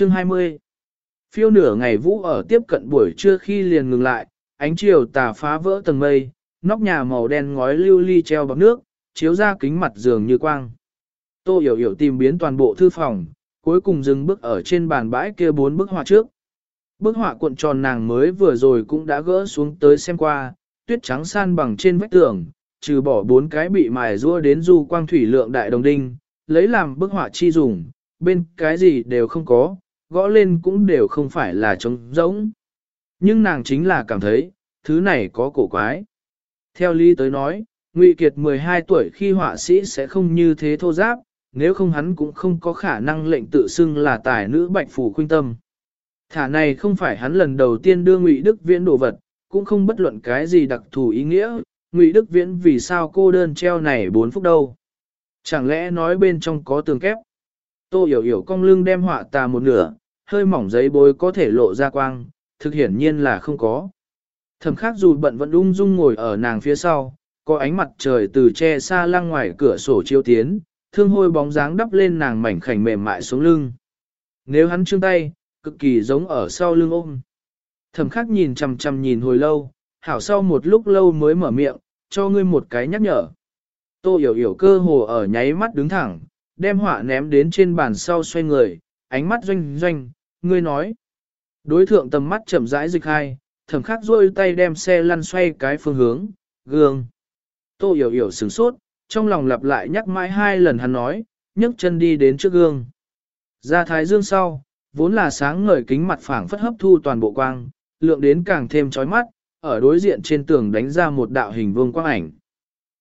Chương 20 Phiêu nửa ngày vũ ở tiếp cận buổi trưa khi liền ngừng lại, ánh chiều tà phá vỡ tầng mây, nóc nhà màu đen ngói lưu ly treo bọc nước, chiếu ra kính mặt giường như quang. Tô hiểu hiểu tìm biến toàn bộ thư phòng, cuối cùng dừng bước ở trên bàn bãi kia bốn bức họa trước. Bức họa cuộn tròn nàng mới vừa rồi cũng đã gỡ xuống tới xem qua, tuyết trắng san bằng trên vách tường, trừ bỏ bốn cái bị mài rua đến du quang thủy lượng đại đồng đinh, lấy làm bức họa chi dùng, bên cái gì đều không có, gõ lên cũng đều không phải là trống rỗng. Nhưng nàng chính là cảm thấy, thứ này có cổ quái. Theo lý tới nói, Ngụy Kiệt 12 tuổi khi họa sĩ sẽ không như thế thô giáp, nếu không hắn cũng không có khả năng lệnh tự xưng là tài nữ bạch phủ khuynh tâm. Thả này không phải hắn lần đầu tiên đưa Ngụy Đức Viễn đồ vật, cũng không bất luận cái gì đặc thù ý nghĩa, Ngụy Đức Viễn vì sao cô đơn treo này bốn phút đâu. Chẳng lẽ nói bên trong có tường kép? Tô hiểu hiểu cong lưng đem họa tà một nửa, hơi mỏng giấy bối có thể lộ ra quang, thực hiển nhiên là không có. Thẩm khác dù bận vẫn ung dung ngồi ở nàng phía sau, có ánh mặt trời từ che xa lăng ngoài cửa sổ chiếu tiến, thương hôi bóng dáng đắp lên nàng mảnh khảnh mềm mại xuống lưng. Nếu hắn trương tay, cực kỳ giống ở sau lưng ôm. Thẩm khắc nhìn chằm chằm nhìn hồi lâu, hảo sau một lúc lâu mới mở miệng, cho ngươi một cái nhắc nhở. Tô hiểu hiểu cơ hồ ở nháy mắt đứng thẳng, đem họa ném đến trên bàn sau xoay người, ánh mắt doanh doanh, ngươi nói. Đối thượng tầm mắt chậm rãi dịch hai, thẩm khắc rôi tay đem xe lăn xoay cái phương hướng, gương. Tô hiểu hiểu sửng sốt, trong lòng lặp lại nhắc mãi hai lần hắn nói, nhấc chân đi đến trước gương. Ra thái dương sau, vốn là sáng ngời kính mặt phẳng phất hấp thu toàn bộ quang, lượng đến càng thêm chói mắt, ở đối diện trên tường đánh ra một đạo hình vương quang ảnh.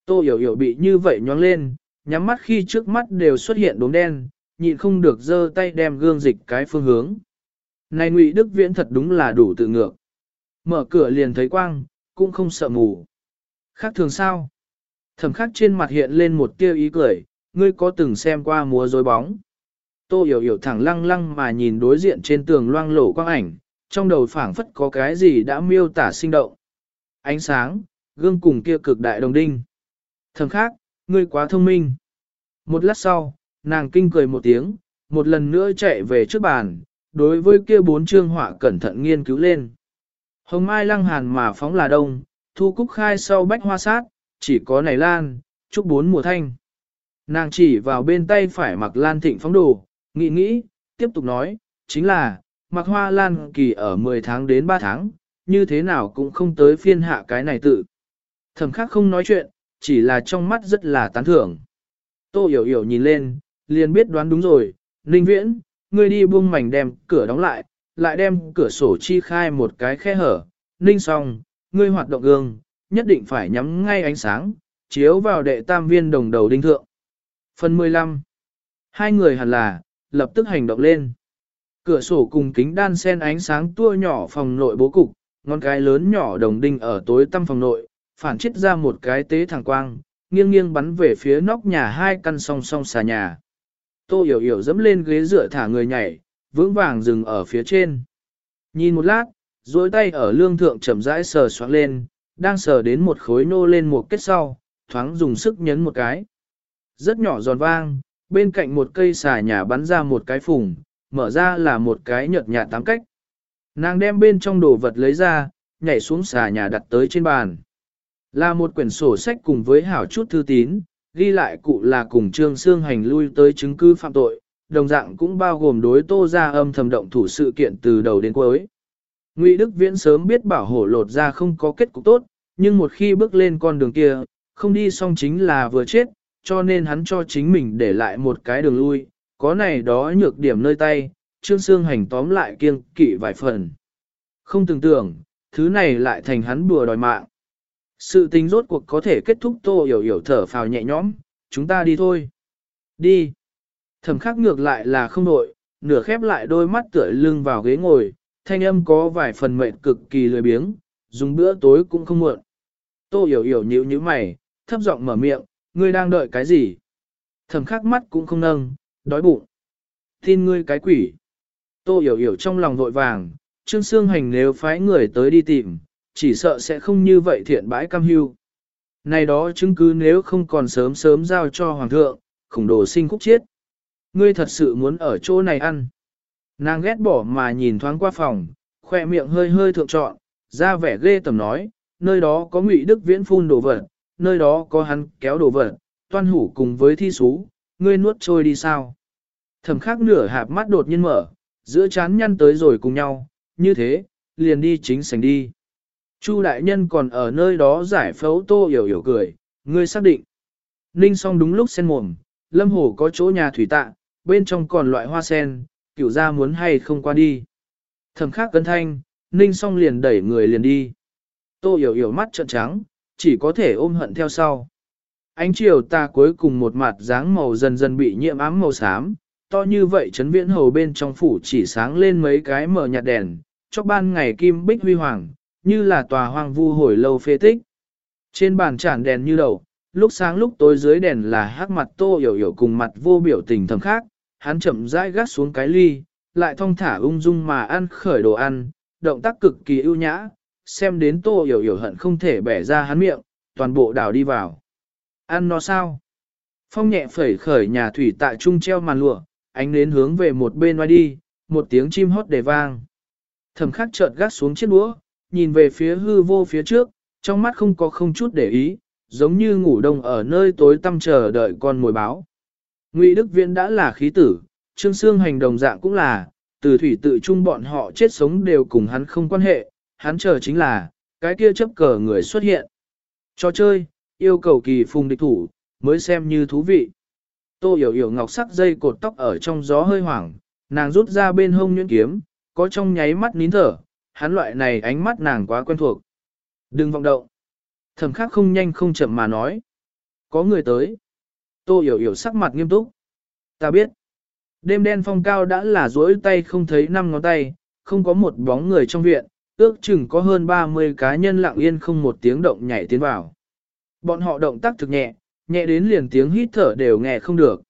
Tô hiểu hiểu bị như vậy nhoáng lên, nhắm mắt khi trước mắt đều xuất hiện đốm đen, nhịn không được giơ tay đem gương dịch cái phương hướng. Này Ngụy Đức Viễn thật đúng là đủ tự ngược. Mở cửa liền thấy quang, cũng không sợ mù. Khác thường sao? Thẩm khắc trên mặt hiện lên một tia ý cười, ngươi có từng xem qua múa rối bóng. Tô hiểu hiểu thẳng lăng lăng mà nhìn đối diện trên tường loang lổ quang ảnh, trong đầu phảng phất có cái gì đã miêu tả sinh động. Ánh sáng, gương cùng kia cực đại đồng đinh. Thầm khác, ngươi quá thông minh. Một lát sau, nàng kinh cười một tiếng, một lần nữa chạy về trước bàn, đối với kia bốn chương họa cẩn thận nghiên cứu lên. Hồng mai lăng hàn mà phóng là đông, thu cúc khai sau bách hoa sát, chỉ có này lan, chúc bốn mùa thanh. Nàng chỉ vào bên tay phải mặc lan thịnh phóng đồ, nghĩ nghĩ, tiếp tục nói, chính là, mặc hoa lan kỳ ở 10 tháng đến 3 tháng, như thế nào cũng không tới phiên hạ cái này tự. Thẩm khác không nói chuyện, chỉ là trong mắt rất là tán thưởng. Tô hiểu hiểu nhìn lên, liền biết đoán đúng rồi, Ninh Viễn, ngươi đi buông mảnh đem cửa đóng lại, lại đem cửa sổ chi khai một cái khe hở, Ninh xong, ngươi hoạt động gương, nhất định phải nhắm ngay ánh sáng, chiếu vào đệ tam viên đồng đầu đinh thượng. Phần 15 Hai người hẳn là, lập tức hành động lên. Cửa sổ cùng kính đan sen ánh sáng tua nhỏ phòng nội bố cục, ngón cái lớn nhỏ đồng đinh ở tối tăm phòng nội, phản chết ra một cái tế thẳng quang, nghiêng nghiêng bắn về phía nóc nhà hai căn song song xà nhà. Tô hiểu hiểu dẫm lên ghế dựa thả người nhảy, vững vàng dừng ở phía trên. Nhìn một lát, dối tay ở lương thượng chậm rãi sờ soạn lên, đang sờ đến một khối nô lên một kết sau, thoáng dùng sức nhấn một cái. Rất nhỏ giòn vang, bên cạnh một cây xà nhà bắn ra một cái phùng, mở ra là một cái nhợt nhạt tám cách. Nàng đem bên trong đồ vật lấy ra, nhảy xuống xà nhà đặt tới trên bàn. Là một quyển sổ sách cùng với hảo chút thư tín, ghi lại cụ là cùng trương xương hành lui tới chứng cứ phạm tội, đồng dạng cũng bao gồm đối tô ra âm thầm động thủ sự kiện từ đầu đến cuối. Ngụy Đức Viễn sớm biết bảo hổ lột ra không có kết cục tốt, nhưng một khi bước lên con đường kia, không đi xong chính là vừa chết, cho nên hắn cho chính mình để lại một cái đường lui, có này đó nhược điểm nơi tay, Trương Sương Hành tóm lại kiêng kỵ vài phần. Không tưởng tưởng, thứ này lại thành hắn bùa đòi mạng. Sự tình rốt cuộc có thể kết thúc tô hiểu hiểu thở phào nhẹ nhõm, chúng ta đi thôi. Đi. Thẩm khắc ngược lại là không đội, nửa khép lại đôi mắt tựa lưng vào ghế ngồi, thanh âm có vài phần mệnh cực kỳ lười biếng, dùng bữa tối cũng không muộn. Tô hiểu hiểu nhíu nhíu mày, thấp giọng mở miệng, ngươi đang đợi cái gì? Thẩm khắc mắt cũng không nâng, đói bụng. Tin ngươi cái quỷ. Tô hiểu hiểu trong lòng vội vàng, Trương Sương Hành nếu phái người tới đi tìm, chỉ sợ sẽ không như vậy thiện bãi cam hưu. Này đó chứng cứ nếu không còn sớm sớm giao cho Hoàng thượng, khủng đồ sinh khúc chiết. Ngươi thật sự muốn ở chỗ này ăn. Nàng ghét bỏ mà nhìn thoáng qua phòng, khoe miệng hơi hơi thượng trọn, ra vẻ ghê tầm nói, nơi đó có ngụy đức viễn phun đồ vật, nơi đó có hắn kéo đồ vật, toan hủ cùng với thi sú, ngươi nuốt trôi đi sao. Thẩm khắc nửa hạp mắt đột nhiên mở, giữa chán nhăn tới rồi cùng nhau, như thế, liền đi chính sành đi. Chu đại nhân còn ở nơi đó giải phẫu tô hiểu hiểu cười, ngươi xác định. Ninh song đúng lúc sen mồm, lâm hồ có chỗ nhà thủy tạ, bên trong còn loại hoa sen, cửu ra muốn hay không qua đi. Thầm khác cân thanh, ninh song liền đẩy người liền đi. Tô hiểu hiểu mắt trợn trắng, chỉ có thể ôm hận theo sau. Ánh chiều ta cuối cùng một mặt dáng màu dần dần bị nhiễm ám màu xám, to như vậy chấn viễn hầu bên trong phủ chỉ sáng lên mấy cái mở nhạt đèn, cho ban ngày kim bích huy hoàng, như là tòa hoang vu hồi lâu phê tích. Trên bàn tràn đèn như đầu, lúc sáng lúc tối dưới đèn là hắc mặt tô hiểu hiểu cùng mặt vô biểu tình thầm khác, hắn chậm rãi gắt xuống cái ly, lại thong thả ung dung mà ăn khởi đồ ăn, động tác cực kỳ ưu nhã, xem đến tô hiểu hiểu hận không thể bẻ ra hắn miệng, toàn bộ đảo đi vào. Ăn nó sao? Phong nhẹ phẩy khởi nhà thủy tại trung treo màn lụa, ánh nến hướng về một bên ngoài đi, một tiếng chim hót để vang. thầm khắc chợt gắt xuống chiếc đũa, nhìn về phía hư vô phía trước, trong mắt không có không chút để ý, giống như ngủ đông ở nơi tối tăm chờ đợi con mồi báo. Ngụy Đức Viễn đã là khí tử, Trương Sương hành đồng dạng cũng là, từ thủy tự trung bọn họ chết sống đều cùng hắn không quan hệ, hắn chờ chính là, cái kia chấp cờ người xuất hiện. Cho chơi, yêu cầu kỳ phùng địch thủ, mới xem như thú vị. Tô hiểu hiểu ngọc sắc dây cột tóc ở trong gió hơi hoảng, nàng rút ra bên hông nhuyễn kiếm, có trong nháy mắt nín thở, hắn loại này ánh mắt nàng quá quen thuộc. Đừng vọng động. Thẩm khắc không nhanh không chậm mà nói. Có người tới. Tô hiểu hiểu sắc mặt nghiêm túc. Ta biết. Đêm đen phong cao đã là duỗi tay không thấy năm ngón tay, không có một bóng người trong viện, ước chừng có hơn 30 cá nhân lặng yên không một tiếng động nhảy tiến vào. Bọn họ động tác thực nhẹ, nhẹ đến liền tiếng hít thở đều nghe không được.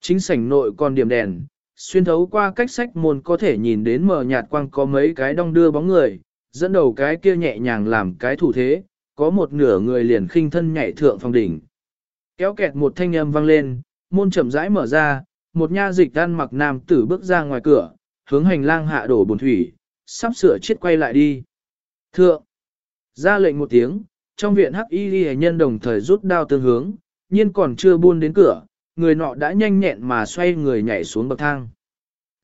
Chính sảnh nội còn điểm đèn, xuyên thấu qua cách sách môn có thể nhìn đến mờ nhạt quang có mấy cái đong đưa bóng người, dẫn đầu cái kia nhẹ nhàng làm cái thủ thế, có một nửa người liền khinh thân nhảy thượng phòng đỉnh. Kéo kẹt một thanh âm vang lên, môn chậm rãi mở ra, một nha dịch đan mặc nam tử bước ra ngoài cửa, hướng hành lang hạ đổ bồn thủy, sắp sửa chết quay lại đi. Thượng, ra lệnh một tiếng, trong viện hắc y ghi nhân đồng thời rút đao tương hướng, nhiên còn chưa buôn đến cửa, người nọ đã nhanh nhẹn mà xoay người nhảy xuống bậc thang.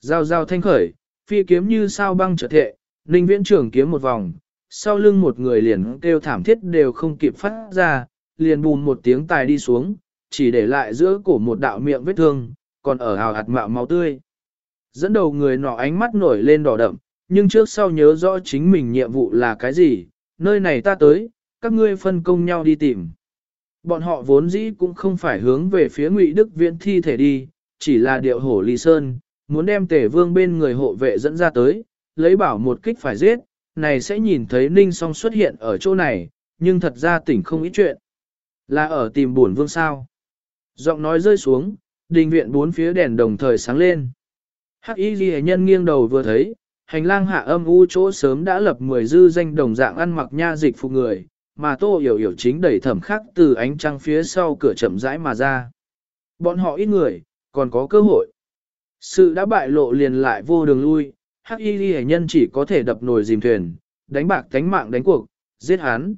Giao giao thanh khởi, phi kiếm như sao băng trở thệ, ninh viễn trưởng kiếm một vòng, sau lưng một người liền kêu thảm thiết đều không kịp phát ra, liền bùn một tiếng tài đi xuống, chỉ để lại giữa cổ một đạo miệng vết thương, còn ở hào hạt mạo máu tươi. Dẫn đầu người nọ ánh mắt nổi lên đỏ đậm, nhưng trước sau nhớ rõ chính mình nhiệm vụ là cái gì, nơi này ta tới, các ngươi phân công nhau đi tìm. Bọn họ vốn dĩ cũng không phải hướng về phía Ngụy Đức Viễn thi thể đi, chỉ là điệu hổ Ly Sơn, muốn đem tể vương bên người hộ vệ dẫn ra tới, lấy bảo một kích phải giết, này sẽ nhìn thấy Ninh Song xuất hiện ở chỗ này, nhưng thật ra tỉnh không ít chuyện. Là ở tìm buồn vương sao. Giọng nói rơi xuống, đình viện bốn phía đèn đồng thời sáng lên. Hắc y ghi nhân nghiêng đầu vừa thấy, hành lang hạ âm u chỗ sớm đã lập 10 dư danh đồng dạng ăn mặc nha dịch phục người, mà tô hiểu hiểu chính đẩy thẩm khắc từ ánh trăng phía sau cửa chậm rãi mà ra. Bọn họ ít người, còn có cơ hội. Sự đã bại lộ liền lại vô đường lui, hắc y ghi nhân chỉ có thể đập nồi dìm thuyền, đánh bạc tánh mạng đánh cuộc, giết hắn.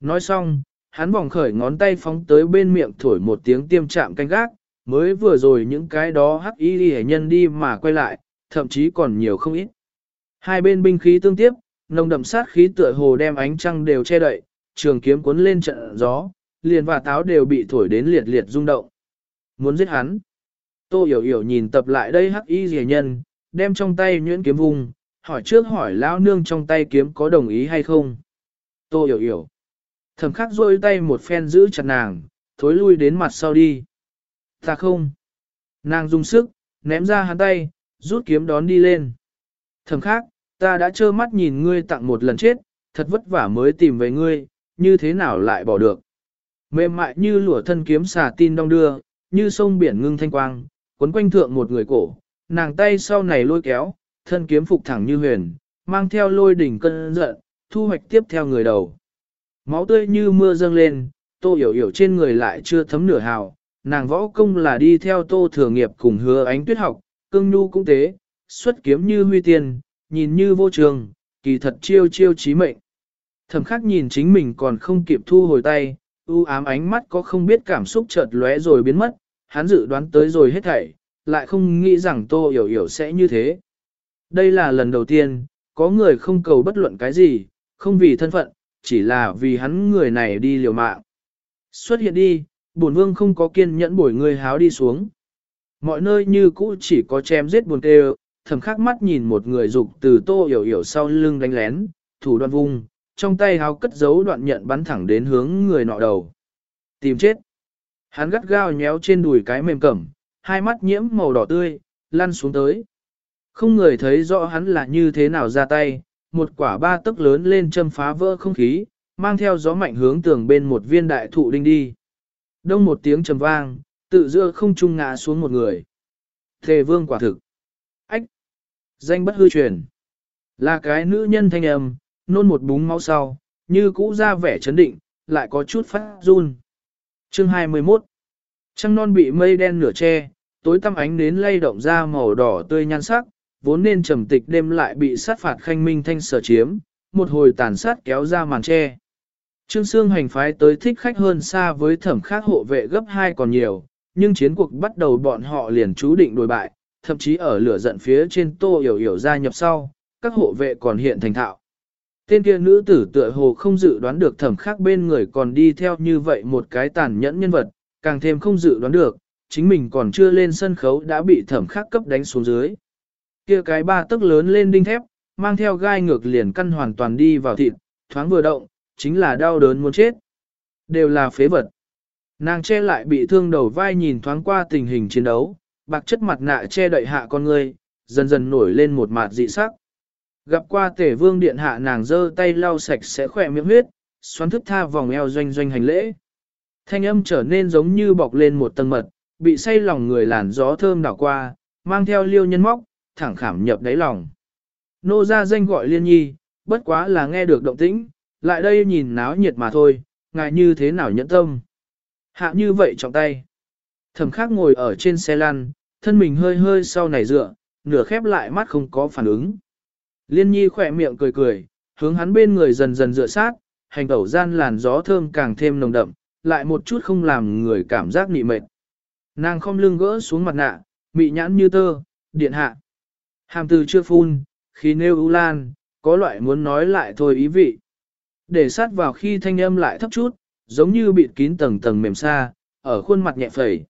Nói xong, hắn vòng khởi ngón tay phóng tới bên miệng thổi một tiếng tiêm chạm canh gác, mới vừa rồi những cái đó hắc y ghi nhân đi mà quay lại, thậm chí còn nhiều không ít. Hai bên binh khí tương tiếp, nồng đậm sát khí tựa hồ đem ánh trăng đều che đậy, trường kiếm cuốn lên trận gió, liền và táo đều bị thổi đến liệt liệt rung động. Muốn giết hắn. Tô hiểu hiểu nhìn tập lại đây hắc y rìa nhân, đem trong tay nhuyễn kiếm vùng, hỏi trước hỏi lão nương trong tay kiếm có đồng ý hay không. Tô hiểu hiểu. Thẩm khắc rôi tay một phen giữ chặt nàng, thối lui đến mặt sau đi. Ta không. Nàng dùng sức, ném ra hắn tay, rút kiếm đón đi lên. Thẩm khắc, ta đã trơ mắt nhìn ngươi tặng một lần chết, thật vất vả mới tìm về ngươi, như thế nào lại bỏ được. Mềm mại như lụa thân kiếm xà tin đong đưa, như sông biển ngưng thanh quang, quấn quanh thượng một người cổ, nàng tay sau này lôi kéo, thân kiếm phục thẳng như huyền, mang theo lôi đỉnh cân giận, thu hoạch tiếp theo người đầu. Máu tươi như mưa dâng lên, tô hiểu hiểu trên người lại chưa thấm nửa hào, nàng võ công là đi theo tô thừa nghiệp cùng hứa ánh tuyết học, cưng nhu cũng thế, xuất kiếm như huy tiền, nhìn như vô trường, kỳ thật chiêu chiêu chí mệnh. Thẩm khắc nhìn chính mình còn không kịp thu hồi tay, u ám ánh mắt có không biết cảm xúc chợt lóe rồi biến mất, hắn dự đoán tới rồi hết thảy, lại không nghĩ rằng tô hiểu hiểu sẽ như thế. Đây là lần đầu tiên, có người không cầu bất luận cái gì, không vì thân phận, chỉ là vì hắn người này đi liều mạng. Xuất hiện đi, bổn vương không có kiên nhẫn bổi người háo đi xuống. Mọi nơi như cũ chỉ có chém giết buồn kêu, thầm khắc mắt nhìn một người dục từ tô hiểu hiểu sau lưng đánh lén, thủ đoạn vung, trong tay háo cất giấu đoạn nhận bắn thẳng đến hướng người nọ đầu. Tìm chết. Hắn gắt gao nhéo trên đùi cái mềm cẩm, hai mắt nhiễm màu đỏ tươi, lăn xuống tới. Không người thấy rõ hắn là như thế nào ra tay, một quả ba tấc lớn lên châm phá vỡ không khí, mang theo gió mạnh hướng tường bên một viên đại thụ đinh đi. Đông một tiếng trầm vang, tự giữa không trung ngã xuống một người. Thề vương quả thực. Ách. Danh bất hư truyền. Là cái nữ nhân thanh âm, nôn một búng máu sau, như cũ ra vẻ chấn định, lại có chút phát run. Chương 21 Trăng non bị mây đen nửa che, tối tăm ánh nến lay động ra màu đỏ tươi nhan sắc, vốn nên trầm tịch đêm lại bị sát phạt khanh minh thanh sở chiếm, một hồi tàn sát kéo ra màn che. Trương Sương hành phái tới thích khách hơn xa với thẩm khác hộ vệ gấp hai còn nhiều, nhưng chiến cuộc bắt đầu bọn họ liền chú định đổi bại, thậm chí ở lửa giận phía trên tô hiểu hiểu gia nhập sau, các hộ vệ còn hiện thành thạo. Tên kia nữ tử tựa hồ không dự đoán được thẩm khác bên người còn đi theo như vậy một cái tàn nhẫn nhân vật, càng thêm không dự đoán được, chính mình còn chưa lên sân khấu đã bị thẩm khác cấp đánh xuống dưới. Kia cái ba tấc lớn lên đinh thép, mang theo gai ngược liền căn hoàn toàn đi vào thịt, thoáng vừa động, chính là đau đớn muốn chết. Đều là phế vật. Nàng che lại bị thương đầu vai nhìn thoáng qua tình hình chiến đấu, bạc chất mặt nạ che đậy hạ con người, dần dần nổi lên một mạt dị sắc. Gặp qua tể vương điện hạ nàng giơ tay lau sạch sẽ khỏe miệng huyết, xoắn thức tha vòng eo doanh doanh hành lễ. Thanh âm trở nên giống như bọc lên một tầng mật, bị say lòng người làn gió thơm đảo qua, mang theo liêu nhân móc, thẳng khảm nhập đáy lòng. Nô ra danh gọi liên nhi, bất quá là nghe được động tĩnh, lại đây nhìn náo nhiệt mà thôi, ngài như thế nào nhẫn tâm. Hạ như vậy trọng tay. Thẩm khắc ngồi ở trên xe lăn, thân mình hơi hơi sau này dựa, nửa khép lại mắt không có phản ứng. Liên nhi khỏe miệng cười cười, hướng hắn bên người dần dần dựa sát, hành tẩu gian làn gió thơm càng thêm nồng đậm, lại một chút không làm người cảm giác nị mệt. Nàng không lưng gỡ xuống mặt nạ, mị nhãn như tơ, điện hạ. Hàm từ chưa phun, khi nêu ưu lan, có loại muốn nói lại thôi ý vị. Để sát vào khi thanh âm lại thấp chút, giống như bịt kín tầng tầng mềm xa, ở khuôn mặt nhẹ phẩy.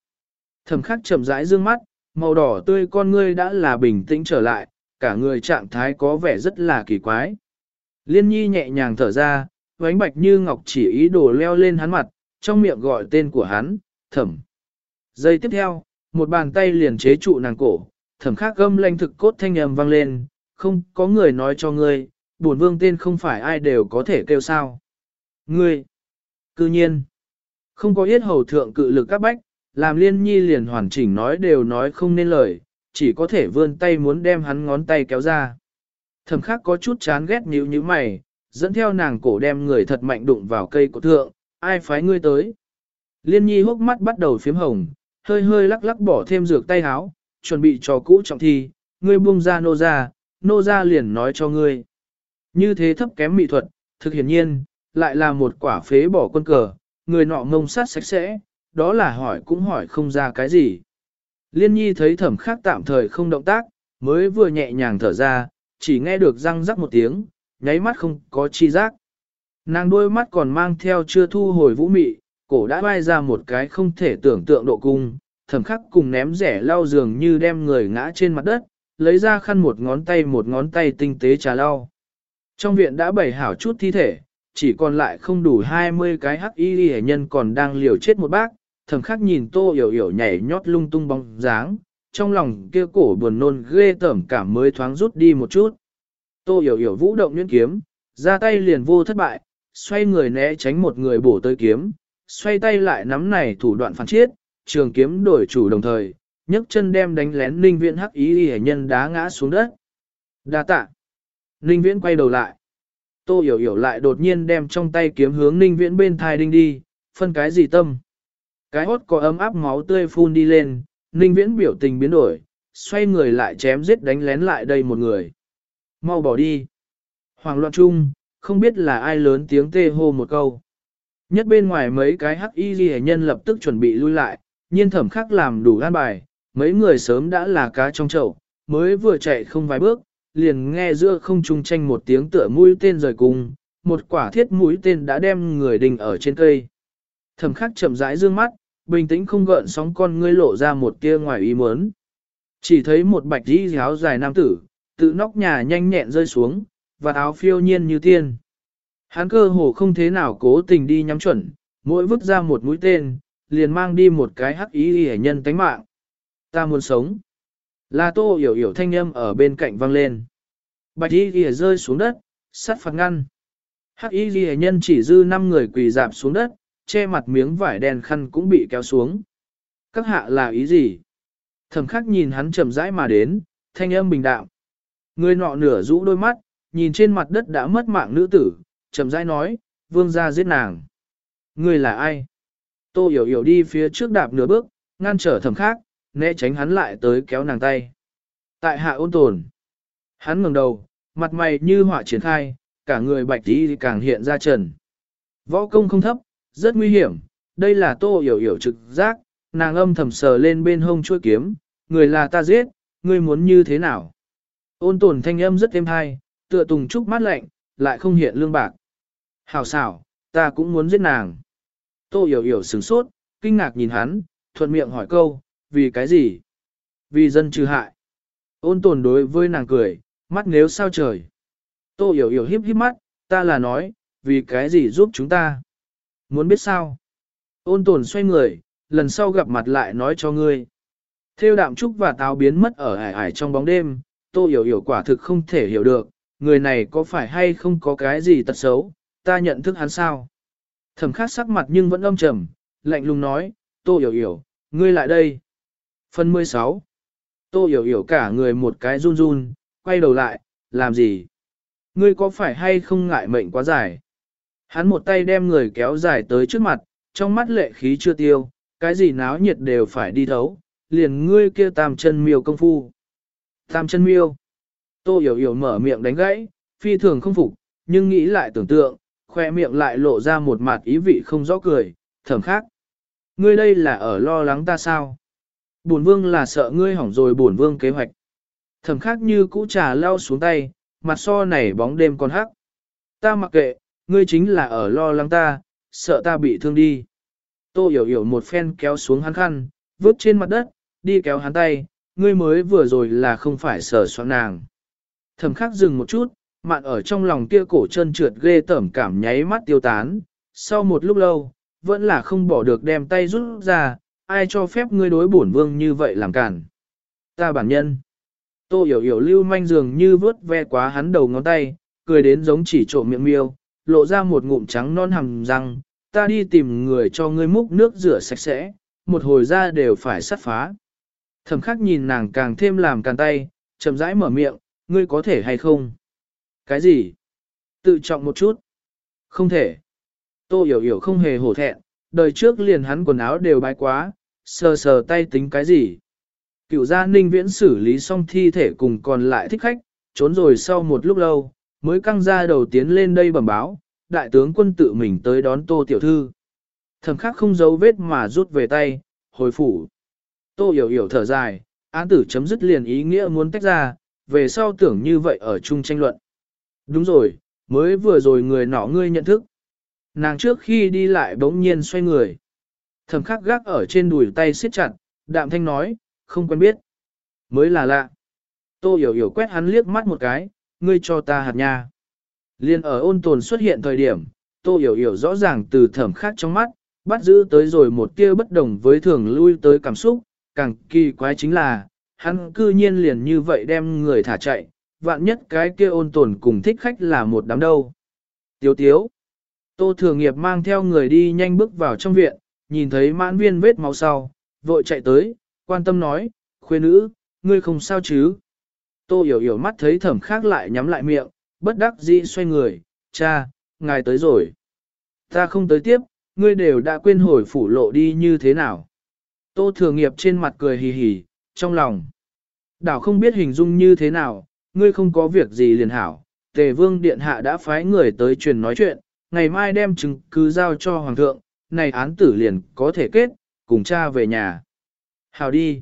Thầm khắc chậm rãi dương mắt, màu đỏ tươi con ngươi đã là bình tĩnh trở lại, cả người trạng thái có vẻ rất là kỳ quái. Liên nhi nhẹ nhàng thở ra, vánh bạch như ngọc chỉ ý đồ leo lên hắn mặt, trong miệng gọi tên của hắn, thẩm. Giây tiếp theo, một bàn tay liền chế trụ nàng cổ, thẩm khắc gâm lanh thực cốt thanh âm vang lên, không có người nói cho ngươi, bổn vương tên không phải ai đều có thể kêu sao. Ngươi, cư nhiên, không có yết hầu thượng cự lực các bách, làm liên nhi liền hoàn chỉnh nói đều nói không nên lời, chỉ có thể vươn tay muốn đem hắn ngón tay kéo ra. Thẩm khắc có chút chán ghét nhíu như mày, dẫn theo nàng cổ đem người thật mạnh đụng vào cây của thượng, ai phái ngươi tới. Liên nhi hốc mắt bắt đầu phím hồng, hơi hơi lắc lắc bỏ thêm dược tay háo, chuẩn bị cho cũ trọng thi, ngươi buông ra nô ra, nô ra liền nói cho ngươi. Như thế thấp kém mỹ thuật, thực hiển nhiên, lại là một quả phế bỏ quân cờ, người nọ ngông sát sạch sẽ, đó là hỏi cũng hỏi không ra cái gì. Liên nhi thấy thẩm khác tạm thời không động tác, mới vừa nhẹ nhàng thở ra, chỉ nghe được răng rắc một tiếng, nháy mắt không có chi giác. Nàng đôi mắt còn mang theo chưa thu hồi vũ mị, cổ đã bay ra một cái không thể tưởng tượng độ cung, thẩm khắc cùng ném rẻ lau giường như đem người ngã trên mặt đất, lấy ra khăn một ngón tay một ngón tay tinh tế trà lau. Trong viện đã bày hảo chút thi thể, chỉ còn lại không đủ 20 cái hắc y hệ nhân còn đang liều chết một bác, thầm khắc nhìn tô hiểu hiểu nhảy nhót lung tung bóng dáng, trong lòng kia cổ buồn nôn ghê tởm cảm mới thoáng rút đi một chút. Tô hiểu hiểu vũ động nhuyễn kiếm, ra tay liền vô thất bại, xoay người né tránh một người bổ tới kiếm, xoay tay lại nắm này thủ đoạn phản chiết, trường kiếm đổi chủ đồng thời, nhấc chân đem đánh lén Ninh Viễn hắc ý hệ nhân đá ngã xuống đất. Đa tạ. Ninh Viễn quay đầu lại. Tô hiểu hiểu lại đột nhiên đem trong tay kiếm hướng Ninh Viễn bên thai đinh đi, phân cái gì tâm. Cái hốt có ấm áp máu tươi phun đi lên, Ninh Viễn biểu tình biến đổi, xoay người lại chém giết đánh lén lại đây một người. Mau bỏ đi. Hoàng loạn chung, không biết là ai lớn tiếng tê hô một câu. Nhất bên ngoài mấy cái hắc y ghi nhân lập tức chuẩn bị lui lại, nhiên thẩm khắc làm đủ an bài, mấy người sớm đã là cá trong chậu, mới vừa chạy không vài bước, liền nghe giữa không trung tranh một tiếng tựa mũi tên rời cùng, một quả thiết mũi tên đã đem người đình ở trên cây. Thẩm khắc chậm rãi dương mắt, bình tĩnh không gợn sóng con ngươi lộ ra một tia ngoài ý muốn. Chỉ thấy một bạch dĩ áo dài nam tử, tự nóc nhà nhanh nhẹn rơi xuống, và áo phiêu nhiên như tiên. Hắn cơ hồ không thế nào cố tình đi nhắm chuẩn, mỗi vứt ra một mũi tên, liền mang đi một cái hắc ý hẻ nhân tánh mạng. Ta muốn sống. Là tô hiểu hiểu thanh âm ở bên cạnh vang lên. Bạch y ghi rơi xuống đất, sắt phạt ngăn. Hắc y ghi nhân chỉ dư 5 người quỳ dạp xuống đất, che mặt miếng vải đen khăn cũng bị kéo xuống. Các hạ là ý gì? Thẩm khắc nhìn hắn chậm rãi mà đến, thanh âm bình đạm. Người nọ nửa rũ đôi mắt, nhìn trên mặt đất đã mất mạng nữ tử, chậm rãi nói, vương gia giết nàng. Người là ai? Tô hiểu hiểu đi phía trước đạp nửa bước, ngăn trở thẩm khắc, né tránh hắn lại tới kéo nàng tay. Tại hạ ôn tồn. Hắn ngẩng đầu, mặt mày như họa triển khai, cả người bạch tí càng hiện ra trần. Võ công không thấp, rất nguy hiểm, đây là tô hiểu hiểu trực giác, nàng âm thầm sờ lên bên hông chuôi kiếm, người là ta giết, ngươi muốn như thế nào? Ôn tồn thanh âm rất êm hay, tựa tùng trúc mát lạnh, lại không hiện lương bạc. Hảo xảo, ta cũng muốn giết nàng. Tô hiểu hiểu sửng sốt, kinh ngạc nhìn hắn, thuận miệng hỏi câu, vì cái gì? Vì dân trừ hại. Ôn tồn đối với nàng cười, mắt nếu sao trời. Tô hiểu hiểu hiếp hiếp mắt, ta là nói, vì cái gì giúp chúng ta? Muốn biết sao? Ôn tồn xoay người, lần sau gặp mặt lại nói cho ngươi. Theo đạm trúc và táo biến mất ở ải ải trong bóng đêm, tô hiểu hiểu quả thực không thể hiểu được, người này có phải hay không có cái gì tật xấu, ta nhận thức hắn sao? Thẩm khắc sắc mặt nhưng vẫn âm trầm, lạnh lùng nói, tô hiểu hiểu, ngươi lại đây. Phần 16 Tô hiểu hiểu cả người một cái run run, quay đầu lại, làm gì? Ngươi có phải hay không ngại mệnh quá dài? Hắn một tay đem người kéo dài tới trước mặt, trong mắt lệ khí chưa tiêu, cái gì náo nhiệt đều phải đi thấu, liền ngươi kia tam chân miêu công phu. Tam chân miêu. Tô hiểu hiểu mở miệng đánh gãy, phi thường không phục, nhưng nghĩ lại tưởng tượng, khoe miệng lại lộ ra một mặt ý vị không rõ cười, thầm khác. Ngươi đây là ở lo lắng ta sao? Bổn vương là sợ ngươi hỏng rồi bổn vương kế hoạch. Thầm khác như cũ trà lao xuống tay, mặt so này bóng đêm còn hắc. Ta mặc kệ, ngươi chính là ở lo lắng ta, sợ ta bị thương đi. Tô hiểu hiểu một phen kéo xuống hắn khăn, vứt trên mặt đất, đi kéo hắn tay, ngươi mới vừa rồi là không phải sở soạn nàng. Thầm khắc dừng một chút, mạn ở trong lòng kia cổ chân trượt ghê tởm cảm nháy mắt tiêu tán, sau một lúc lâu, vẫn là không bỏ được đem tay rút ra, ai cho phép ngươi đối bổn vương như vậy làm cản. Ta bản nhân. Tô hiểu hiểu lưu manh dường như vớt ve quá hắn đầu ngón tay, cười đến giống chỉ trộm miệng miêu, lộ ra một ngụm trắng non hầm răng, ta đi tìm người cho ngươi múc nước rửa sạch sẽ, một hồi ra đều phải sắt phá. Thẩm khắc nhìn nàng càng thêm làm càng tay, chậm rãi mở miệng, ngươi có thể hay không? Cái gì? Tự trọng một chút. Không thể. Tô hiểu hiểu không hề hổ thẹn, đời trước liền hắn quần áo đều bái quá, sờ sờ tay tính cái gì. Cựu gia ninh viễn xử lý xong thi thể cùng còn lại thích khách, trốn rồi sau một lúc lâu, mới căng ra đầu tiến lên đây bẩm báo, đại tướng quân tự mình tới đón tô tiểu thư. Thẩm khắc không giấu vết mà rút về tay, hồi phủ. Tô hiểu hiểu thở dài, án tử chấm dứt liền ý nghĩa muốn tách ra, về sau tưởng như vậy ở chung tranh luận. Đúng rồi, mới vừa rồi người nọ ngươi nhận thức. Nàng trước khi đi lại bỗng nhiên xoay người. Thẩm khắc gác ở trên đùi tay siết chặt, đạm thanh nói, không quen biết. Mới là lạ. Tô hiểu hiểu quét hắn liếc mắt một cái, ngươi cho ta hạt nha. Liên ở ôn tồn xuất hiện thời điểm, tô hiểu hiểu rõ ràng từ thẩm khác trong mắt, bắt giữ tới rồi một tia bất đồng với thường lui tới cảm xúc, càng kỳ quái chính là, hắn cư nhiên liền như vậy đem người thả chạy, vạn nhất cái kia ôn tồn cùng thích khách là một đám đâu. Tiếu tiếu. Tô thường nghiệp mang theo người đi nhanh bước vào trong viện, nhìn thấy mãn viên vết máu sau, vội chạy tới, quan tâm nói, khuê nữ, ngươi không sao chứ. Tô hiểu hiểu mắt thấy thẩm khác lại nhắm lại miệng, bất đắc dĩ xoay người, cha, ngài tới rồi. Ta không tới tiếp, ngươi đều đã quên hồi phủ lộ đi như thế nào. Tô thừa nghiệp trên mặt cười hì hì, trong lòng. Đảo không biết hình dung như thế nào, ngươi không có việc gì liền hảo. Tề vương điện hạ đã phái người tới truyền nói chuyện, ngày mai đem chứng cứ giao cho hoàng thượng, này án tử liền có thể kết, cùng cha về nhà. Hảo đi.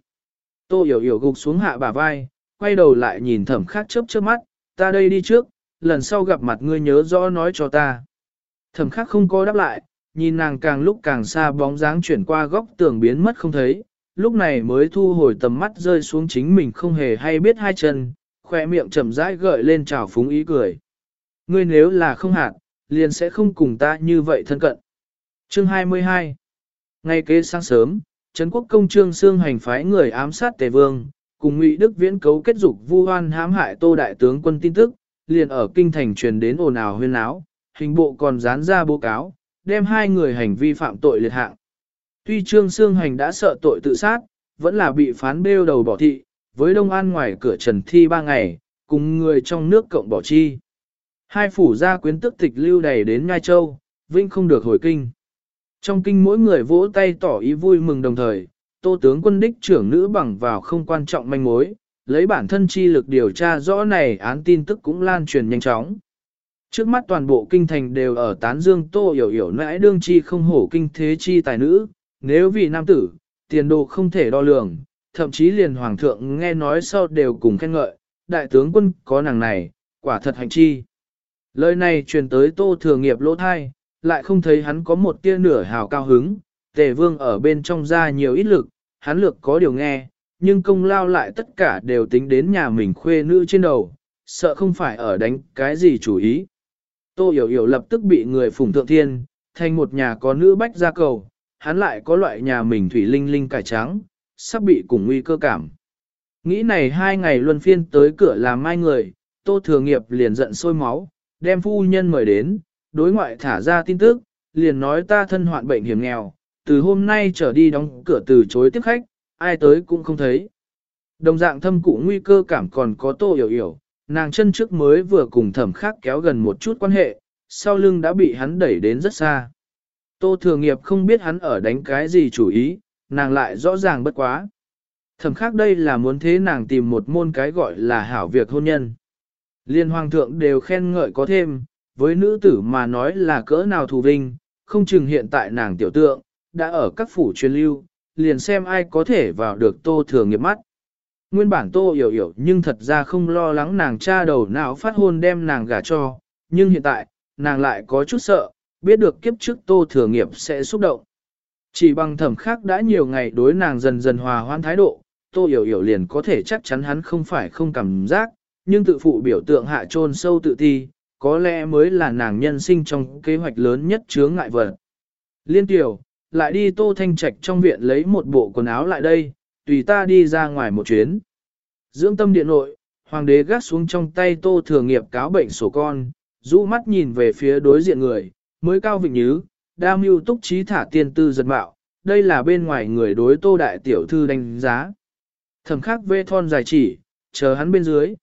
Tô hiểu hiểu gục xuống hạ bà vai, quay đầu lại nhìn thẩm khắc chớp chớp mắt, ta đây đi trước, lần sau gặp mặt ngươi nhớ rõ nói cho ta. Thẩm khắc không có đáp lại, nhìn nàng càng lúc càng xa bóng dáng chuyển qua góc tường biến mất không thấy, lúc này mới thu hồi tầm mắt rơi xuống chính mình không hề hay biết hai chân, khoe miệng chậm rãi gợi lên trào phúng ý cười. Ngươi nếu là không hạt, liền sẽ không cùng ta như vậy thân cận. Chương 22 Ngay kế sáng sớm, Trấn quốc công trương xương hành phái người ám sát tề vương, cùng ngụy Đức Viễn cấu kết dục vu hoan hãm hại tô đại tướng quân tin tức, liền ở kinh thành truyền đến ồn ào huyên áo, hình bộ còn dán ra báo cáo, đem hai người hành vi phạm tội liệt hạng. Tuy trương xương hành đã sợ tội tự sát, vẫn là bị phán bêu đầu bỏ thị, với Đông An ngoài cửa trần thi ba ngày, cùng người trong nước cộng bỏ chi. Hai phủ gia quyến tức tịch lưu đầy đến Nhai Châu, Vinh không được hồi kinh. Trong kinh mỗi người vỗ tay tỏ ý vui mừng đồng thời, tô tướng quân đích trưởng nữ bằng vào không quan trọng manh mối, lấy bản thân chi lực điều tra rõ này án tin tức cũng lan truyền nhanh chóng. Trước mắt toàn bộ kinh thành đều ở tán dương tô hiểu hiểu nãi đương chi không hổ kinh thế chi tài nữ, nếu vì nam tử, tiền đồ không thể đo lường, thậm chí liền hoàng thượng nghe nói sau đều cùng khen ngợi, đại tướng quân có nàng này, quả thật hành chi. Lời này truyền tới tô thừa nghiệp lỗ thai, lại không thấy hắn có một tia nửa hào cao hứng, tề vương ở bên trong ra nhiều ít lực, hắn lược có điều nghe, nhưng công lao lại tất cả đều tính đến nhà mình khuê nữ trên đầu, sợ không phải ở đánh cái gì chủ ý. Tô hiểu hiểu lập tức bị người phủng thượng thiên, thành một nhà có nữ bách ra cầu, hắn lại có loại nhà mình thủy linh linh cải trắng, sắp bị cùng nguy cơ cảm. Nghĩ này hai ngày luân phiên tới cửa làm mai người, tô thừa nghiệp liền giận sôi máu, đem phu nhân mời đến, đối ngoại thả ra tin tức, liền nói ta thân hoạn bệnh hiểm nghèo, từ hôm nay trở đi đóng cửa từ chối tiếp khách, ai tới cũng không thấy. Đồng dạng thâm cụ nguy cơ cảm còn có tô hiểu hiểu, nàng chân trước mới vừa cùng thẩm khác kéo gần một chút quan hệ, sau lưng đã bị hắn đẩy đến rất xa. Tô thừa nghiệp không biết hắn ở đánh cái gì chủ ý, nàng lại rõ ràng bất quá. Thẩm khác đây là muốn thế nàng tìm một môn cái gọi là hảo việc hôn nhân. Liên hoàng thượng đều khen ngợi có thêm, với nữ tử mà nói là cỡ nào thù vinh, không chừng hiện tại nàng tiểu tượng, đã ở các phủ truyền lưu, liền xem ai có thể vào được tô thừa nghiệp mắt. Nguyên bản tô hiểu hiểu nhưng thật ra không lo lắng nàng cha đầu não phát hôn đem nàng gả cho, nhưng hiện tại, nàng lại có chút sợ, biết được kiếp trước tô thừa nghiệp sẽ xúc động. Chỉ bằng thẩm khác đã nhiều ngày đối nàng dần dần hòa hoan thái độ, tô hiểu hiểu liền có thể chắc chắn hắn không phải không cảm giác, nhưng tự phụ biểu tượng hạ trôn sâu tự ti, có lẽ mới là nàng nhân sinh trong kế hoạch lớn nhất chướng ngại vật. Liên tiểu, lại đi tô thanh trạch trong viện lấy một bộ quần áo lại đây, tùy ta đi ra ngoài một chuyến. Dưỡng tâm điện nội, hoàng đế gác xuống trong tay tô thừa nghiệp cáo bệnh sổ con, rũ mắt nhìn về phía đối diện người, mới cao vịnh nhứ, đa mưu túc trí thả tiên tư giật bạo đây là bên ngoài người đối tô đại tiểu thư đánh giá. Thẩm khắc vê thon dài chỉ, chờ hắn bên dưới.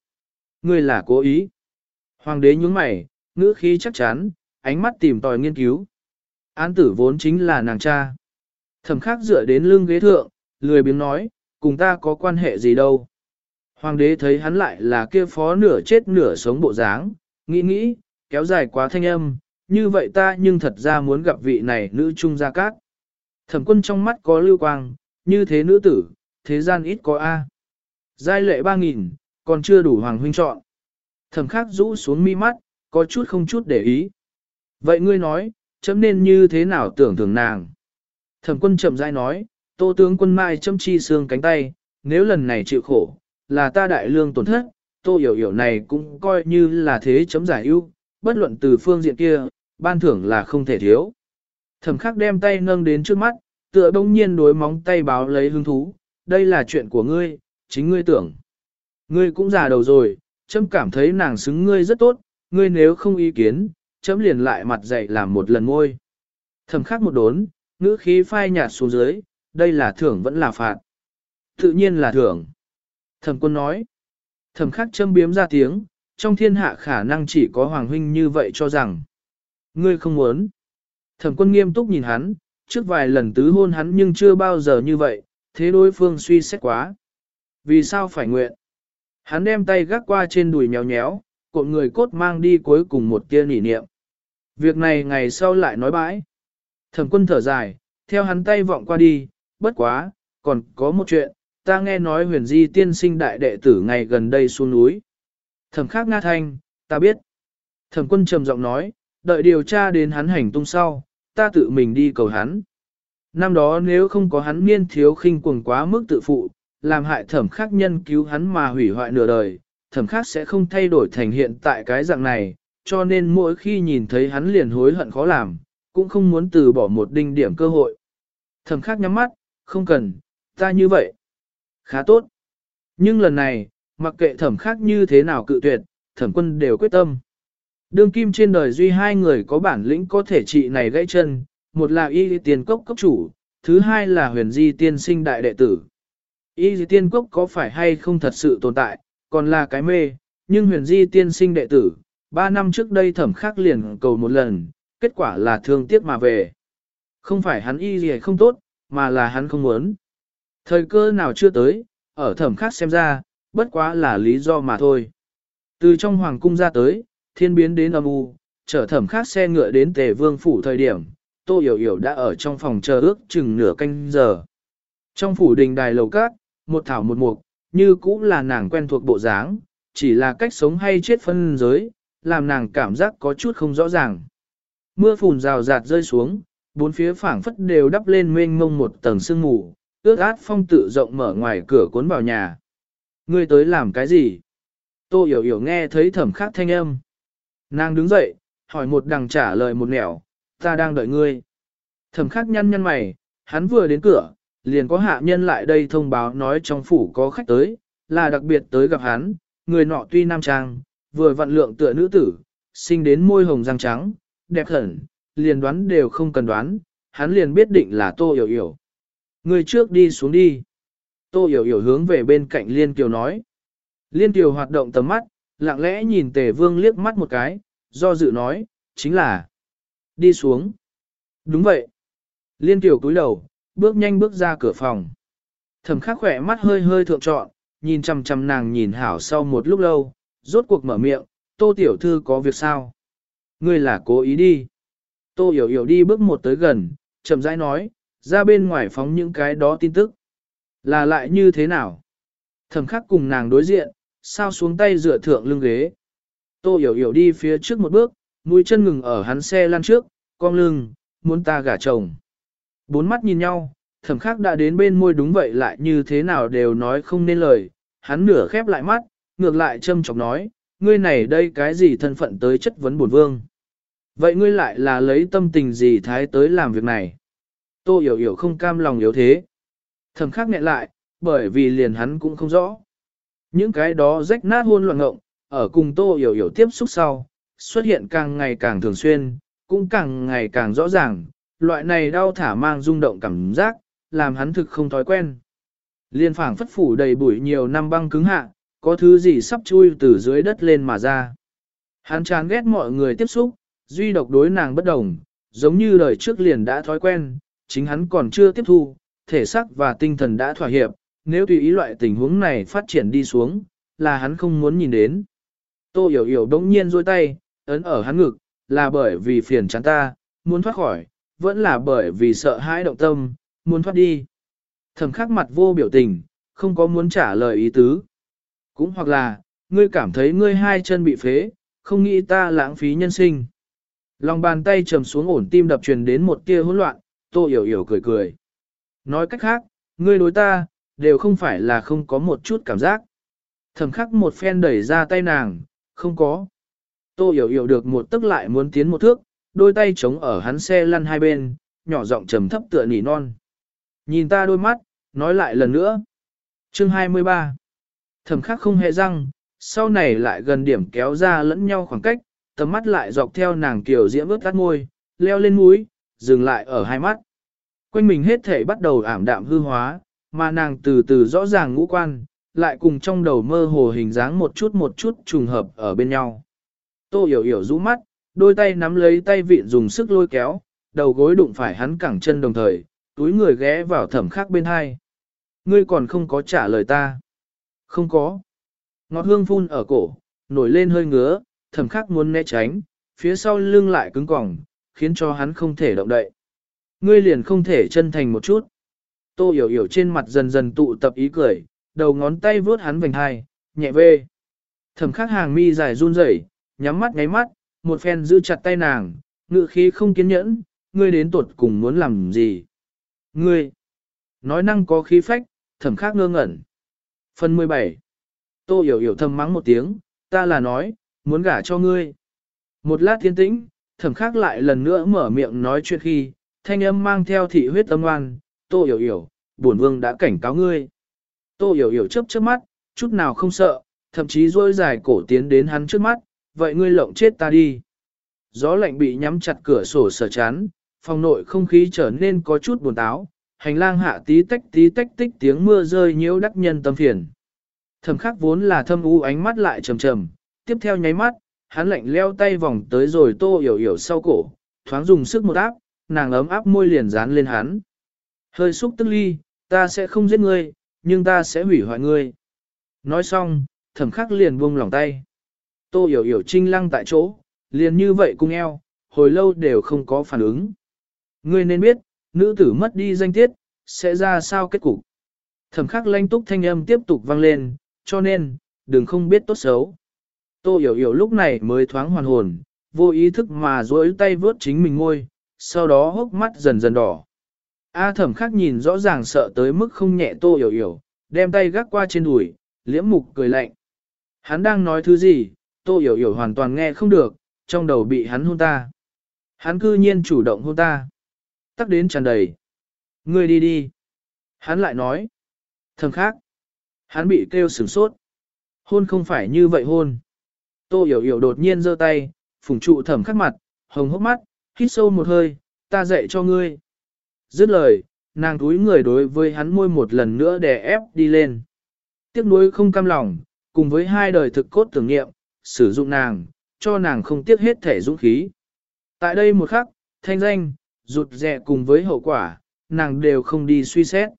Người là cố ý. Hoàng đế nhướng mày, ngữ khí chắc chắn, ánh mắt tìm tòi nghiên cứu. Án tử vốn chính là nàng cha. Thẩm khắc dựa đến lưng ghế thượng, lười biếng nói, cùng ta có quan hệ gì đâu. Hoàng đế thấy hắn lại là kia phó nửa chết nửa sống bộ dáng, nghĩ nghĩ, kéo dài quá thanh âm, như vậy ta nhưng thật ra muốn gặp vị này nữ trung gia cát. Thẩm quân trong mắt có lưu quang, như thế nữ tử, thế gian ít có A. Giai lệ ba nghìn, còn chưa đủ hoàng huynh chọn. Thẩm khắc rũ xuống mi mắt, có chút không chút để ý. Vậy ngươi nói, chấm nên như thế nào tưởng thưởng nàng? Thẩm quân chậm rãi nói, tô tướng quân mai châm chi xương cánh tay, nếu lần này chịu khổ, là ta đại lương tổn thất, tô hiểu hiểu này cũng coi như là thế chấm giải ưu, bất luận từ phương diện kia, ban thưởng là không thể thiếu. Thẩm khắc đem tay nâng đến trước mắt, tựa bỗng nhiên đối móng tay báo lấy hứng thú, đây là chuyện của ngươi, chính ngươi tưởng. Ngươi cũng già đầu rồi, chấm cảm thấy nàng xứng ngươi rất tốt, ngươi nếu không ý kiến, chấm liền lại mặt dậy làm một lần môi. thầm khắc một đốn, ngữ khí phai nhạt xuống dưới, đây là thưởng vẫn là phạt. Tự nhiên là thưởng. Thẩm quân nói. thầm khắc châm biếm ra tiếng, trong thiên hạ khả năng chỉ có Hoàng Huynh như vậy cho rằng. Ngươi không muốn. Thẩm quân nghiêm túc nhìn hắn, trước vài lần tứ hôn hắn nhưng chưa bao giờ như vậy, thế đối phương suy xét quá. Vì sao phải nguyện? Hắn đem tay gác qua trên đùi nhéo nhéo, cộn người cốt mang đi cuối cùng một tia nỉ niệm. Việc này ngày sau lại nói bãi. Thẩm quân thở dài, theo hắn tay vọng qua đi, bất quá, còn có một chuyện, ta nghe nói huyền di tiên sinh đại đệ tử ngày gần đây xuống núi. Thẩm khác nga thanh, ta biết. Thẩm quân trầm giọng nói, đợi điều tra đến hắn hành tung sau, ta tự mình đi cầu hắn. Năm đó nếu không có hắn niên thiếu khinh cuồng quá mức tự phụ, làm hại thẩm khác nhân cứu hắn mà hủy hoại nửa đời, thẩm khác sẽ không thay đổi thành hiện tại cái dạng này, cho nên mỗi khi nhìn thấy hắn liền hối hận khó làm, cũng không muốn từ bỏ một đinh điểm cơ hội. Thẩm Khắc nhắm mắt, không cần, ta như vậy. Khá tốt. Nhưng lần này, mặc kệ thẩm khác như thế nào cự tuyệt, thẩm quân đều quyết tâm. Đương kim trên đời duy hai người có bản lĩnh có thể trị này gãy chân, một là y tiền cốc cốc chủ, thứ hai là huyền di tiên sinh đại đệ tử. Y tiên cốc có phải hay không thật sự tồn tại, còn là cái mê, nhưng huyền di tiên sinh đệ tử, ba năm trước đây thẩm khắc liền cầu một lần, kết quả là thương tiếc mà về. Không phải hắn y gì không tốt, mà là hắn không muốn. Thời cơ nào chưa tới, ở thẩm khắc xem ra, bất quá là lý do mà thôi. Từ trong hoàng cung ra tới, thiên biến đến âm u, chở thẩm khắc xe ngựa đến tề vương phủ thời điểm, tô hiểu hiểu đã ở trong phòng chờ ước chừng nửa canh giờ. Trong phủ đình đài lầu cát, một thảo một mục, như cũng là nàng quen thuộc bộ dáng, chỉ là cách sống hay chết phân giới, làm nàng cảm giác có chút không rõ ràng. Mưa phùn rào rạt rơi xuống, bốn phía phảng phất đều đắp lên mênh mông một tầng sương mù, ước át phong tự rộng mở ngoài cửa cuốn vào nhà. Ngươi tới làm cái gì? Tô hiểu hiểu nghe thấy thẩm khắc thanh âm. Nàng đứng dậy, hỏi một đằng trả lời một nẻo, ta đang đợi ngươi. Thẩm khắc nhăn nhăn mày, hắn vừa đến cửa, liền có hạ nhân lại đây thông báo nói trong phủ có khách tới, là đặc biệt tới gặp hắn, người nọ tuy nam trang, vừa vận lượng tựa nữ tử, sinh đến môi hồng răng trắng, đẹp hẳn, liền đoán đều không cần đoán, hắn liền biết định là Tô hiểu hiểu Người trước đi xuống đi. Tô hiểu hiểu hướng về bên cạnh Liên Kiều nói. Liên Kiều hoạt động tầm mắt, lặng lẽ nhìn Tề Vương liếc mắt một cái, do dự nói, chính là đi xuống. Đúng vậy. Liên Kiều cúi đầu, bước nhanh bước ra cửa phòng. Thẩm khắc khỏe mắt hơi hơi thượng trọn, nhìn chằm chằm nàng nhìn hảo sau một lúc lâu, rốt cuộc mở miệng, tô tiểu thư có việc sao? Ngươi là cố ý đi. Tô hiểu hiểu đi bước một tới gần, chậm rãi nói, ra bên ngoài phóng những cái đó tin tức. Là lại như thế nào? Thẩm khắc cùng nàng đối diện, sao xuống tay dựa thượng lưng ghế. Tô hiểu hiểu đi phía trước một bước, mũi chân ngừng ở hắn xe lăn trước, cong lưng, muốn ta gả chồng. Bốn mắt nhìn nhau, thẩm khắc đã đến bên môi đúng vậy lại như thế nào đều nói không nên lời, hắn nửa khép lại mắt, ngược lại châm chọc nói, ngươi này đây cái gì thân phận tới chất vấn bổn vương. Vậy ngươi lại là lấy tâm tình gì thái tới làm việc này? Tô hiểu hiểu không cam lòng yếu thế. thầm khắc nghẹn lại, bởi vì liền hắn cũng không rõ. Những cái đó rách nát hôn loạn ngộng, ở cùng tô hiểu hiểu tiếp xúc sau, xuất hiện càng ngày càng thường xuyên, cũng càng ngày càng rõ ràng, loại này đau thả mang rung động cảm giác, làm hắn thực không thói quen. Liên phảng phất phủ đầy bụi nhiều năm băng cứng hạ, có thứ gì sắp chui từ dưới đất lên mà ra. Hắn chán ghét mọi người tiếp xúc, duy độc đối nàng bất đồng, giống như đời trước liền đã thói quen, chính hắn còn chưa tiếp thu, thể xác và tinh thần đã thỏa hiệp, nếu tùy ý loại tình huống này phát triển đi xuống, là hắn không muốn nhìn đến. Tô hiểu hiểu đống nhiên dôi tay, ấn ở hắn ngực, là bởi vì phiền chán ta, muốn thoát khỏi, vẫn là bởi vì sợ hãi động tâm, muốn thoát đi. Thẩm khắc mặt vô biểu tình, không có muốn trả lời ý tứ. Cũng hoặc là, ngươi cảm thấy ngươi hai chân bị phế, không nghĩ ta lãng phí nhân sinh. Lòng bàn tay trầm xuống ổn tim đập truyền đến một tia hỗn loạn, tô hiểu hiểu cười cười. Nói cách khác, ngươi đối ta, đều không phải là không có một chút cảm giác. Thẩm khắc một phen đẩy ra tay nàng, không có. Tô hiểu hiểu được một tức lại muốn tiến một thước, đôi tay chống ở hắn xe lăn hai bên, nhỏ giọng trầm thấp tựa nỉ non. Nhìn ta đôi mắt, nói lại lần nữa. Chương 23 Thẩm khắc không hề răng, sau này lại gần điểm kéo ra lẫn nhau khoảng cách, tầm mắt lại dọc theo nàng kiểu diễm ướt tắt môi, leo lên mũi, dừng lại ở hai mắt. Quanh mình hết thể bắt đầu ảm đạm hư hóa, mà nàng từ từ rõ ràng ngũ quan, lại cùng trong đầu mơ hồ hình dáng một chút một chút trùng hợp ở bên nhau. Tô hiểu hiểu rũ mắt, đôi tay nắm lấy tay vịn dùng sức lôi kéo, đầu gối đụng phải hắn cẳng chân đồng thời, túi người ghé vào thẩm khắc bên hai. Ngươi còn không có trả lời ta. Không có. Ngọt hương phun ở cổ, nổi lên hơi ngứa, thẩm khắc muốn né tránh, phía sau lưng lại cứng cỏng, khiến cho hắn không thể động đậy. Ngươi liền không thể chân thành một chút. Tô hiểu hiểu trên mặt dần dần tụ tập ý cười, đầu ngón tay vướt hắn vành hai, nhẹ vê. Thẩm khắc hàng mi dài run rẩy, nhắm mắt ngáy mắt, một phen giữ chặt tay nàng, ngự khí không kiên nhẫn, ngươi đến tuột cùng muốn làm gì? Ngươi! Nói năng có khí phách, thẩm khắc ngơ ngẩn. Phần 17 Tô hiểu hiểu thầm mắng một tiếng, ta là nói, muốn gả cho ngươi. Một lát thiên tĩnh, thẩm Khác lại lần nữa mở miệng nói chuyện khi, thanh âm mang theo thị huyết âm oan, tô hiểu hiểu, bổn vương đã cảnh cáo ngươi. Tô hiểu hiểu chớp chớp mắt, chút nào không sợ, thậm chí rôi dài cổ tiến đến hắn trước mắt, vậy ngươi lộng chết ta đi. Gió lạnh bị nhắm chặt cửa sổ sở chán, phòng nội không khí trở nên có chút buồn táo, hành lang hạ tí tách tí tách tích tiếng mưa rơi nhiễu đắc nhân tâm phiền. Thẩm khắc vốn là thâm u ánh mắt lại trầm trầm, tiếp theo nháy mắt, hắn lạnh leo tay vòng tới rồi tô hiểu hiểu sau cổ, thoáng dùng sức một áp, nàng ấm áp môi liền dán lên hắn. Hơi xúc tức ly, ta sẽ không giết ngươi, nhưng ta sẽ hủy hoại ngươi. Nói xong, thẩm khắc liền buông lòng tay. Tô hiểu hiểu trinh lăng tại chỗ, liền như vậy cung eo, hồi lâu đều không có phản ứng. Ngươi nên biết, nữ tử mất đi danh tiết, sẽ ra sao kết cục. Thẩm khắc lanh túc thanh âm tiếp tục vang lên, cho nên, đừng không biết tốt xấu. Tô hiểu hiểu lúc này mới thoáng hoàn hồn, vô ý thức mà duỗi tay vớt chính mình ngôi, sau đó hốc mắt dần dần đỏ. A thẩm khắc nhìn rõ ràng sợ tới mức không nhẹ tô hiểu hiểu, đem tay gác qua trên đùi, liễm mục cười lạnh. Hắn đang nói thứ gì, tô hiểu hiểu hoàn toàn nghe không được, trong đầu bị hắn hôn ta. Hắn cư nhiên chủ động hôn ta. Tắc đến tràn đầy. Ngươi đi đi. Hắn lại nói. Thầm khác. Hắn bị kêu sửng sốt. Hôn không phải như vậy hôn. Tô hiểu hiểu đột nhiên giơ tay, phủng trụ thẩm khắc mặt, hồng hốc mắt, hít sâu một hơi, ta dạy cho ngươi. Dứt lời, nàng túi người đối với hắn môi một lần nữa để ép đi lên. Tiếc nuối không cam lòng, cùng với hai đời thực cốt tưởng nghiệm, sử dụng nàng, cho nàng không tiếc hết thể dũng khí. Tại đây một khắc, thanh danh, rụt rè cùng với hậu quả, nàng đều không đi suy xét.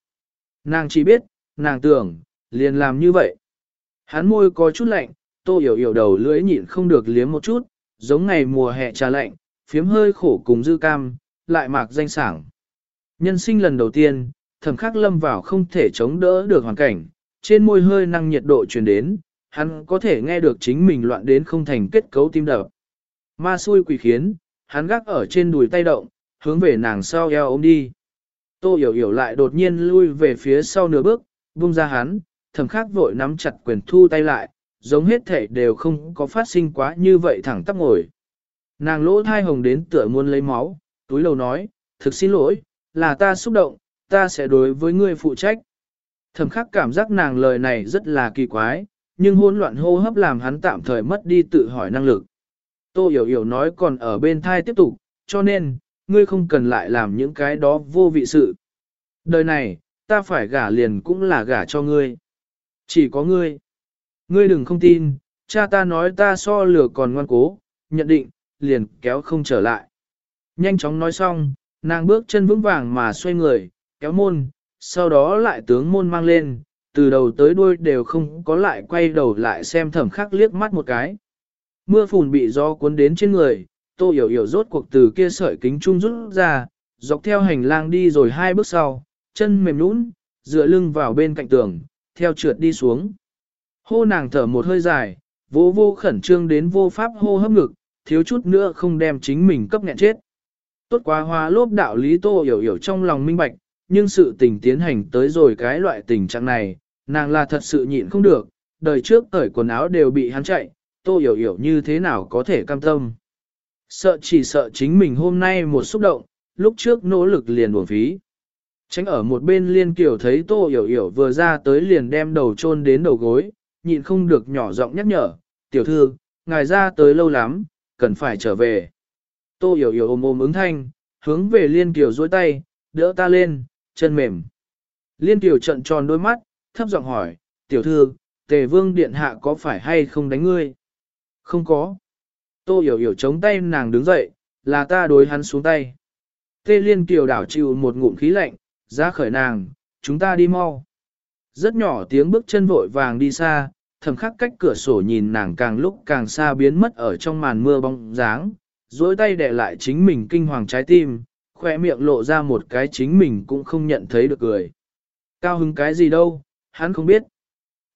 Nàng chỉ biết, nàng tưởng, liền làm như vậy. Hắn môi có chút lạnh, tô hiểu hiểu đầu lưỡi nhịn không được liếm một chút, giống ngày mùa hè trà lạnh, phiếm hơi khổ cùng dư cam, lại mạc danh sảng. Nhân sinh lần đầu tiên, thẩm khắc lâm vào không thể chống đỡ được hoàn cảnh, trên môi hơi năng nhiệt độ truyền đến, hắn có thể nghe được chính mình loạn đến không thành kết cấu tim đập. Ma xui quỷ khiến, hắn gác ở trên đùi tay động, hướng về nàng sau eo ôm đi. Tô hiểu hiểu lại đột nhiên lui về phía sau nửa bước, buông ra hắn, thầm khắc vội nắm chặt quyền thu tay lại, giống hết thể đều không có phát sinh quá như vậy thẳng tắp ngồi. Nàng lỗ thai hồng đến tựa muôn lấy máu, túi lầu nói, thực xin lỗi, là ta xúc động, ta sẽ đối với ngươi phụ trách. Thầm khắc cảm giác nàng lời này rất là kỳ quái, nhưng hỗn loạn hô hấp làm hắn tạm thời mất đi tự hỏi năng lực. Tô hiểu hiểu nói còn ở bên thai tiếp tục, cho nên, ngươi không cần lại làm những cái đó vô vị sự. Đời này, ta phải gả liền cũng là gả cho ngươi. Chỉ có ngươi. Ngươi đừng không tin, cha ta nói ta so lửa còn ngoan cố, nhận định, liền kéo không trở lại. Nhanh chóng nói xong, nàng bước chân vững vàng mà xoay người, kéo môn, sau đó lại tướng môn mang lên, từ đầu tới đuôi đều không có lại quay đầu lại xem thẩm khắc liếc mắt một cái. Mưa phùn bị gió cuốn đến trên người, tô hiểu hiểu rốt cuộc từ kia sợi kính trung rút ra, dọc theo hành lang đi rồi hai bước sau, chân mềm nũng, dựa lưng vào bên cạnh tường, theo trượt đi xuống. Hô nàng thở một hơi dài, vô vô khẩn trương đến vô pháp hô hấp ngực, thiếu chút nữa không đem chính mình cấp nghẹn chết. Tốt quá hoa lốp đạo lý tô hiểu hiểu trong lòng minh bạch, nhưng sự tình tiến hành tới rồi cái loại tình trạng này, nàng là thật sự nhịn không được, đời trước cởi quần áo đều bị hắn chạy, tô hiểu hiểu như thế nào có thể cam tâm. Sợ chỉ sợ chính mình hôm nay một xúc động, lúc trước nỗ lực liền buồn phí. Tránh ở một bên liên kiểu thấy tô hiểu hiểu vừa ra tới liền đem đầu chôn đến đầu gối, nhịn không được nhỏ giọng nhắc nhở, tiểu thư, ngài ra tới lâu lắm, cần phải trở về. Tô hiểu hiểu ôm ôm ứng thanh, hướng về liên kiểu dối tay, đỡ ta lên, chân mềm. Liên tiểu trận tròn đôi mắt, thấp giọng hỏi, tiểu thư, tề vương điện hạ có phải hay không đánh ngươi? Không có. Tô hiểu hiểu chống tay nàng đứng dậy, là ta đối hắn xuống tay. Tê liên kiều đảo chịu một ngụm khí lạnh, ra khởi nàng, chúng ta đi mau. Rất nhỏ tiếng bước chân vội vàng đi xa, thầm khắc cách cửa sổ nhìn nàng càng lúc càng xa biến mất ở trong màn mưa bóng dáng, dối tay để lại chính mình kinh hoàng trái tim, khoe miệng lộ ra một cái chính mình cũng không nhận thấy được cười. Cao hứng cái gì đâu, hắn không biết.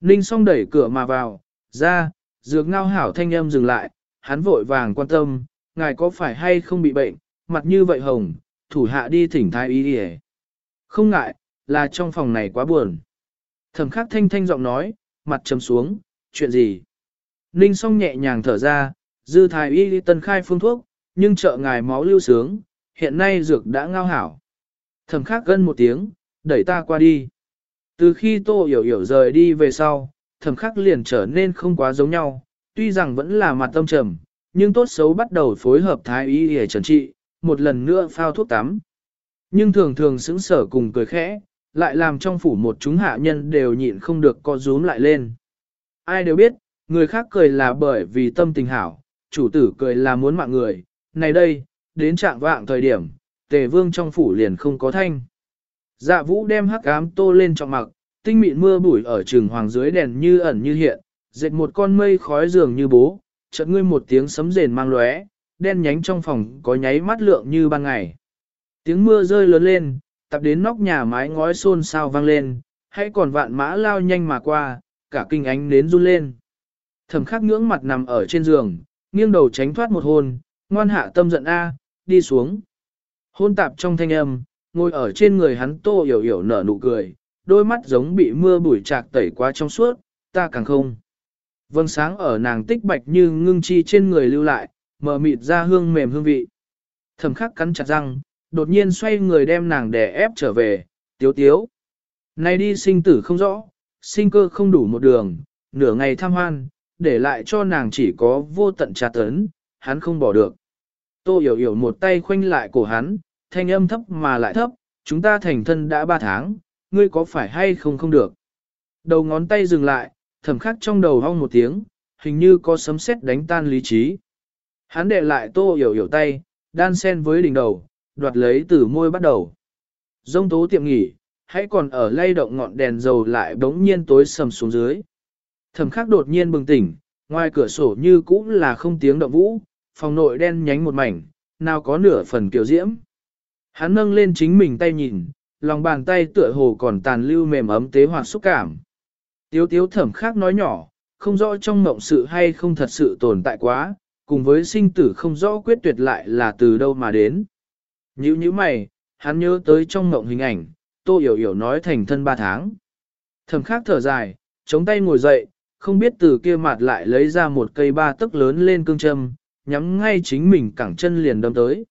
Ninh song đẩy cửa mà vào, ra, dược ngao hảo thanh âm dừng lại, hắn vội vàng quan tâm, ngài có phải hay không bị bệnh, mặt như vậy hồng, thủ hạ đi thỉnh thái y đi Không ngại, là trong phòng này quá buồn. Thẩm khắc thanh thanh giọng nói, mặt trầm xuống, chuyện gì? Ninh song nhẹ nhàng thở ra, dư thái y tân khai phương thuốc, nhưng trợ ngài máu lưu sướng, hiện nay dược đã ngao hảo. Thẩm khắc gân một tiếng, đẩy ta qua đi. Từ khi tô hiểu hiểu rời đi về sau, thẩm khắc liền trở nên không quá giống nhau, tuy rằng vẫn là mặt tâm trầm, nhưng tốt xấu bắt đầu phối hợp thái y để trần trị, một lần nữa phao thuốc tắm. Nhưng thường thường sững sở cùng cười khẽ, lại làm trong phủ một chúng hạ nhân đều nhịn không được co rúm lại lên. Ai đều biết, người khác cười là bởi vì tâm tình hảo, chủ tử cười là muốn mạng người, này đây, đến trạng vạng thời điểm, tề vương trong phủ liền không có thanh. Dạ vũ đem hắc ám tô lên trong mặc, tinh mịn mưa bụi ở trường hoàng dưới đèn như ẩn như hiện, dệt một con mây khói dường như bố, chợt ngươi một tiếng sấm rền mang lóe, đen nhánh trong phòng có nháy mắt lượng như ban ngày. Tiếng mưa rơi lớn lên, tập đến nóc nhà mái ngói xôn xao vang lên, hay còn vạn mã lao nhanh mà qua, cả kinh ánh nến run lên. Thẩm khắc ngưỡng mặt nằm ở trên giường, nghiêng đầu tránh thoát một hôn, ngoan hạ tâm giận A, đi xuống. Hôn tạp trong thanh âm, ngồi ở trên người hắn tô hiểu hiểu nở nụ cười, đôi mắt giống bị mưa bụi trạc tẩy qua trong suốt, ta càng không. Vâng sáng ở nàng tích bạch như ngưng chi trên người lưu lại, mở mịt ra hương mềm hương vị. Thẩm khắc cắn chặt răng, đột nhiên xoay người đem nàng đè ép trở về, tiếu tiếu. Này đi sinh tử không rõ, sinh cơ không đủ một đường, nửa ngày tham hoan, để lại cho nàng chỉ có vô tận trà tấn, hắn không bỏ được. Tô hiểu hiểu một tay khoanh lại cổ hắn, thanh âm thấp mà lại thấp, chúng ta thành thân đã ba tháng, ngươi có phải hay không không được. Đầu ngón tay dừng lại, thẩm khắc trong đầu hong một tiếng, hình như có sấm sét đánh tan lý trí. Hắn đệ lại tô hiểu hiểu tay, đan sen với đỉnh đầu, đoạt lấy từ môi bắt đầu. Dông tố tiệm nghỉ, hãy còn ở lay động ngọn đèn dầu lại đống nhiên tối sầm xuống dưới. Thẩm khắc đột nhiên bừng tỉnh, ngoài cửa sổ như cũ là không tiếng động vũ, phòng nội đen nhánh một mảnh, nào có nửa phần kiểu diễm. Hắn nâng lên chính mình tay nhìn, lòng bàn tay tựa hồ còn tàn lưu mềm ấm tế hoạt xúc cảm. Tiếu tiếu thẩm khác nói nhỏ, không rõ trong mộng sự hay không thật sự tồn tại quá, cùng với sinh tử không rõ quyết tuyệt lại là từ đâu mà đến. Như như mày, hắn nhớ tới trong mộng hình ảnh, tô hiểu hiểu nói thành thân ba tháng. Thẩm khác thở dài, chống tay ngồi dậy, không biết từ kia mặt lại lấy ra một cây ba tấc lớn lên cương châm, nhắm ngay chính mình cẳng chân liền đâm tới.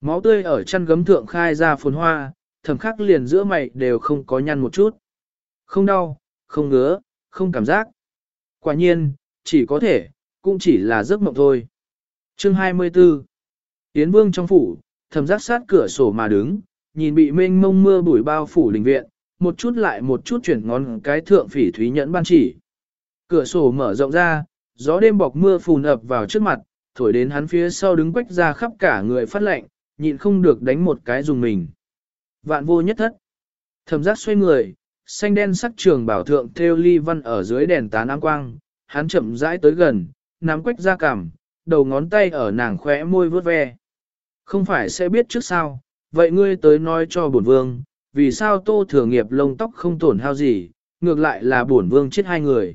Máu tươi ở chân gấm thượng khai ra phồn hoa, thẩm khắc liền giữa mày đều không có nhăn một chút. Không đau, không ngứa, không cảm giác. Quả nhiên, chỉ có thể, cũng chỉ là giấc mộng thôi. Chương 24 Yến Vương trong phủ, thầm giác sát cửa sổ mà đứng, nhìn bị mênh mông mưa bụi bao phủ đình viện, một chút lại một chút chuyển ngón cái thượng phỉ thúy nhẫn ban chỉ. Cửa sổ mở rộng ra, gió đêm bọc mưa phùn ập vào trước mặt, thổi đến hắn phía sau đứng quách ra khắp cả người phát lạnh, nhịn không được đánh một cái dùng mình. Vạn vô nhất thất. Thầm giác xoay người, xanh đen sắc trường bảo thượng theo ly văn ở dưới đèn tán ám quang, hắn chậm rãi tới gần, nắm quách ra cằm, đầu ngón tay ở nàng khóe môi vớt ve. Không phải sẽ biết trước sao, vậy ngươi tới nói cho bổn vương, vì sao tô thừa nghiệp lông tóc không tổn hao gì, ngược lại là bổn vương chết hai người.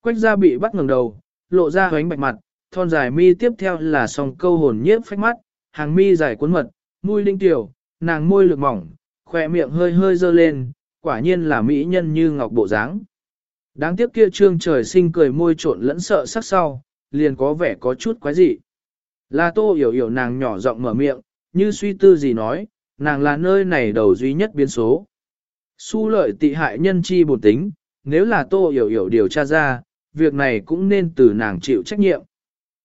Quách gia bị bắt ngẩng đầu, lộ ra hoánh bạch mặt, thon dài mi tiếp theo là song câu hồn nhiếp phách mắt, hàng mi dài cuốn mật, môi linh tiểu, nàng môi lực mỏng, khỏe miệng hơi hơi dơ lên, quả nhiên là mỹ nhân như ngọc bộ dáng. Đáng tiếc kia trương trời sinh cười môi trộn lẫn sợ sắc sau, liền có vẻ có chút quái dị. Là tô hiểu hiểu nàng nhỏ giọng mở miệng, như suy tư gì nói, nàng là nơi này đầu duy nhất biến số. Su lợi tị hại nhân chi bổn tính, nếu là tô hiểu hiểu điều tra ra, việc này cũng nên từ nàng chịu trách nhiệm.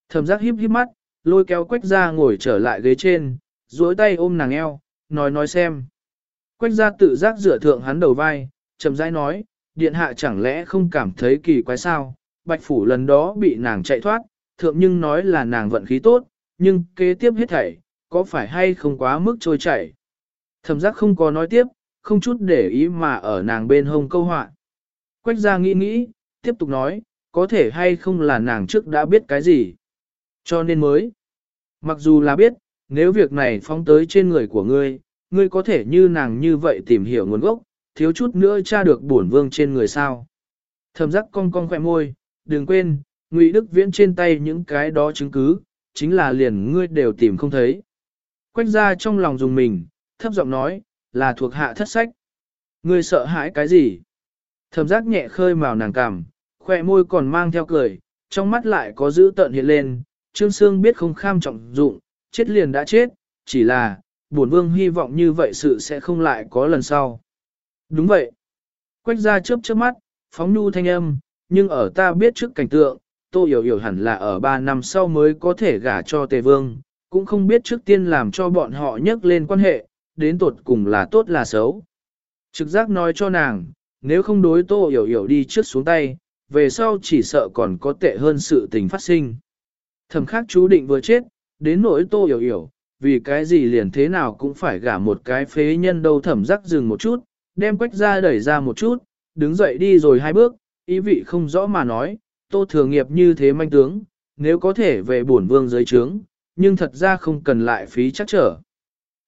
Thẩm giác híp híp mắt, lôi kéo quách ra ngồi trở lại ghế trên, duỗi tay ôm nàng eo, nói nói xem. Quách Gia tự giác dựa thượng hắn đầu vai, chậm rãi nói, điện hạ chẳng lẽ không cảm thấy kỳ quái sao, bạch phủ lần đó bị nàng chạy thoát, thượng nhưng nói là nàng vận khí tốt, nhưng kế tiếp hết thảy, có phải hay không quá mức trôi chảy. Thẩm giác không có nói tiếp, không chút để ý mà ở nàng bên hông câu họa. Quách Gia nghĩ nghĩ, tiếp tục nói, có thể hay không là nàng trước đã biết cái gì. Cho nên mới, mặc dù là biết, nếu việc này phóng tới trên người của ngươi, ngươi có thể như nàng như vậy tìm hiểu nguồn gốc, thiếu chút nữa tra được bổn vương trên người sao. Thầm giác cong cong khỏe môi, đừng quên, Ngụy Đức Viễn trên tay những cái đó chứng cứ, chính là liền ngươi đều tìm không thấy. Quách ra trong lòng dùng mình, thấp giọng nói, là thuộc hạ thất sách. Ngươi sợ hãi cái gì? Thầm giác nhẹ khơi màu nàng cảm, khỏe môi còn mang theo cười, trong mắt lại có giữ tợn hiện lên, Trương Sương biết không kham trọng dụng, chết liền đã chết, chỉ là, bổn vương hy vọng như vậy sự sẽ không lại có lần sau. Đúng vậy. Quách ra chớp chớp mắt, phóng nhu thanh âm, nhưng ở ta biết trước cảnh tượng, tô hiểu hiểu hẳn là ở 3 năm sau mới có thể gả cho tề vương, cũng không biết trước tiên làm cho bọn họ nhắc lên quan hệ, đến tột cùng là tốt là xấu. Trực giác nói cho nàng, nếu không đối tô hiểu hiểu đi trước xuống tay, về sau chỉ sợ còn có tệ hơn sự tình phát sinh. Thẩm khắc chú định vừa chết, đến nỗi tô hiểu hiểu, vì cái gì liền thế nào cũng phải gả một cái phế nhân đâu thẩm giác dừng một chút, đem quách ra đẩy ra một chút, đứng dậy đi rồi hai bước, ý vị không rõ mà nói, tô thừa nghiệp như thế manh tướng, nếu có thể về bổn vương giới trướng, nhưng thật ra không cần lại phí chắc trở.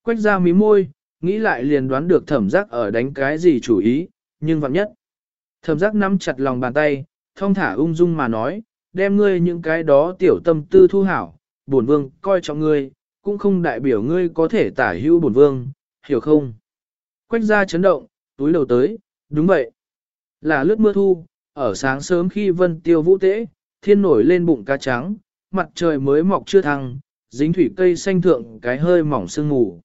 Quách ra mí môi, nghĩ lại liền đoán được thẩm giác ở đánh cái gì chủ ý, nhưng vặn nhất. Thẩm giác nắm chặt lòng bàn tay, thong thả ung dung mà nói, đem ngươi những cái đó tiểu tâm tư thu hảo, bổn vương coi trọng ngươi, cũng không đại biểu ngươi có thể tả hữu bổn vương, hiểu không? Quách ra chấn động, túi đầu tới, đúng vậy. Là lướt mưa thu, ở sáng sớm khi vân tiêu vũ tế, thiên nổi lên bụng cá trắng, mặt trời mới mọc chưa thăng, dính thủy cây xanh thượng cái hơi mỏng sương ngủ,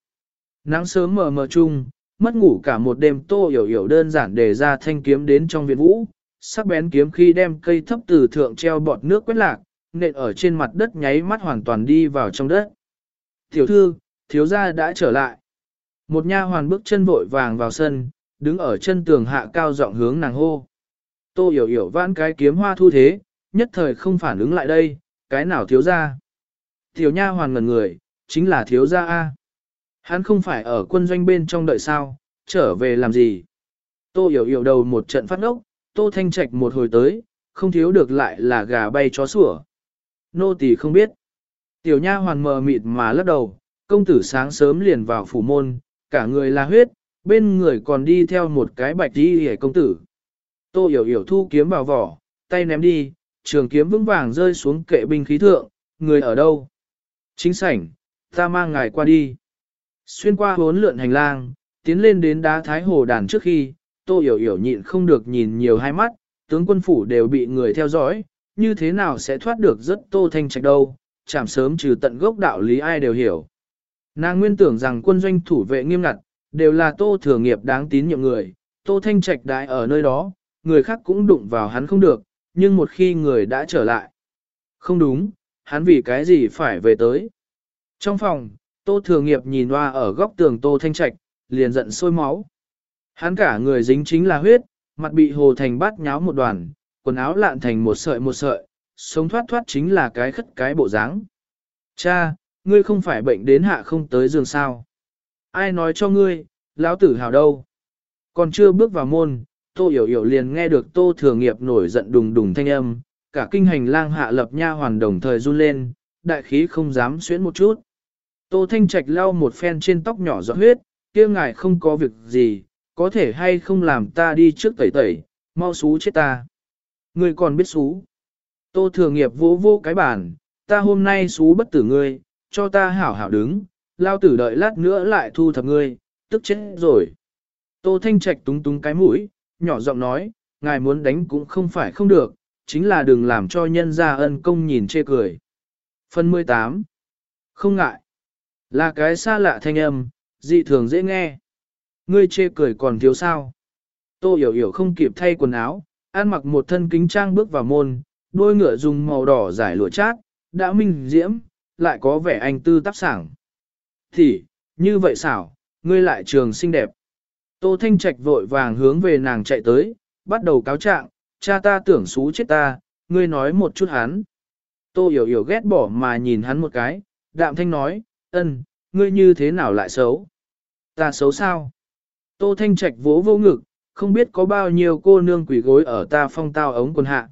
Nắng sớm mờ mờ chung, mất ngủ cả một đêm tô hiểu hiểu đơn giản để ra thanh kiếm đến trong viện vũ, sắc bén kiếm khi đem cây thấp từ thượng treo bọt nước quét lạc, nện ở trên mặt đất nháy mắt hoàn toàn đi vào trong đất. Tiểu thư, thiếu gia đã trở lại. Một nha hoàn bước chân vội vàng vào sân, đứng ở chân tường hạ cao giọng hướng nàng hô. Tô hiểu hiểu vãn cái kiếm hoa thu thế, nhất thời không phản ứng lại đây, cái nào thiếu gia? Tiểu nha hoàn ngẩn người, chính là thiếu gia A. Hắn không phải ở quân doanh bên trong đợi sao, trở về làm gì? Tô hiểu hiểu đầu một trận phát ốc, tô thanh trạch một hồi tới, không thiếu được lại là gà bay chó sủa. Nô tỳ không biết. Tiểu nha hoàn mờ mịt mà lắc đầu, công tử sáng sớm liền vào phủ môn, cả người là huyết, bên người còn đi theo một cái bạch đi hề công tử. Tô hiểu hiểu thu kiếm vào vỏ, tay ném đi, trường kiếm vững vàng rơi xuống kệ binh khí thượng, người ở đâu? Chính sảnh, ta mang ngài qua đi. Xuyên qua hốn lượn hành lang, tiến lên đến đá thái hồ đàn trước khi, tô hiểu hiểu nhịn không được nhìn nhiều hai mắt, tướng quân phủ đều bị người theo dõi, như thế nào sẽ thoát được rất tô thanh trạch đâu, chạm sớm trừ tận gốc đạo lý ai đều hiểu. Nàng nguyên tưởng rằng quân doanh thủ vệ nghiêm ngặt, đều là tô thừa nghiệp đáng tín nhiệm người, tô thanh trạch đại ở nơi đó, người khác cũng đụng vào hắn không được, nhưng một khi người đã trở lại. Không đúng, hắn vì cái gì phải về tới. Trong phòng, tô thừa nghiệp nhìn hoa ở góc tường tô thanh trạch, liền giận sôi máu. Hắn cả người dính chính là huyết, mặt bị hồ thành bát nháo một đoàn, quần áo lạn thành một sợi một sợi, sống thoát thoát chính là cái khất cái bộ dáng. Cha, ngươi không phải bệnh đến hạ không tới giường sao. Ai nói cho ngươi, lão tử hào đâu. Còn chưa bước vào môn, tô hiểu hiểu liền nghe được tô thừa nghiệp nổi giận đùng đùng thanh âm, cả kinh hành lang hạ lập nha hoàn đồng thời run lên, đại khí không dám xuyến một chút. Tô thanh trạch lau một phen trên tóc nhỏ giọt huyết, kia ngài không có việc gì, có thể hay không làm ta đi trước tẩy tẩy, mau xú chết ta. Ngươi còn biết xú. Tô thừa nghiệp vô vô cái bản, ta hôm nay xú bất tử ngươi, cho ta hảo hảo đứng, lao tử đợi lát nữa lại thu thập ngươi, tức chết rồi. Tô Thanh Trạch túng túng cái mũi, nhỏ giọng nói, ngài muốn đánh cũng không phải không được, chính là đừng làm cho nhân gia ân công nhìn chê cười. Phần 18 Không ngại. Là cái xa lạ thanh âm, dị thường dễ nghe. Ngươi chê cười còn thiếu sao. Tô hiểu hiểu không kịp thay quần áo, ăn mặc một thân kính trang bước vào môn, đôi ngựa dùng màu đỏ giải lụa chát, đã minh diễm, lại có vẻ anh tư tác sảng. Thì, như vậy xảo, ngươi lại trường xinh đẹp. Tô Thanh Trạch vội vàng hướng về nàng chạy tới, bắt đầu cáo trạng, cha ta tưởng xú chết ta, ngươi nói một chút hắn. Tô hiểu hiểu ghét bỏ mà nhìn hắn một cái, đạm thanh nói, ân, ngươi như thế nào lại xấu? Ta xấu sao? Tô Thanh Trạch vỗ vô ngực, không biết có bao nhiêu cô nương quỷ gối ở ta phong tao ống quần hạ.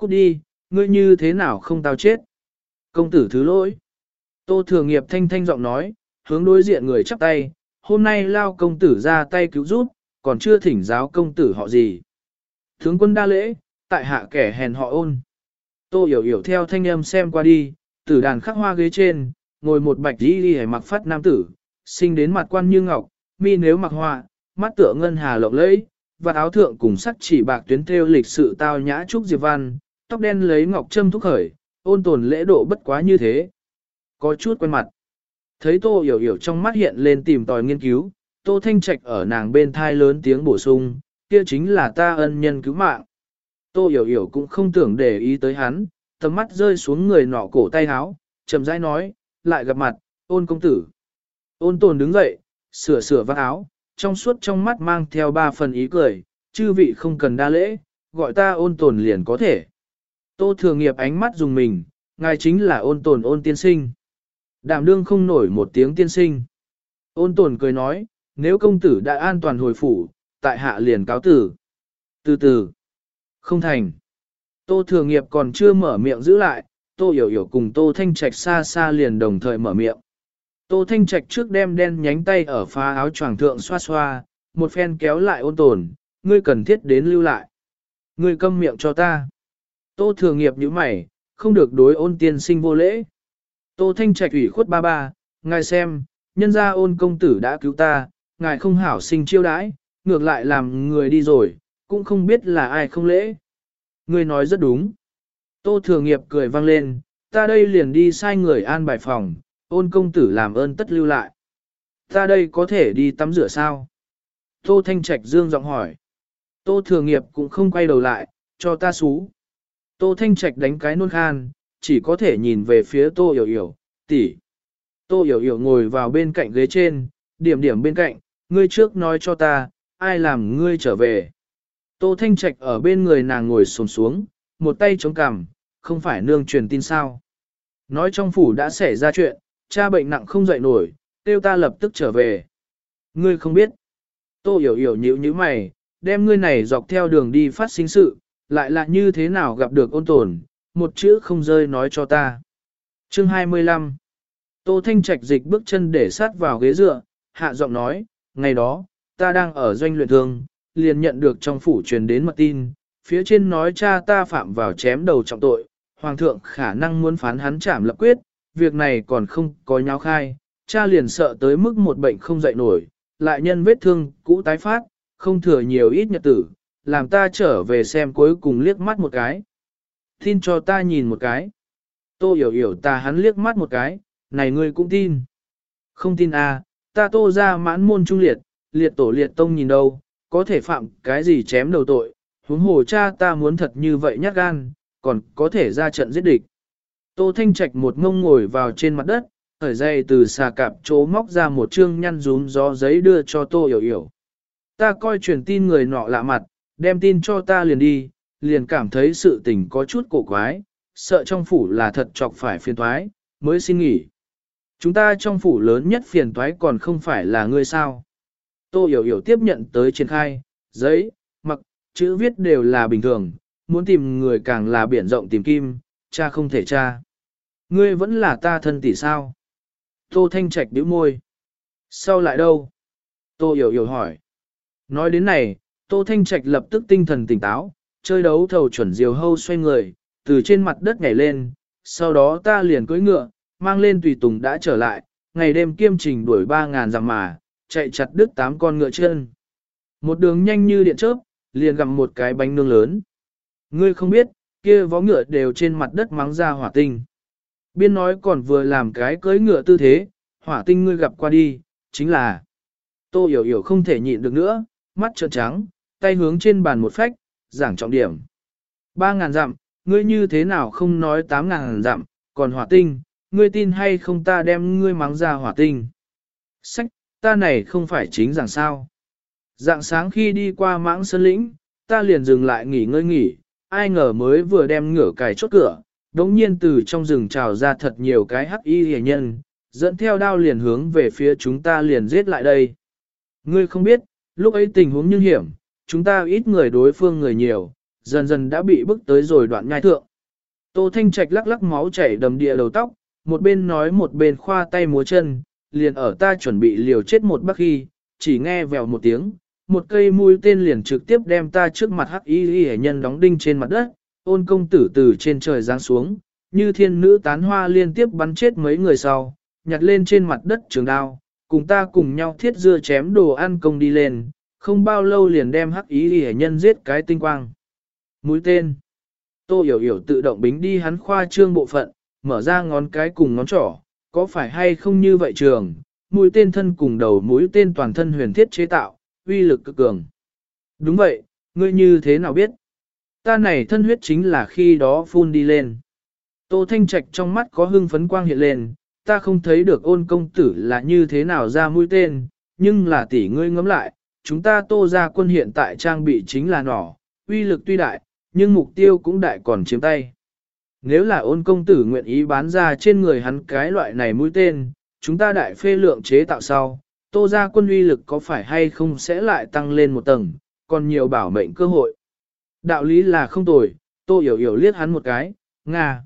Cút đi, ngươi như thế nào không tao chết? Công tử thứ lỗi. Tô Thừa Nghiệp thanh thanh giọng nói, hướng đối diện người chắp tay, hôm nay lao công tử ra tay cứu giúp, còn chưa thỉnh giáo công tử họ gì. Tướng quân đa lễ, tại hạ kẻ hèn họ ôn. Tô hiểu hiểu theo thanh âm xem qua đi, tử đàn khắc hoa ghế trên, ngồi một bạch đi đi mặc phát nam tử, sinh đến mặt quan như ngọc, mi nếu mặc hoa, mắt tựa ngân hà lộng lẫy, và áo thượng cùng sắc chỉ bạc tuyến theo lịch sự tao nhã trúc diệp văn, tóc đen lấy ngọc trâm thúc khởi, ôn tồn lễ độ bất quá như thế. Có chút quen mặt. Thấy tô hiểu hiểu trong mắt hiện lên tìm tòi nghiên cứu, tô thanh trạch ở nàng bên thai lớn tiếng bổ sung, kia chính là ta ân nhân cứu mạng. Tô hiểu hiểu cũng không tưởng để ý tới hắn, tầm mắt rơi xuống người nọ cổ tay háo, chậm rãi nói, lại gặp mặt, ôn công tử. Ôn tồn đứng dậy, sửa sửa vác áo, trong suốt trong mắt mang theo ba phần ý cười, chư vị không cần đa lễ, gọi ta ôn tồn liền có thể. Tô thường nghiệp ánh mắt dùng mình, ngài chính là ôn tồn ôn tiên sinh. đạm đương không nổi một tiếng tiên sinh. Ôn tồn cười nói, nếu công tử đã an toàn hồi phủ, tại hạ liền cáo tử. Từ từ. Không thành. Tô Thừa Nghiệp còn chưa mở miệng giữ lại, Tô Hiểu Hiểu cùng Tô Thanh Trạch xa xa liền đồng thời mở miệng. Tô Thanh Trạch trước đem đen nhánh tay ở phá áo choàng thượng xoa xoa, một phen kéo lại ôn tồn, ngươi cần thiết đến lưu lại. Ngươi câm miệng cho ta. Tô Thừa Nghiệp như mày, không được đối ôn tiên sinh vô lễ. Tô Thanh Trạch ủy khuất ba ba, ngài xem, nhân gia ôn công tử đã cứu ta, ngài không hảo sinh chiêu đãi, ngược lại làm người đi rồi, cũng không biết là ai không lễ. Ngươi nói rất đúng. Tô Thừa Nghiệp cười vang lên, ta đây liền đi sai người an bài phòng, ôn công tử làm ơn tất lưu lại. Ta đây có thể đi tắm rửa sao? Tô Thanh Trạch dương giọng hỏi. Tô Thừa Nghiệp cũng không quay đầu lại, cho ta xú. Tô Thanh Trạch đánh cái nôn khan, chỉ có thể nhìn về phía Tô Yểu Yểu, tỷ. Tô Yểu Yểu ngồi vào bên cạnh ghế trên, điểm điểm bên cạnh, ngươi trước nói cho ta, ai làm ngươi trở về. Tô Thanh Trạch ở bên người nàng ngồi xổm xuống, một tay chống cằm, không phải nương truyền tin sao. Nói trong phủ đã xảy ra chuyện, cha bệnh nặng không dậy nổi, tiêu ta lập tức trở về. Ngươi không biết. Tô hiểu hiểu nhíu như mày, đem ngươi này dọc theo đường đi phát sinh sự, lại là như thế nào gặp được ôn tồn, một chữ không rơi nói cho ta. Chương 25 Tô Thanh Trạch dịch bước chân để sát vào ghế dựa, hạ giọng nói, ngày đó, ta đang ở doanh luyện thương, liền nhận được trong phủ truyền đến mật tin, phía trên nói cha ta phạm vào chém đầu trọng tội, hoàng thượng khả năng muốn phán hắn trảm lập quyết, việc này còn không có nháo khai, cha liền sợ tới mức một bệnh không dậy nổi, lại nhân vết thương cũ tái phát, không thừa nhiều ít nhật tử, làm ta trở về xem cuối cùng liếc mắt một cái. Tin cho ta nhìn một cái. Tô hiểu hiểu ta hắn liếc mắt một cái, này ngươi cũng tin. Không tin à, ta tô ra mãn môn trung liệt, liệt tổ liệt tông nhìn đâu, có thể phạm cái gì chém đầu tội, huống hồ cha ta muốn thật như vậy nhát gan, còn có thể ra trận giết địch. Tô Thanh Trạch một ngông ngồi vào trên mặt đất, ở dây từ xà cạp chỗ móc ra một chương nhăn rúm gió giấy đưa cho Tô Hiểu Hiểu. Ta coi truyền tin người nọ lạ mặt, đem tin cho ta liền đi, liền cảm thấy sự tình có chút cổ quái, sợ trong phủ là thật chọc phải phiền toái, mới xin nghỉ. Chúng ta trong phủ lớn nhất phiền toái còn không phải là ngươi sao. Tô Hiểu Hiểu tiếp nhận tới triển khai, giấy, mặc, chữ viết đều là bình thường, muốn tìm người càng là biển rộng tìm kim, cha không thể cha. Ngươi vẫn là ta thân tỷ sao? Tô Thanh Trạch bĩu môi. Sau lại đâu? Tô Hiểu Hiểu hỏi. Nói đến này, Tô Thanh Trạch lập tức tinh thần tỉnh táo, chơi đấu thầu chuẩn diều hâu xoay người, từ trên mặt đất nhảy lên, sau đó ta liền cưỡi ngựa, mang lên tùy tùng đã trở lại, ngày đêm kiêm trình đuổi 3.000 dặm mà, chạy chặt đứt tám con ngựa chân. Một đường nhanh như điện chớp, liền gặp một cái bánh nương lớn. Ngươi không biết, kia vó ngựa đều trên mặt đất mắng ra hỏa tinh. Biên nói còn vừa làm cái cưỡi ngựa tư thế, hỏa tinh ngươi gặp qua đi, chính là Tô hiểu hiểu không thể nhịn được nữa, mắt trợn trắng, tay hướng trên bàn một phách, giảng trọng điểm. Ba ngàn dặm, ngươi như thế nào không nói tám ngàn dặm, còn hỏa tinh, ngươi tin hay không ta đem ngươi mắng ra hỏa tinh. Sách, ta này không phải chính giảng sao. Dạng sáng khi đi qua mãng sơn lĩnh, ta liền dừng lại nghỉ ngơi nghỉ, ai ngờ mới vừa đem ngửa cài chốt cửa, đống nhiên từ trong rừng trào ra thật nhiều cái hắc y hề nhân, dẫn theo đao liền hướng về phía chúng ta liền giết lại đây. Ngươi không biết, lúc ấy tình huống như hiểm, chúng ta ít người đối phương người nhiều, dần dần đã bị bức tới rồi đoạn nhai thượng. Tô Thanh Trạch lắc lắc máu chảy đầm địa đầu tóc, một bên nói một bên khoa tay múa chân, liền ở ta chuẩn bị liều chết một bác khi, chỉ nghe vèo một tiếng, một cây mũi tên liền trực tiếp đem ta trước mặt hắc y y nhân đóng đinh trên mặt đất, ôn công tử từ trên trời giáng xuống, như thiên nữ tán hoa liên tiếp bắn chết mấy người sau, nhặt lên trên mặt đất trường đao, cùng ta cùng nhau thiết dưa chém đồ ăn công đi lên, không bao lâu liền đem hắc ý hề nhân giết cái tinh quang. Mũi tên. Tô hiểu hiểu tự động bính đi hắn khoa trương bộ phận, mở ra ngón cái cùng ngón trỏ, có phải hay không như vậy trường, mũi tên thân cùng đầu mũi tên toàn thân huyền thiết chế tạo, uy lực cực cường. Đúng vậy, ngươi như thế nào biết? Ta này thân huyết chính là khi đó phun đi lên. Tô Thanh Trạch trong mắt có hưng phấn quang hiện lên, ta không thấy được ôn công tử là như thế nào ra mũi tên, nhưng là tỷ ngươi ngẫm lại, chúng ta tô ra quân hiện tại trang bị chính là nỏ, uy lực tuy đại, nhưng mục tiêu cũng đại còn chiếm tay. Nếu là ôn công tử nguyện ý bán ra trên người hắn cái loại này mũi tên, chúng ta đại phê lượng chế tạo sau, tô ra quân uy lực có phải hay không sẽ lại tăng lên một tầng, còn nhiều bảo mệnh cơ hội. Đạo lý là không tồi, tô hiểu hiểu liếc hắn một cái, Nga.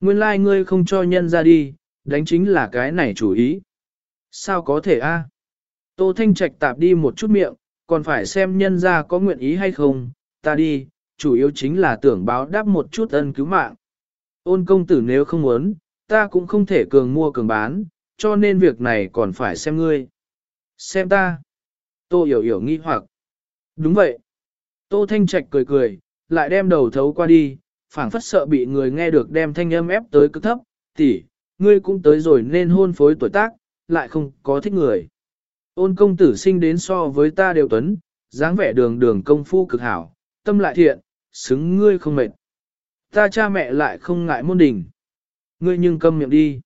Nguyên lai like ngươi không cho nhân ra đi, đánh chính là cái này chủ ý. Sao có thể a? Tô Thanh Trạch tạp đi một chút miệng, còn phải xem nhân ra có nguyện ý hay không, ta đi, chủ yếu chính là tưởng báo đáp một chút ân cứu mạng. Ôn công tử nếu không muốn, ta cũng không thể cường mua cường bán, cho nên việc này còn phải xem ngươi. Xem ta. Tô hiểu hiểu nghi hoặc. Đúng vậy. Tô Thanh Trạch cười cười, lại đem đầu thấu qua đi, phảng phất sợ bị người nghe được đem thanh âm ép tới cực thấp, tỷ, ngươi cũng tới rồi nên hôn phối tuổi tác, lại không có thích người. Ôn công tử sinh đến so với ta đều tuấn, dáng vẻ đường đường công phu cực hảo, tâm lại thiện, xứng ngươi không mệt. Ta cha mẹ lại không ngại môn đình. Ngươi nhưng câm miệng đi.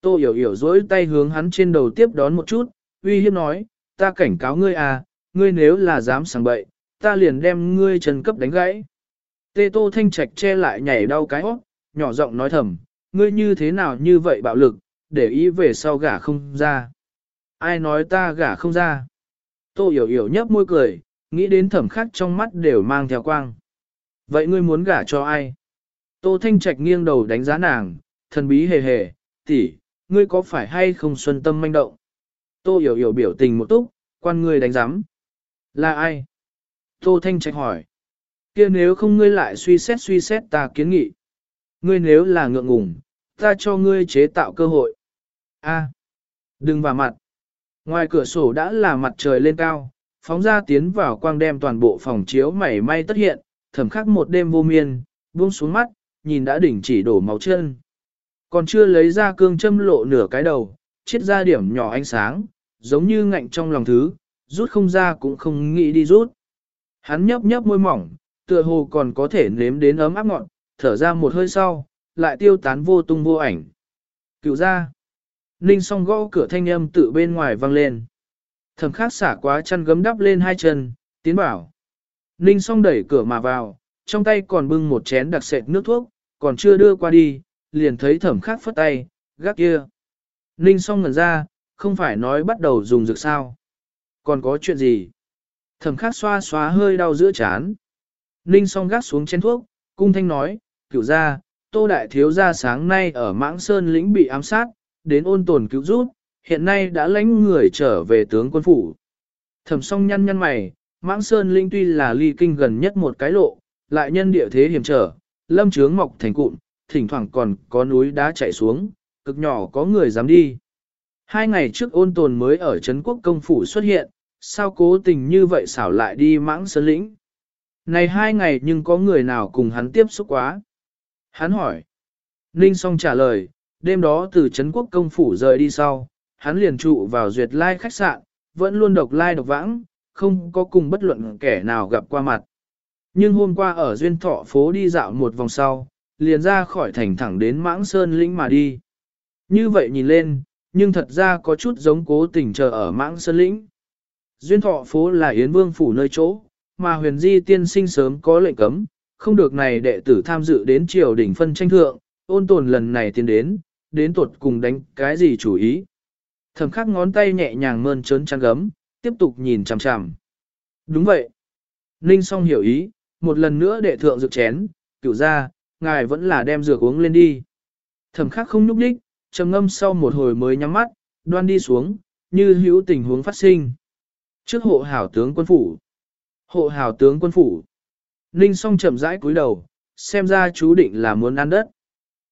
Tô hiểu hiểu dối tay hướng hắn trên đầu tiếp đón một chút, uy hiếp nói, ta cảnh cáo ngươi à, ngươi nếu là dám sảng bậy, ta liền đem ngươi trần cấp đánh gãy. Tê tô thanh trạch che lại nhảy đau cái hót, nhỏ giọng nói thầm, ngươi như thế nào như vậy bạo lực, để ý về sau gả không ra. Ai nói ta gả không ra? Tô hiểu hiểu nhấp môi cười, nghĩ đến thẩm khắc trong mắt đều mang theo quang. Vậy ngươi muốn gả cho ai? Tô Thanh Trạch nghiêng đầu đánh giá nàng, thần bí hề hề, tỷ, ngươi có phải hay không xuân tâm manh động? Tô hiểu hiểu biểu tình một túc, quan ngươi đánh giám. Là ai? Tô Thanh Trạch hỏi. kia nếu không ngươi lại suy xét suy xét ta kiến nghị. Ngươi nếu là ngượng ngùng, ta cho ngươi chế tạo cơ hội. A, đừng vào mặt. Ngoài cửa sổ đã là mặt trời lên cao, phóng ra tiến vào quang đem toàn bộ phòng chiếu mảy may tất hiện, thẩm khắc một đêm vô miên, buông xuống mắt, nhìn đã đỉnh chỉ đổ máu chân. Còn chưa lấy ra cương châm lộ nửa cái đầu, chiết ra điểm nhỏ ánh sáng, giống như ngạnh trong lòng thứ, rút không ra cũng không nghĩ đi rút. Hắn nhấp nhấp môi mỏng, tựa hồ còn có thể nếm đến ấm áp ngọn, thở ra một hơi sau, lại tiêu tán vô tung vô ảnh. Cựu ra. Ninh song gõ cửa thanh âm tự bên ngoài vang lên. Thẩm khắc xả quá chăn gấm đắp lên hai chân, tiến bảo. Ninh song đẩy cửa mà vào, trong tay còn bưng một chén đặc sệt nước thuốc, còn chưa đưa qua đi, liền thấy thẩm khắc phất tay, gác kia. Ninh song ngẩn ra, không phải nói bắt đầu dùng dược sao. Còn có chuyện gì? Thẩm khắc xoa xóa hơi đau giữa chán. Ninh song gác xuống chén thuốc, cung thanh nói, cửu ra, tô đại thiếu gia sáng nay ở mãng sơn lĩnh bị ám sát, đến ôn tồn cứu giúp, hiện nay đã lãnh người trở về tướng quân phủ. Thẩm song nhăn nhăn mày, mãng sơn linh tuy là ly kinh gần nhất một cái lộ, lại nhân địa thế hiểm trở, lâm trướng mọc thành cụm, thỉnh thoảng còn có núi đá chảy xuống, cực nhỏ có người dám đi. Hai ngày trước ôn tồn mới ở Trấn Quốc Công Phủ xuất hiện, sao cố tình như vậy xảo lại đi mãng sơn lĩnh. Này hai ngày nhưng có người nào cùng hắn tiếp xúc quá. Hắn hỏi. Ninh song trả lời, đêm đó từ Trấn Quốc Công Phủ rời đi sau, hắn liền trụ vào duyệt lai khách sạn, vẫn luôn độc lai độc vãng, không có cùng bất luận kẻ nào gặp qua mặt. Nhưng hôm qua ở Duyên Thọ phố đi dạo một vòng sau, liền ra khỏi thành thẳng đến mãng sơn lĩnh mà đi. Như vậy nhìn lên, nhưng thật ra có chút giống cố tình chờ ở mãng sơn lĩnh. Duyên Thọ phố là Yến Vương phủ nơi chỗ, mà huyền di tiên sinh sớm có lệnh cấm, không được này đệ tử tham dự đến triều đỉnh phân tranh thượng, ôn tồn lần này tiến đến, đến tuột cùng đánh cái gì chủ ý. Thẩm khắc ngón tay nhẹ nhàng mơn trớn chăn gấm, tiếp tục nhìn chằm chằm. Đúng vậy. Ninh song hiểu ý, một lần nữa đệ thượng dược chén, cửu ra, ngài vẫn là đem dược uống lên đi. Thẩm khắc không nhúc đích, trầm ngâm sau một hồi mới nhắm mắt, đoan đi xuống, như hữu tình huống phát sinh. Trước hộ hảo tướng quân phủ. Hộ hảo tướng quân phủ. Ninh song chậm rãi cúi đầu, xem ra chú định là muốn ăn đất.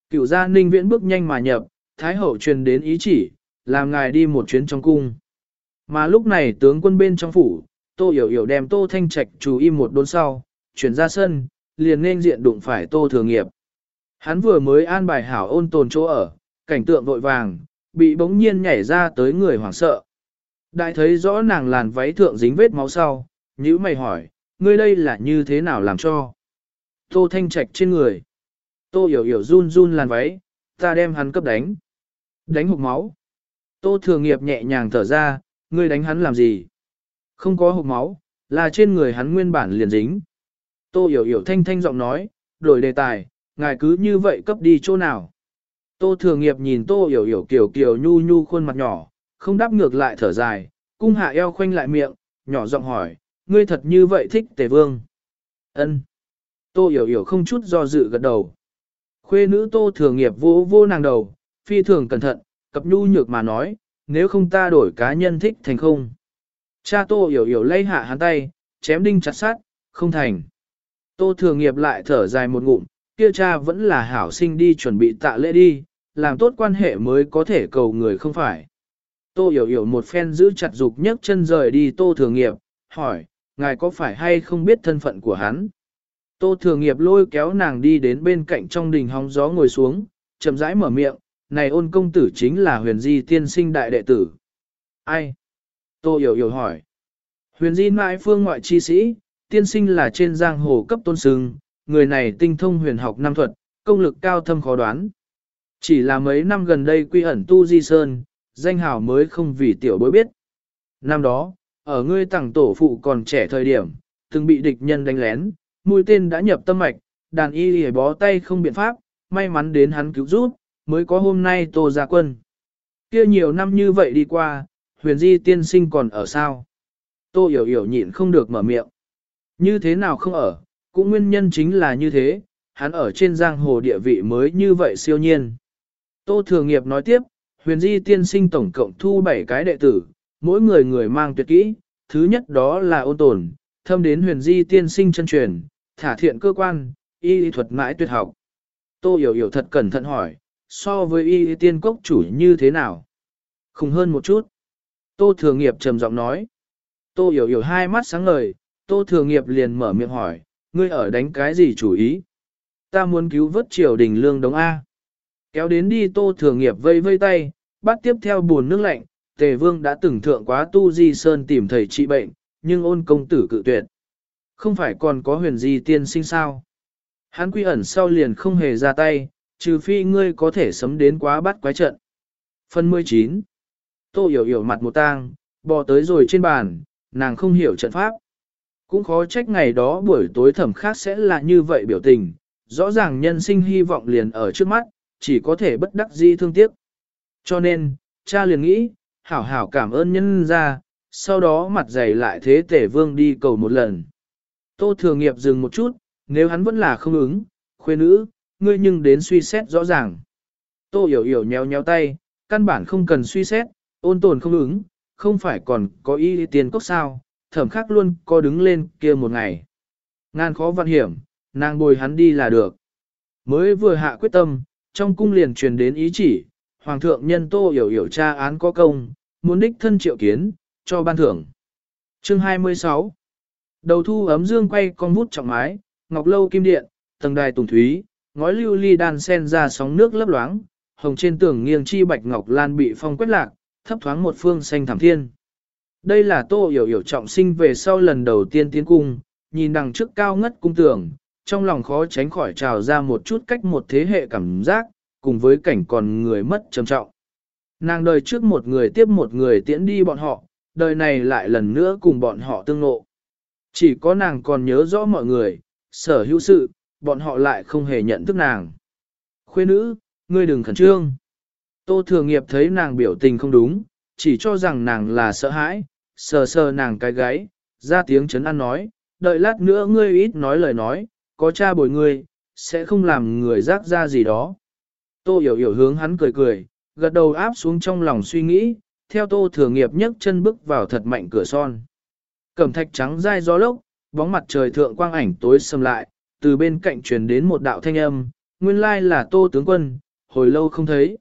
Cựu gia ninh viễn bước nhanh mà nhập, thái hậu truyền đến ý chỉ, làm ngài đi một chuyến trong cung. Mà lúc này tướng quân bên trong phủ, tô hiểu hiểu đem tô thanh trạch chú im một đốn sau, chuyển ra sân, liền nên diện đụng phải tô thừa nghiệp. Hắn vừa mới an bài hảo ôn tồn chỗ ở, cảnh tượng vội vàng, bị bỗng nhiên nhảy ra tới người hoảng sợ. Đại thấy rõ nàng làn váy thượng dính vết máu sau, nhữ mày hỏi, ngươi đây là như thế nào làm cho? Tô thanh trạch trên người. Tô hiểu hiểu run run làn váy, ta đem hắn cấp đánh. Đánh hụt máu. Tô thừa nghiệp nhẹ nhàng thở ra, ngươi đánh hắn làm gì? Không có hụt máu, là trên người hắn nguyên bản liền dính. Tô hiểu hiểu thanh thanh giọng nói, đổi đề tài, ngài cứ như vậy cấp đi chỗ nào? Tô thừa nghiệp nhìn tô hiểu hiểu kiểu kiểu nhu nhu khuôn mặt nhỏ, không đáp ngược lại thở dài, cung hạ eo khoanh lại miệng, nhỏ giọng hỏi, ngươi thật như vậy thích tề vương? Ân. Tô hiểu hiểu không chút do dự gật đầu. Khuê nữ tô thừa nghiệp vô vô nàng đầu, phi thường cẩn thận, cập nhu nhược mà nói, nếu không ta đổi cá nhân thích thành không. Cha tô hiểu hiểu lấy hạ hắn tay, chém đinh chặt sát, không thành. Tô thừa nghiệp lại thở dài một ngụm, kia cha vẫn là hảo sinh đi chuẩn bị tạ lễ đi, làm tốt quan hệ mới có thể cầu người không phải. Tô hiểu hiểu một phen giữ chặt dục nhấc chân rời đi tô thừa nghiệp, hỏi, ngài có phải hay không biết thân phận của hắn? Tô thừa nghiệp lôi kéo nàng đi đến bên cạnh trong đình hóng gió ngồi xuống, chậm rãi mở miệng, này ôn công tử chính là huyền di tiên sinh đại đệ tử. Ai? Tô hiểu hiểu hỏi. Huyền di mãi phương ngoại chi sĩ, tiên sinh là trên giang hồ cấp tôn sưng, người này tinh thông huyền học nam thuật, công lực cao thâm khó đoán. Chỉ là mấy năm gần đây quy ẩn tu di sơn, danh hào mới không vì tiểu bối biết. Năm đó, ở ngươi tặng tổ phụ còn trẻ thời điểm, từng bị địch nhân đánh lén, mũi tên đã nhập tâm mạch, đàn y hề bó tay không biện pháp, may mắn đến hắn cứu giúp, mới có hôm nay tô ra quân. kia nhiều năm như vậy đi qua, huyền di tiên sinh còn ở sao? Tô hiểu hiểu nhịn không được mở miệng. Như thế nào không ở, cũng nguyên nhân chính là như thế, hắn ở trên giang hồ địa vị mới như vậy siêu nhiên. Tô thường Nghiệp nói tiếp, huyền di tiên sinh tổng cộng thu 7 cái đệ tử, mỗi người người mang tuyệt kỹ, thứ nhất đó là ôn tồn, thâm đến huyền di tiên sinh chân truyền, thả thiện cơ quan, y thuật mãi tuyệt học. Tô hiểu hiểu thật cẩn thận hỏi, so với y tiên cốc chủ như thế nào? Khùng hơn một chút. Tô Thừa Nghiệp trầm giọng nói. Tô hiểu hiểu hai mắt sáng ngời, Tô Thừa Nghiệp liền mở miệng hỏi, ngươi ở đánh cái gì chủ ý? Ta muốn cứu vớt triều đình lương đống A. Kéo đến đi tô thừa nghiệp vây vây tay, bắt tiếp theo buồn nước lạnh, tề vương đã từng thượng quá tu di sơn tìm thầy trị bệnh, nhưng ôn công tử cự tuyệt. Không phải còn có huyền di tiên sinh sao? Hắn quy ẩn sau liền không hề ra tay, trừ phi ngươi có thể sấm đến quá bắt quái trận. Phần 19 Tô hiểu hiểu mặt một tang, bò tới rồi trên bàn, nàng không hiểu trận pháp. Cũng khó trách ngày đó buổi tối thẩm khác sẽ là như vậy biểu tình, rõ ràng nhân sinh hy vọng liền ở trước mắt, chỉ có thể bất đắc di thương tiếc. Cho nên, cha liền nghĩ, hảo hảo cảm ơn nhân ra, sau đó mặt dày lại thế tể vương đi cầu một lần. Tô thừa nghiệp dừng một chút, nếu hắn vẫn là không ứng, khuê nữ, ngươi nhưng đến suy xét rõ ràng. Tô hiểu hiểu nhéo nhéo tay, căn bản không cần suy xét, ôn tồn không ứng, không phải còn có ý tiền cốc sao, thẩm khắc luôn có đứng lên kia một ngày. Ngàn khó vạn hiểm, nàng bồi hắn đi là được. Mới vừa hạ quyết tâm, trong cung liền truyền đến ý chỉ, Hoàng thượng nhân tô hiểu hiểu tra án có công, muốn đích thân triệu kiến, cho ban thưởng. Chương 26 Đầu thu ấm dương quay con vút trọng mái, ngọc lâu kim điện, tầng đài tùng thúy, ngói lưu ly đan sen ra sóng nước lấp loáng, hồng trên tường nghiêng chi bạch ngọc lan bị phong quét lạc, thấp thoáng một phương xanh thảm thiên. Đây là tô hiểu hiểu trọng sinh về sau lần đầu tiên tiến cung, nhìn đằng trước cao ngất cung tường, trong lòng khó tránh khỏi trào ra một chút cách một thế hệ cảm giác, cùng với cảnh còn người mất trầm trọng. Nàng đời trước một người tiếp một người tiễn đi bọn họ, đời này lại lần nữa cùng bọn họ tương ngộ. Chỉ có nàng còn nhớ rõ mọi người, sở hữu sự, bọn họ lại không hề nhận thức nàng. Khuê nữ, ngươi đừng khẩn trương. Tô Thừa Nghiệp thấy nàng biểu tình không đúng, chỉ cho rằng nàng là sợ hãi, sờ sờ nàng cái gáy, ra tiếng chấn an nói, đợi lát nữa ngươi ít nói lời nói, có cha bồi ngươi, sẽ không làm người rác ra gì đó. Tô hiểu hiểu hướng hắn cười cười, gật đầu áp xuống trong lòng suy nghĩ, theo tô thừa nghiệp nhấc chân bước vào thật mạnh cửa son. Cẩm thạch trắng dai gió lốc, bóng mặt trời thượng quang ảnh tối sầm lại, từ bên cạnh truyền đến một đạo thanh âm, nguyên lai là tô tướng quân, hồi lâu không thấy.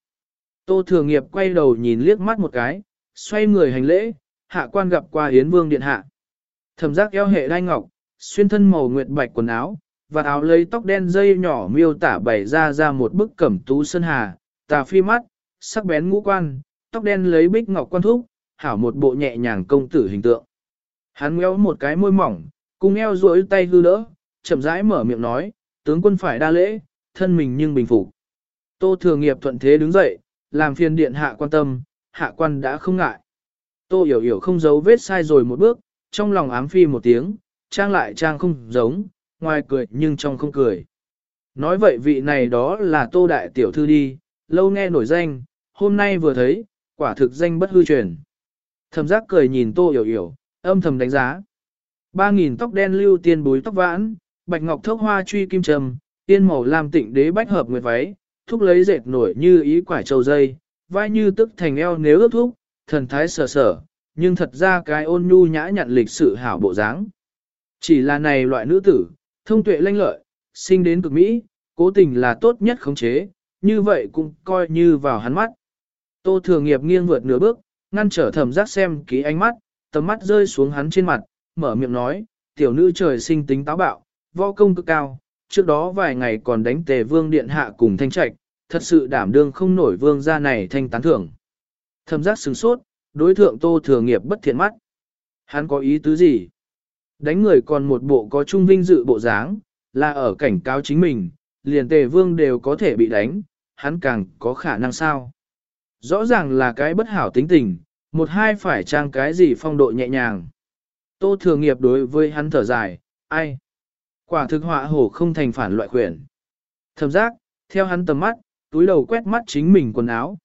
Tô thừa nghiệp quay đầu nhìn liếc mắt một cái, xoay người hành lễ, hạ quan gặp qua Yến Vương Điện Hạ. Thẩm giác eo hệ đai ngọc, xuyên thân màu nguyệt bạch quần áo, và áo lấy tóc đen dây nhỏ miêu tả bày ra ra một bức cẩm tú sơn hà, tà phi mắt, sắc bén ngũ quan, tóc đen lấy bích ngọc quan thúc, hảo một bộ nhẹ nhàng công tử hình tượng. Hắn ngéo một cái môi mỏng, cùng eo duỗi tay hư đỡ, chậm rãi mở miệng nói, tướng quân phải đa lễ, thân mình nhưng bình phục. Tô thừa nghiệp thuận thế đứng dậy, làm phiền điện hạ quan tâm, hạ quan đã không ngại. Tô hiểu hiểu không giấu vết sai rồi một bước, trong lòng ám phi một tiếng, trang lại trang không giống, ngoài cười nhưng trong không cười. Nói vậy vị này đó là tô đại tiểu thư đi, lâu nghe nổi danh, hôm nay vừa thấy, quả thực danh bất hư truyền. Thầm giác cười nhìn tô hiểu hiểu, âm thầm đánh giá. Ba nghìn tóc đen lưu tiên búi tóc vãn, bạch ngọc thốc hoa truy kim trầm, tiên màu lam tịnh đế bách hợp nguyệt váy, thúc lấy dệt nổi như ý quả trầu dây, vai như tức thành eo nếu ước thúc, thần thái sở sở, nhưng thật ra cái ôn nhu nhã nhặn lịch sự hảo bộ dáng. Chỉ là này loại nữ tử, thông tuệ lanh lợi, sinh đến cực Mỹ, cố tình là tốt nhất khống chế, như vậy cũng coi như vào hắn mắt. Tô thừa nghiệp nghiêng vượt nửa bước, ngăn trở thẩm giác xem ký ánh mắt, tầm mắt rơi xuống hắn trên mặt, mở miệng nói, tiểu nữ trời sinh tính táo bạo, võ công cực cao, trước đó vài ngày còn đánh tề vương điện hạ cùng thanh trạch, thật sự đảm đương không nổi vương gia này thanh tán thưởng. Thẩm giác sừng sốt, đối thượng tô thừa nghiệp bất thiện mắt. Hắn có ý tứ gì? Đánh người còn một bộ có trung vinh dự bộ dáng, là ở cảnh cáo chính mình, liền tề vương đều có thể bị đánh, hắn càng có khả năng sao? Rõ ràng là cái bất hảo tính tình, một hai phải trang cái gì phong độ nhẹ nhàng. Tô thừa nghiệp đối với hắn thở dài, ai? Quả thực họa hổ không thành phản loại quyển. Thầm giác, theo hắn tầm mắt, túi đầu quét mắt chính mình quần áo.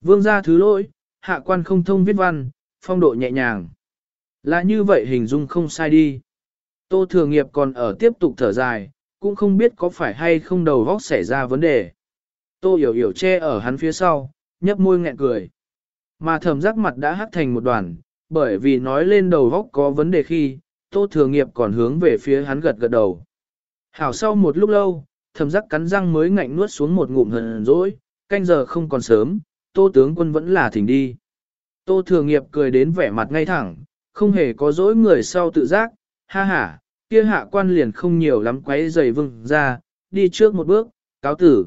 Vương gia thứ lỗi, hạ quan không thông viết văn, phong độ nhẹ nhàng. Là như vậy hình dung không sai đi. Tô thừa nghiệp còn ở tiếp tục thở dài, cũng không biết có phải hay không đầu vóc xảy ra vấn đề. Tô hiểu hiểu che ở hắn phía sau, nhấp môi nghẹn cười. Mà thầm giác mặt đã hắt thành một đoàn, bởi vì nói lên đầu vóc có vấn đề khi, tô thừa nghiệp còn hướng về phía hắn gật gật đầu. Hảo sau một lúc lâu, thầm giác cắn răng mới ngạnh nuốt xuống một ngụm hờn dỗi, canh giờ không còn sớm, tô tướng quân vẫn là thỉnh đi. Tô thừa nghiệp cười đến vẻ mặt ngay thẳng, không hề có dỗi người sau tự giác, ha ha, kia hạ quan liền không nhiều lắm quấy giày vừng ra, đi trước một bước, cáo tử.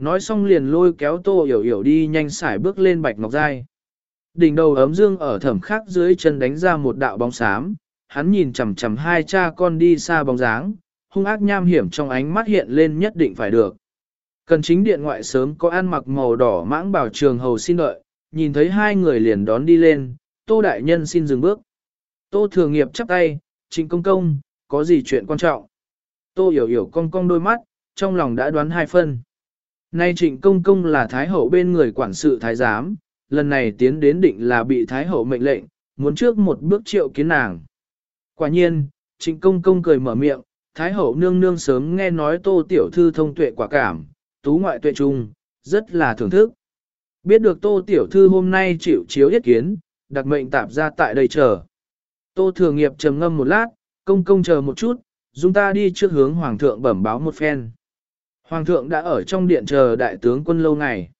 Nói xong liền lôi kéo tô hiểu hiểu đi nhanh xải bước lên bạch ngọc giai, Đỉnh đầu ấm dương ở thẩm khắc dưới chân đánh ra một đạo bóng xám, hắn nhìn chằm chằm hai cha con đi xa bóng dáng, hung ác nham hiểm trong ánh mắt hiện lên nhất định phải được. Cần chính điện ngoại sớm có ăn mặc màu đỏ mãng bảo trường hầu xin đợi, nhìn thấy hai người liền đón đi lên, tô đại nhân xin dừng bước. Tô thừa nghiệp chắp tay, trịnh công công, có gì chuyện quan trọng. Tô hiểu hiểu cong cong đôi mắt, trong lòng đã đoán hai phân. Nay trịnh công công là thái hậu bên người quản sự thái giám, lần này tiến đến định là bị thái hậu mệnh lệnh, muốn trước một bước triệu kiến nàng. Quả nhiên, trịnh công công cười mở miệng, thái hậu nương nương sớm nghe nói tô tiểu thư thông tuệ quả cảm, tú ngoại tuệ trung, rất là thưởng thức. Biết được tô tiểu thư hôm nay chịu chiếu yết kiến, đặc mệnh tạp ra tại đây chờ. Tô thường nghiệp trầm ngâm một lát, công công chờ một chút, chúng ta đi trước hướng hoàng thượng bẩm báo một phen. Hoàng thượng đã ở trong điện chờ đại tướng quân lâu ngày.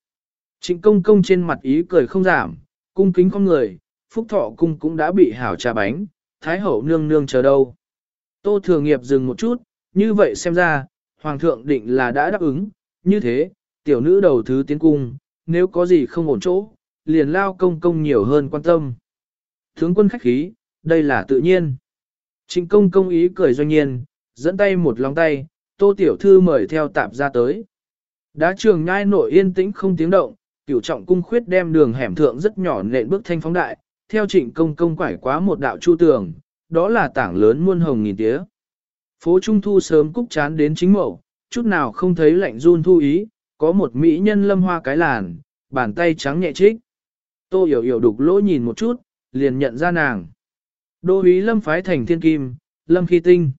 Trịnh công công trên mặt ý cười không giảm, cung kính con người, phúc thọ cung cũng đã bị hảo trà bánh, thái hậu nương nương chờ đâu. Tô thừa nghiệp dừng một chút, như vậy xem ra, hoàng thượng định là đã đáp ứng, như thế, tiểu nữ đầu thứ tiến cung, nếu có gì không ổn chỗ, liền lao công công nhiều hơn quan tâm. Thướng quân khách khí, đây là tự nhiên. Trịnh công công ý cười doanh nhiên, dẫn tay một lòng tay, tô tiểu thư mời theo tạp ra tới. Đá trường nhai nội yên tĩnh không tiếng động, cửu trọng cung khuyết đem đường hẻm thượng rất nhỏ nện bước thanh phóng đại, theo trịnh công công quải quá một đạo chu tường, đó là tảng lớn muôn hồng nghìn tía. Phố Trung Thu sớm cúc chán đến chính mẫu, chút nào không thấy lạnh run thu ý, có một mỹ nhân lâm hoa cái làn, bàn tay trắng nhẹ trích. Tô hiểu hiểu đục lỗ nhìn một chút, liền nhận ra nàng. Đô ý lâm phái thành thiên kim, Lâm Khi Tinh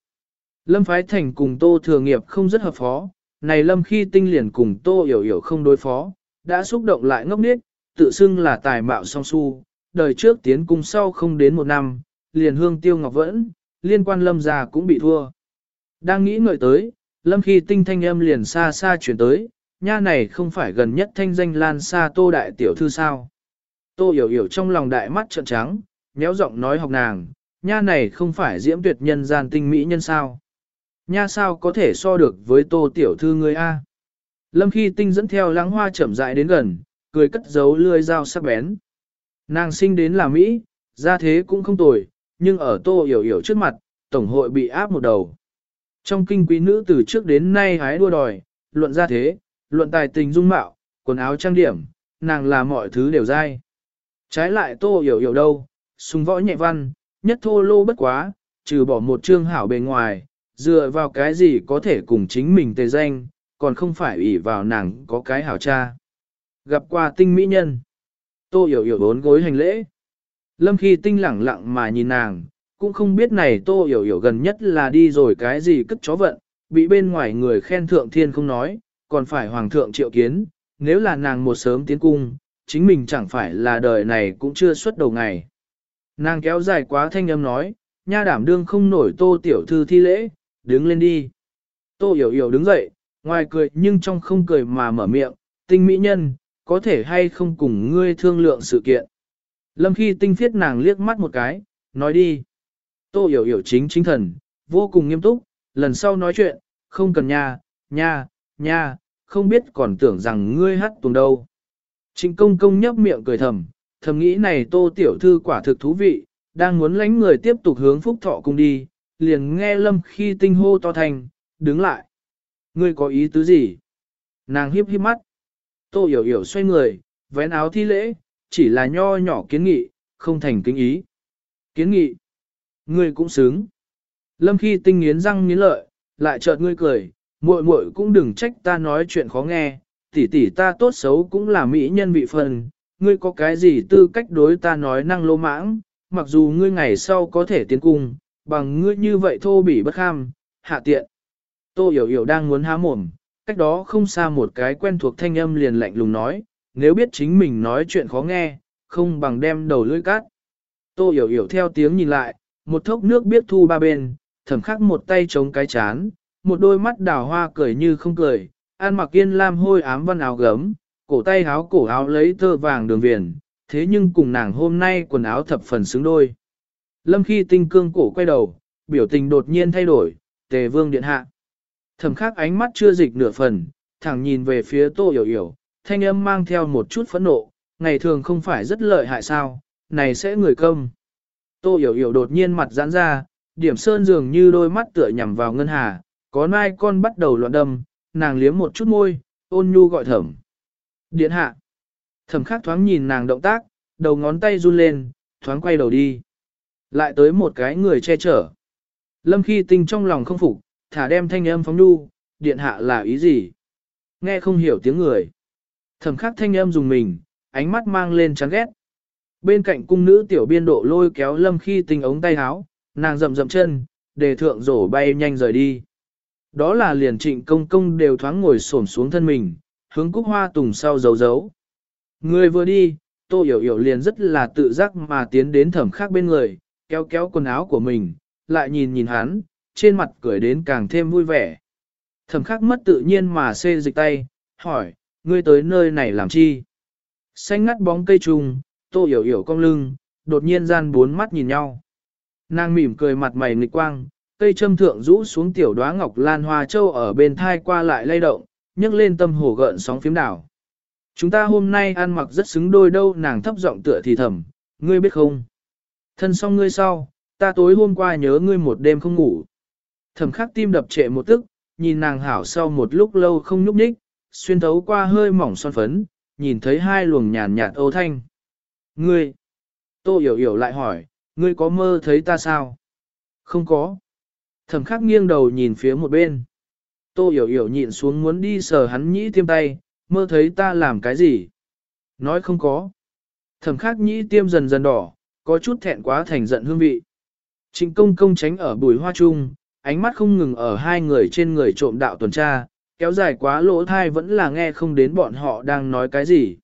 Lâm Phái Thành cùng Tô Thừa Nghiệp không rất hợp phó, này Lâm Khi Tinh liền cùng Tô Hiểu Hiểu không đối phó, đã xúc động lại ngốc nghếch, tự xưng là tài mạo song su, đời trước tiến cung sau không đến một năm, liền hương tiêu ngọc vẫn, liên quan Lâm già cũng bị thua. Đang nghĩ ngợi tới, Lâm Khi Tinh thanh âm liền xa xa chuyển tới, nha này không phải gần nhất thanh danh lan xa Tô Đại Tiểu Thư sao. Tô Hiểu Hiểu trong lòng đại mắt trợn trắng, nhéo giọng nói học nàng, nha này không phải diễm tuyệt nhân gian tinh mỹ nhân sao. Nha sao có thể so được với Tô Tiểu Thư ngươi A. Lâm khi tinh dẫn theo lãng hoa chậm rãi đến gần, cười cất giấu lươi dao sắc bén. Nàng sinh đến là Mỹ, ra thế cũng không tồi, nhưng ở Tô Hiểu Hiểu trước mặt, Tổng hội bị áp một đầu. Trong kinh quý nữ từ trước đến nay hái đua đòi, luận ra thế, luận tài tình dung mạo, quần áo trang điểm, nàng là mọi thứ đều dai. Trái lại tô hiểu hiểu đâu, sung võ nhẹ văn, nhất thô lô bất quá, trừ bỏ một chương hảo bề ngoài, dựa vào cái gì có thể cùng chính mình tề danh, còn không phải ủy vào nàng có cái hảo cha. Gặp qua tinh mỹ nhân, tô hiểu hiểu bốn gối hành lễ. Lâm khi tinh lẳng lặng mà nhìn nàng, cũng không biết này tô hiểu hiểu gần nhất là đi rồi cái gì cất chó vận, bị bên ngoài người khen thượng thiên không nói, còn phải hoàng thượng triệu kiến, nếu là nàng một sớm tiến cung, chính mình chẳng phải là đời này cũng chưa xuất đầu ngày. Nàng kéo dài quá thanh âm nói, nha đảm đương không nổi tô tiểu thư thi lễ, đứng lên đi. Tô hiểu hiểu đứng dậy, ngoài cười nhưng trong không cười mà mở miệng, tinh mỹ nhân, có thể hay không cùng ngươi thương lượng sự kiện. Lâm khi tinh phiết nàng liếc mắt một cái, nói đi. Tô hiểu hiểu chính chính thần, vô cùng nghiêm túc, lần sau nói chuyện, không cần nha, nha, nha, không biết còn tưởng rằng ngươi hát tuồng đâu. Trịnh công công nhấp miệng cười thầm, thầm nghĩ này tô tiểu thư quả thực thú vị, đang muốn lánh người tiếp tục hướng phúc thọ cung đi, liền nghe lâm khi tinh hô to thành, đứng lại. Ngươi có ý tứ gì? Nàng hiếp hiếp mắt. Tô hiểu hiểu xoay người, vén áo thi lễ, chỉ là nho nhỏ kiến nghị, không thành kính ý. Kiến nghị. Ngươi cũng xứng. Lâm khi tinh nghiến răng nghiến lợi, lại chợt ngươi cười, muội muội cũng đừng trách ta nói chuyện khó nghe, tỷ tỷ ta tốt xấu cũng là mỹ nhân vị phần, ngươi có cái gì tư cách đối ta nói năng lô mãng, mặc dù ngươi ngày sau có thể tiến cung, bằng ngươi như vậy thô bỉ bất kham, hạ tiện. Tô hiểu hiểu đang muốn há mồm, cách đó không xa một cái quen thuộc thanh âm liền lạnh lùng nói, nếu biết chính mình nói chuyện khó nghe, không bằng đem đầu lưỡi cát. Tô hiểu hiểu theo tiếng nhìn lại, một thốc nước biết thu ba bên, thẩm khắc một tay chống cái chán, một đôi mắt đào hoa cười như không cười, an mặc yên lam hôi ám văn áo gấm, cổ tay áo cổ áo lấy tơ vàng đường viền, thế nhưng cùng nàng hôm nay quần áo thập phần xứng đôi. Lâm khi tinh cương cổ quay đầu, biểu tình đột nhiên thay đổi, tề vương điện hạ. Thẩm khắc ánh mắt chưa dịch nửa phần, thẳng nhìn về phía tô hiểu hiểu, thanh âm mang theo một chút phẫn nộ, ngày thường không phải rất lợi hại sao, này sẽ người công. Tô hiểu hiểu đột nhiên mặt giãn ra, điểm sơn dường như đôi mắt tựa nhằm vào ngân hà, có nai con bắt đầu loạn đâm, nàng liếm một chút môi, ôn nhu gọi thẩm. Điện hạ. Thẩm khắc thoáng nhìn nàng động tác, đầu ngón tay run lên, thoáng quay đầu đi. Lại tới một cái người che chở. Lâm khi tinh trong lòng không phục, thả đem thanh âm phóng nhu, điện hạ là ý gì? Nghe không hiểu tiếng người. Thẩm khắc thanh âm dùng mình, ánh mắt mang lên chán ghét. Bên cạnh cung nữ tiểu biên độ lôi kéo lâm khi tinh ống tay áo, nàng rậm rậm chân, để thượng rổ bay nhanh rời đi. Đó là liền trịnh công công đều thoáng ngồi xổm xuống thân mình, hướng cúc hoa tùng sau giấu giấu. Người vừa đi, tô hiểu hiểu liền rất là tự giác mà tiến đến thẩm khắc bên người, kéo kéo quần áo của mình, lại nhìn nhìn hắn, trên mặt cười đến càng thêm vui vẻ. Thẩm Khắc mất tự nhiên mà xê dịch tay, hỏi, ngươi tới nơi này làm chi? Xanh ngắt bóng cây trùng, tô hiểu hiểu cong lưng, đột nhiên gian bốn mắt nhìn nhau. Nàng mỉm cười mặt mày nghịch quang, cây châm thượng rũ xuống tiểu đóa ngọc lan hoa châu ở bên thai qua lại lay động, nhấc lên tâm hồ gợn sóng phím đảo. Chúng ta hôm nay ăn mặc rất xứng đôi đâu nàng thấp giọng tựa thì thầm, ngươi biết không? Thân xong ngươi sau, ta tối hôm qua nhớ ngươi một đêm không ngủ. Thầm khắc tim đập trệ một tức, nhìn nàng hảo sau một lúc lâu không nhúc nhích, xuyên thấu qua hơi mỏng son phấn, nhìn thấy hai luồng nhàn nhạt ô thanh. Ngươi! Tô hiểu hiểu lại hỏi, ngươi có mơ thấy ta sao? Không có. Thẩm khắc nghiêng đầu nhìn phía một bên. Tô hiểu hiểu nhịn xuống muốn đi sờ hắn nhĩ tiêm tay, mơ thấy ta làm cái gì? Nói không có. Thẩm khắc nhĩ tiêm dần dần đỏ, có chút thẹn quá thành giận hương vị. Trịnh công công tránh ở bùi hoa chung, ánh mắt không ngừng ở hai người trên người trộm đạo tuần tra, kéo dài quá lỗ thai vẫn là nghe không đến bọn họ đang nói cái gì.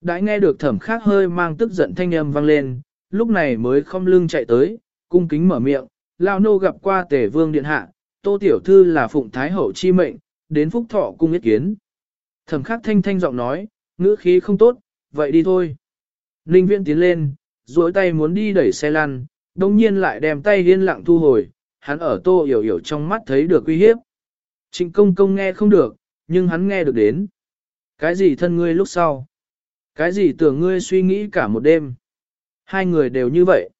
Đã nghe được thẩm khác hơi mang tức giận thanh âm vang lên, lúc này mới không lưng chạy tới, cung kính mở miệng, lao nô gặp qua tể vương điện hạ, tô tiểu thư là phụng thái hậu chi mệnh, đến phúc thọ cung ý kiến. Thẩm khắc thanh thanh giọng nói, ngữ khí không tốt, vậy đi thôi. Ninh viện tiến lên, duỗi tay muốn đi đẩy xe lăn, đồng nhiên lại đem tay yên lặng thu hồi, hắn ở tô hiểu hiểu trong mắt thấy được uy hiếp. Trịnh công công nghe không được, nhưng hắn nghe được đến. Cái gì thân ngươi lúc sau? Cái gì tưởng ngươi suy nghĩ cả một đêm? Hai người đều như vậy.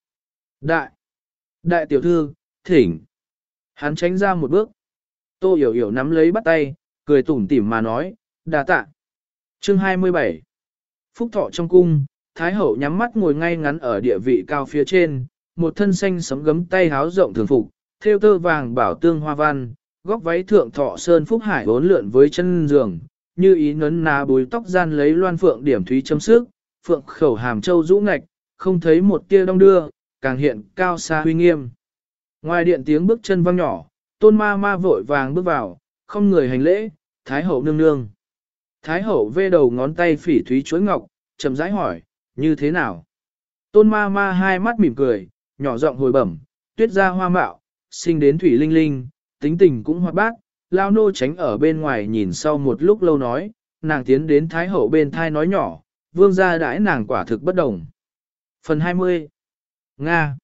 Đại! Đại tiểu thư, thỉnh! Hắn tránh ra một bước. Tô hiểu hiểu nắm lấy bắt tay, cười tủm tỉm mà nói, đà tạ. Chương 27 Phúc thọ trong cung, Thái hậu nhắm mắt ngồi ngay ngắn ở địa vị cao phía trên, một thân xanh sấm gấm tay háo rộng thường phục, theo tơ vàng bảo tương hoa văn, góc váy thượng thọ sơn phúc hải bốn lượn với chân giường, như ý nấn ná búi tóc gian lấy loan phượng điểm thúy chấm sức, phượng khẩu hàm châu rũ ngạch, không thấy một tia đông đưa, càng hiện cao xa huy nghiêm. Ngoài điện tiếng bước chân vang nhỏ, tôn ma ma vội vàng bước vào, không người hành lễ, thái hậu nương nương. Thái hậu vê đầu ngón tay phỉ thúy chuối ngọc, chậm rãi hỏi, như thế nào? Tôn ma ma hai mắt mỉm cười, nhỏ giọng hồi bẩm, tuyết ra hoa mạo, sinh đến thủy linh linh, tính tình cũng hoạt bát, lao nô tránh ở bên ngoài nhìn sau một lúc lâu nói, nàng tiến đến thái hậu bên thai nói nhỏ, vương gia đãi nàng quả thực bất đồng. Phần 20 Nga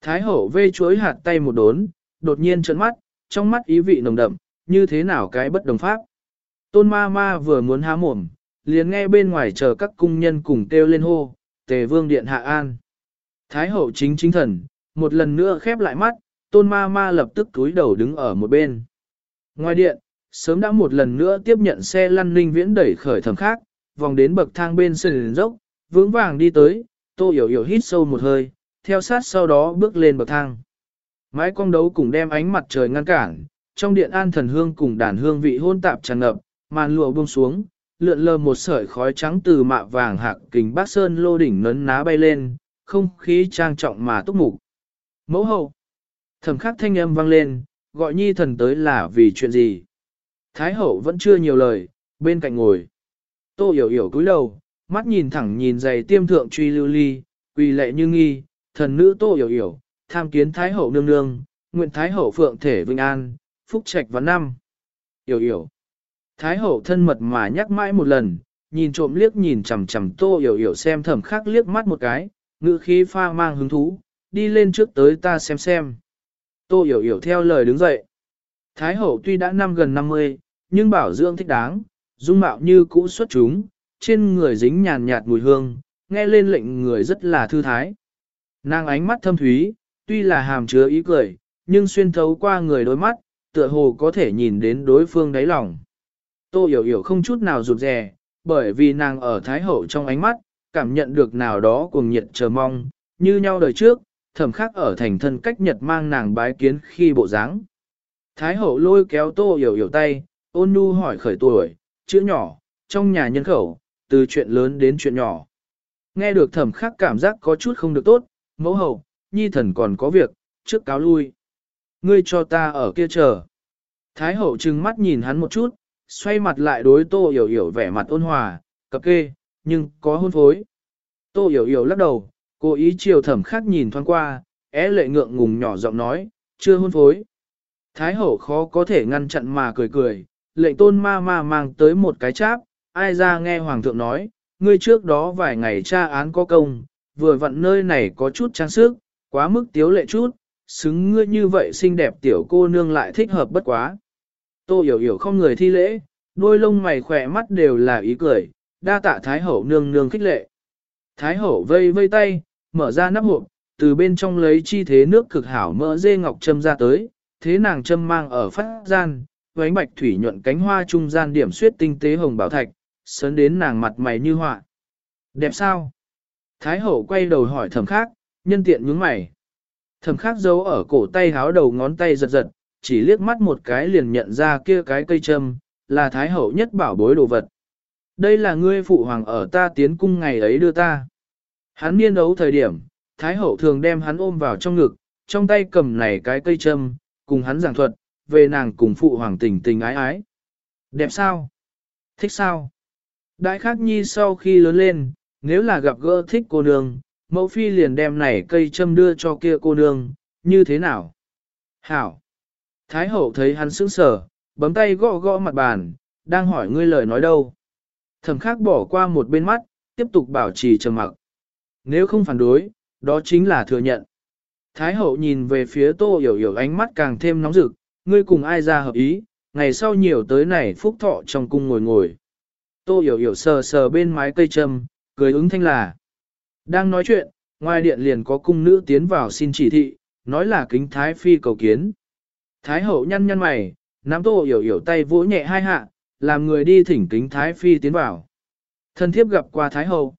Thái hậu vê chuối hạt tay một đốn, đột nhiên trợn mắt, trong mắt ý vị nồng đậm, như thế nào cái bất đồng pháp. Tôn ma ma vừa muốn há mồm, liền nghe bên ngoài chờ các cung nhân cùng kêu lên hô, tề vương điện hạ an. Thái hậu chính chính thần, một lần nữa khép lại mắt, tôn ma ma lập tức túi đầu đứng ở một bên. Ngoài điện, sớm đã một lần nữa tiếp nhận xe lăn linh viễn đẩy khởi thầm khác, vòng đến bậc thang bên sườn dốc, vững vàng đi tới, tô hiểu hiểu hít sâu một hơi, theo sát sau đó bước lên bậc thang. Mái cong đấu cùng đem ánh mặt trời ngăn cản, trong điện an thần hương cùng đàn hương vị hôn tạp tràn ngập, màn lụa buông xuống, lượn lờ một sợi khói trắng từ mạ vàng hạc kính bác sơn lô đỉnh nấn ná bay lên, không khí trang trọng mà túc mục. Mẫu hậu, thầm khắc thanh âm vang lên, gọi nhi thần tới là vì chuyện gì? Thái hậu vẫn chưa nhiều lời, bên cạnh ngồi. Tô hiểu hiểu cúi đầu, mắt nhìn thẳng nhìn giày tiêm thượng truy lưu ly, quỳ lệ như nghi, thần nữ tô hiểu hiểu, tham kiến Thái hậu nương nương, nguyện Thái hậu phượng thể vinh an, phúc trạch và năm. Hiểu hiểu. Thái hậu thân mật mà nhắc mãi một lần, nhìn trộm liếc nhìn chằm chằm tô hiểu hiểu xem thẩm khắc liếc mắt một cái, ngữ khí pha mang hứng thú, đi lên trước tới ta xem xem. Tô hiểu hiểu theo lời đứng dậy. Thái hậu tuy đã năm gần 50, nhưng bảo dưỡng thích đáng, dung mạo như cũ xuất chúng, trên người dính nhàn nhạt mùi hương, nghe lên lệnh người rất là thư thái. Nàng ánh mắt thâm thúy, tuy là hàm chứa ý cười, nhưng xuyên thấu qua người đôi mắt, tựa hồ có thể nhìn đến đối phương đáy lòng. Tô hiểu hiểu không chút nào rụt rè, bởi vì nàng ở Thái Hậu trong ánh mắt, cảm nhận được nào đó cuồng nhiệt chờ mong, như nhau đời trước, thẩm khắc ở thành thân cách nhật mang nàng bái kiến khi bộ dáng. Thái Hậu lôi kéo Tô hiểu hiểu tay, ôn nhu hỏi khởi tuổi, chữ nhỏ, trong nhà nhân khẩu, từ chuyện lớn đến chuyện nhỏ. Nghe được thẩm khắc cảm giác có chút không được tốt, mẫu hậu, nhi thần còn có việc, trước cáo lui. Ngươi cho ta ở kia chờ. Thái hậu trừng mắt nhìn hắn một chút, xoay mặt lại đối tô hiểu hiểu vẻ mặt ôn hòa, cập kê, nhưng có hôn phối. Tô hiểu hiểu lắc đầu, cố ý chiều thẩm khắc nhìn thoáng qua, é lệ ngượng ngùng nhỏ giọng nói, chưa hôn phối. Thái hậu khó có thể ngăn chặn mà cười cười, lệnh tôn ma ma mang tới một cái cháp, ai ra nghe hoàng thượng nói, ngươi trước đó vài ngày tra án có công, vừa vặn nơi này có chút trang sức, quá mức tiếu lệ chút, xứng ngươi như vậy xinh đẹp tiểu cô nương lại thích hợp bất quá. Tô hiểu hiểu không người thi lễ, đôi lông mày khỏe mắt đều là ý cười, đa tạ Thái Hậu nương nương khích lệ. Thái Hậu vây vây tay, mở ra nắp hộp, từ bên trong lấy chi thế nước cực hảo mỡ dê ngọc châm ra tới, thế nàng châm mang ở phát gian, với bạch thủy nhuận cánh hoa trung gian điểm suyết tinh tế hồng bảo thạch, sớn đến nàng mặt mày như họa. Đẹp sao? Thái hậu quay đầu hỏi thẩm khác, nhân tiện nhướng mày. Thẩm khác giấu ở cổ tay háo đầu ngón tay giật giật, chỉ liếc mắt một cái liền nhận ra kia cái cây châm, là thái hậu nhất bảo bối đồ vật. Đây là ngươi phụ hoàng ở ta tiến cung ngày ấy đưa ta. Hắn niên đấu thời điểm, thái hậu thường đem hắn ôm vào trong ngực, trong tay cầm này cái cây châm, cùng hắn giảng thuật, về nàng cùng phụ hoàng tình tình ái ái. Đẹp sao? Thích sao? Đại khắc nhi sau khi lớn lên, nếu là gặp gỡ thích cô nương, mẫu phi liền đem này cây châm đưa cho kia cô nương, như thế nào? Hảo! Thái hậu thấy hắn sững sờ, bấm tay gõ gõ mặt bàn, đang hỏi ngươi lời nói đâu. Thẩm khắc bỏ qua một bên mắt, tiếp tục bảo trì trầm mặc. Nếu không phản đối, đó chính là thừa nhận. Thái hậu nhìn về phía tô hiểu hiểu ánh mắt càng thêm nóng rực, ngươi cùng ai ra hợp ý, ngày sau nhiều tới này phúc thọ trong cung ngồi ngồi. Tô hiểu hiểu sờ sờ bên mái cây trâm, cười ứng thanh là. Đang nói chuyện, ngoài điện liền có cung nữ tiến vào xin chỉ thị, nói là kính thái phi cầu kiến. Thái hậu nhăn nhăn mày, nắm tô hiểu hiểu tay vỗ nhẹ hai hạ, làm người đi thỉnh kính thái phi tiến vào. Thân thiếp gặp qua thái hậu.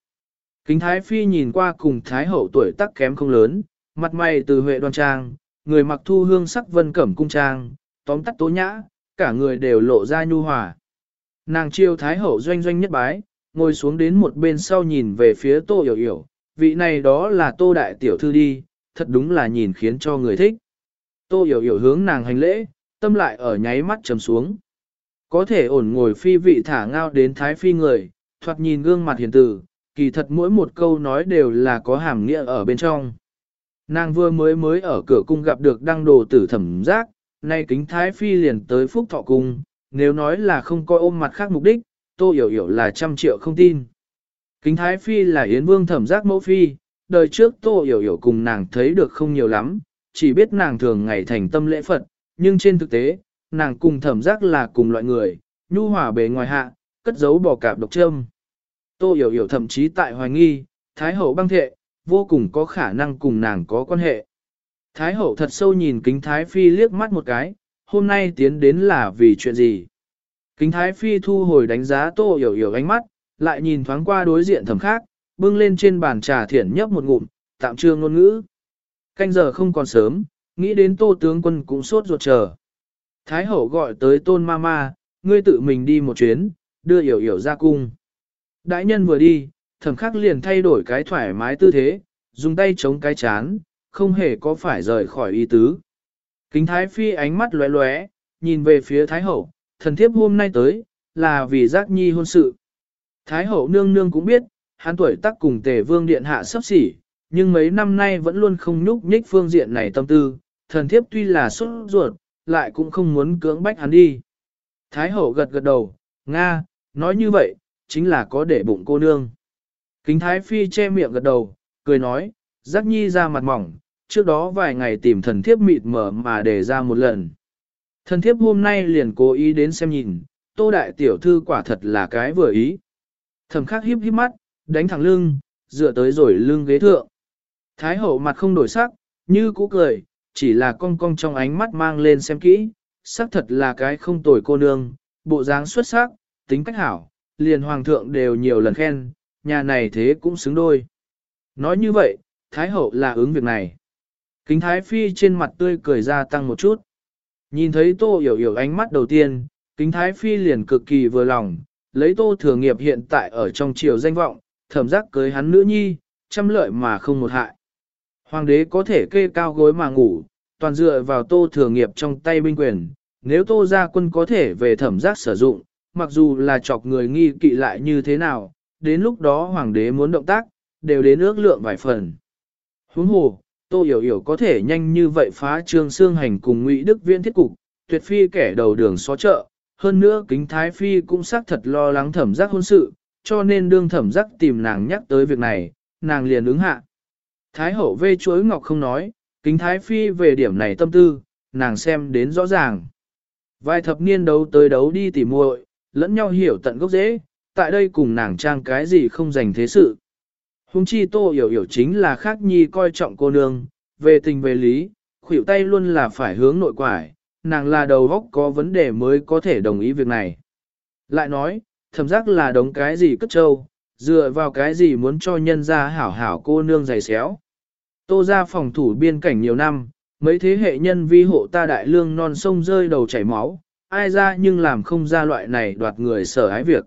Kính thái phi nhìn qua cùng thái hậu tuổi tác kém không lớn, mặt mày từ huệ đoan trang, người mặc thu hương sắc vân cẩm cung trang, tóm tắt tố nhã, cả người đều lộ ra nhu hòa. Nàng chiêu thái hậu doanh doanh nhất bái, ngồi xuống đến một bên sau nhìn về phía tô hiểu hiểu, vị này đó là tô đại tiểu thư đi, thật đúng là nhìn khiến cho người thích. Tô hiểu hiểu hướng nàng hành lễ, tâm lại ở nháy mắt trầm xuống. Có thể ổn ngồi phi vị thả ngao đến thái phi người, thoạt nhìn gương mặt hiền tử, kỳ thật mỗi một câu nói đều là có hàm nghĩa ở bên trong. Nàng vừa mới mới ở cửa cung gặp được đăng đồ tử thẩm giác, nay kính thái phi liền tới phúc thọ cung, nếu nói là không coi ôm mặt khác mục đích, tô hiểu hiểu là trăm triệu không tin. Kính thái phi là yến vương thẩm giác mẫu phi, đời trước tô hiểu hiểu cùng nàng thấy được không nhiều lắm, chỉ biết nàng thường ngày thành tâm lễ Phật, nhưng trên thực tế, nàng cùng thẩm giác là cùng loại người, nhu hòa bề ngoài hạ, cất giấu bỏ cạp độc châm. Tô hiểu hiểu thậm chí tại hoài nghi, Thái hậu băng thệ, vô cùng có khả năng cùng nàng có quan hệ. Thái hậu thật sâu nhìn kính Thái Phi liếc mắt một cái, hôm nay tiến đến là vì chuyện gì. Kính Thái Phi thu hồi đánh giá tô hiểu hiểu ánh mắt, lại nhìn thoáng qua đối diện thầm khác, bưng lên trên bàn trà thiển nhấp một ngụm, tạm trương ngôn ngữ. Canh giờ không còn sớm, nghĩ đến tô tướng quân cũng sốt ruột chờ. Thái hậu gọi tới tôn ma ma, ngươi tự mình đi một chuyến, đưa hiểu hiểu ra cung. Đại nhân vừa đi, thẩm khắc liền thay đổi cái thoải mái tư thế, dùng tay chống cái chán, không hề có phải rời khỏi ý tứ. Kính thái phi ánh mắt lóe lóe, nhìn về phía thái hậu, thần thiếp hôm nay tới, là vì giác nhi hôn sự. Thái hậu nương nương cũng biết, hắn tuổi tác cùng tề vương điện hạ sắp xỉ, nhưng mấy năm nay vẫn luôn không nhúc nhích phương diện này tâm tư, thần thiếp tuy là xuất ruột, lại cũng không muốn cưỡng bách hắn đi. Thái hậu gật gật đầu, Nga, nói như vậy, chính là có để bụng cô nương. Kính Thái Phi che miệng gật đầu, cười nói, giác nhi ra mặt mỏng, trước đó vài ngày tìm thần thiếp mịt mở mà để ra một lần. Thần thiếp hôm nay liền cố ý đến xem nhìn, tô đại tiểu thư quả thật là cái vừa ý. Thẩm khắc híp híp mắt, đánh thẳng lưng, dựa tới rồi lưng ghế thượng. Thái hậu mặt không đổi sắc, như cũ cười, chỉ là cong cong trong ánh mắt mang lên xem kỹ, sắc thật là cái không tồi cô nương, bộ dáng xuất sắc, tính cách hảo, liền hoàng thượng đều nhiều lần khen, nhà này thế cũng xứng đôi. Nói như vậy, Thái hậu là ứng việc này. Kính Thái Phi trên mặt tươi cười ra tăng một chút. Nhìn thấy Tô Hiểu Hiểu ánh mắt đầu tiên, Kính Thái Phi liền cực kỳ vừa lòng, lấy Tô Thừa Nghiệp hiện tại ở trong triều danh vọng, thẩm giác cưới hắn nữ nhi, trăm lợi mà không một hại. Hoàng đế có thể kê cao gối mà ngủ, toàn dựa vào Tô Thừa Nghiệp trong tay binh quyền, nếu Tô gia quân có thể về thẩm giác sử dụng, mặc dù là chọc người nghi kỵ lại như thế nào, đến lúc đó hoàng đế muốn động tác, đều đến ước lượng vài phần. Huống hồ, Tô Hiểu Hiểu có thể nhanh như vậy phá trương xương hành cùng Ngụy Đức Viên thiết cục, tuyệt phi kẻ đầu đường xó chợ, hơn nữa kính thái phi cũng xác thật lo lắng thẩm giác hôn sự, cho nên đương thẩm giác tìm nàng nhắc tới việc này, nàng liền ứng hạ. Thái hậu vê chuối ngọc không nói, kính thái phi về điểm này tâm tư, nàng xem đến rõ ràng. Vài thập niên đấu tới đấu đi tỉ muội, lẫn nhau hiểu tận gốc dễ, tại đây cùng nàng trang cái gì không dành thế sự. Hùng chi tô hiểu hiểu chính là khác nhi coi trọng cô nương, về tình về lý, khuỷu tay luôn là phải hướng nội quải, nàng là đầu góc có vấn đề mới có thể đồng ý việc này. Lại nói, thầm giác là đống cái gì cất trâu, dựa vào cái gì muốn cho nhân gia hảo hảo cô nương giày xéo. Tô ra phòng thủ biên cảnh nhiều năm, mấy thế hệ nhân vi hộ ta đại lương non sông rơi đầu chảy máu, ai ra nhưng làm không ra loại này đoạt người sở ái việc.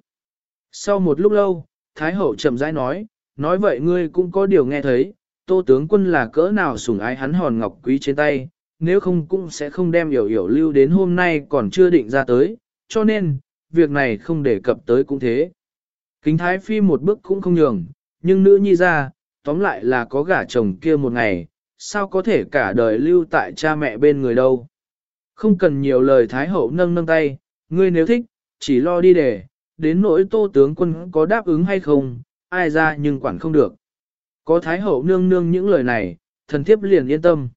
Sau một lúc lâu, Thái Hậu chậm rãi nói, nói vậy ngươi cũng có điều nghe thấy, tô tướng quân là cỡ nào sủng ái hắn hòn ngọc quý trên tay, nếu không cũng sẽ không đem hiểu hiểu lưu đến hôm nay còn chưa định ra tới, cho nên, việc này không đề cập tới cũng thế. Kính Thái Phi một bước cũng không nhường, nhưng nữ nhi ra, tóm lại là có gả chồng kia một ngày, sao có thể cả đời lưu tại cha mẹ bên người đâu. Không cần nhiều lời Thái Hậu nâng nâng tay, ngươi nếu thích, chỉ lo đi để, đến nỗi tô tướng quân có đáp ứng hay không, ai ra nhưng quản không được. Có Thái Hậu nương nương những lời này, thần thiếp liền yên tâm.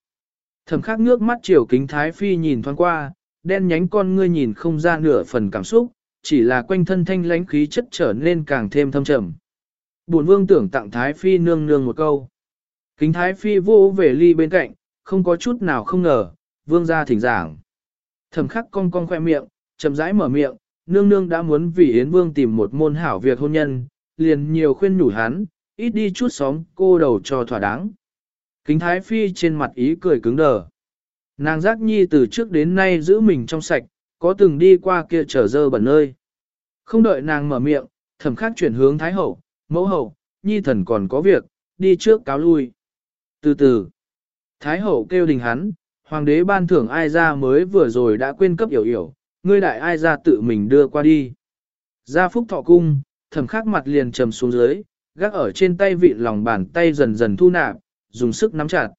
Thẩm khắc nước mắt chiều kính Thái Phi nhìn thoáng qua, đen nhánh con ngươi nhìn không ra nửa phần cảm xúc, chỉ là quanh thân thanh lãnh khí chất trở nên càng thêm thâm trầm. Bổn vương tưởng tặng Thái Phi nương nương một câu. Kính Thái Phi vô về ly bên cạnh, không có chút nào không ngờ, vương ra thỉnh giảng. Thầm khắc cong cong khoe miệng, chậm rãi mở miệng, nương nương đã muốn vì Yến Vương tìm một môn hảo việc hôn nhân, liền nhiều khuyên nhủ hắn, ít đi chút xóm cô đầu cho thỏa đáng. Kính Thái Phi trên mặt ý cười cứng đờ. Nàng giác nhi từ trước đến nay giữ mình trong sạch, có từng đi qua kia trở dơ bẩn nơi. Không đợi nàng mở miệng, thẩm khắc chuyển hướng Thái Hậu, mẫu hậu, nhi thần còn có việc, đi trước cáo lui. Từ từ, Thái Hậu kêu đình hắn, Hoàng đế ban thưởng ai ra mới vừa rồi đã quên cấp hiểu hiểu, ngươi đại ai ra tự mình đưa qua đi. Ra phúc thọ cung, thẩm khắc mặt liền trầm xuống dưới, gác ở trên tay vị lòng bàn tay dần dần thu nạp, dùng sức nắm chặt.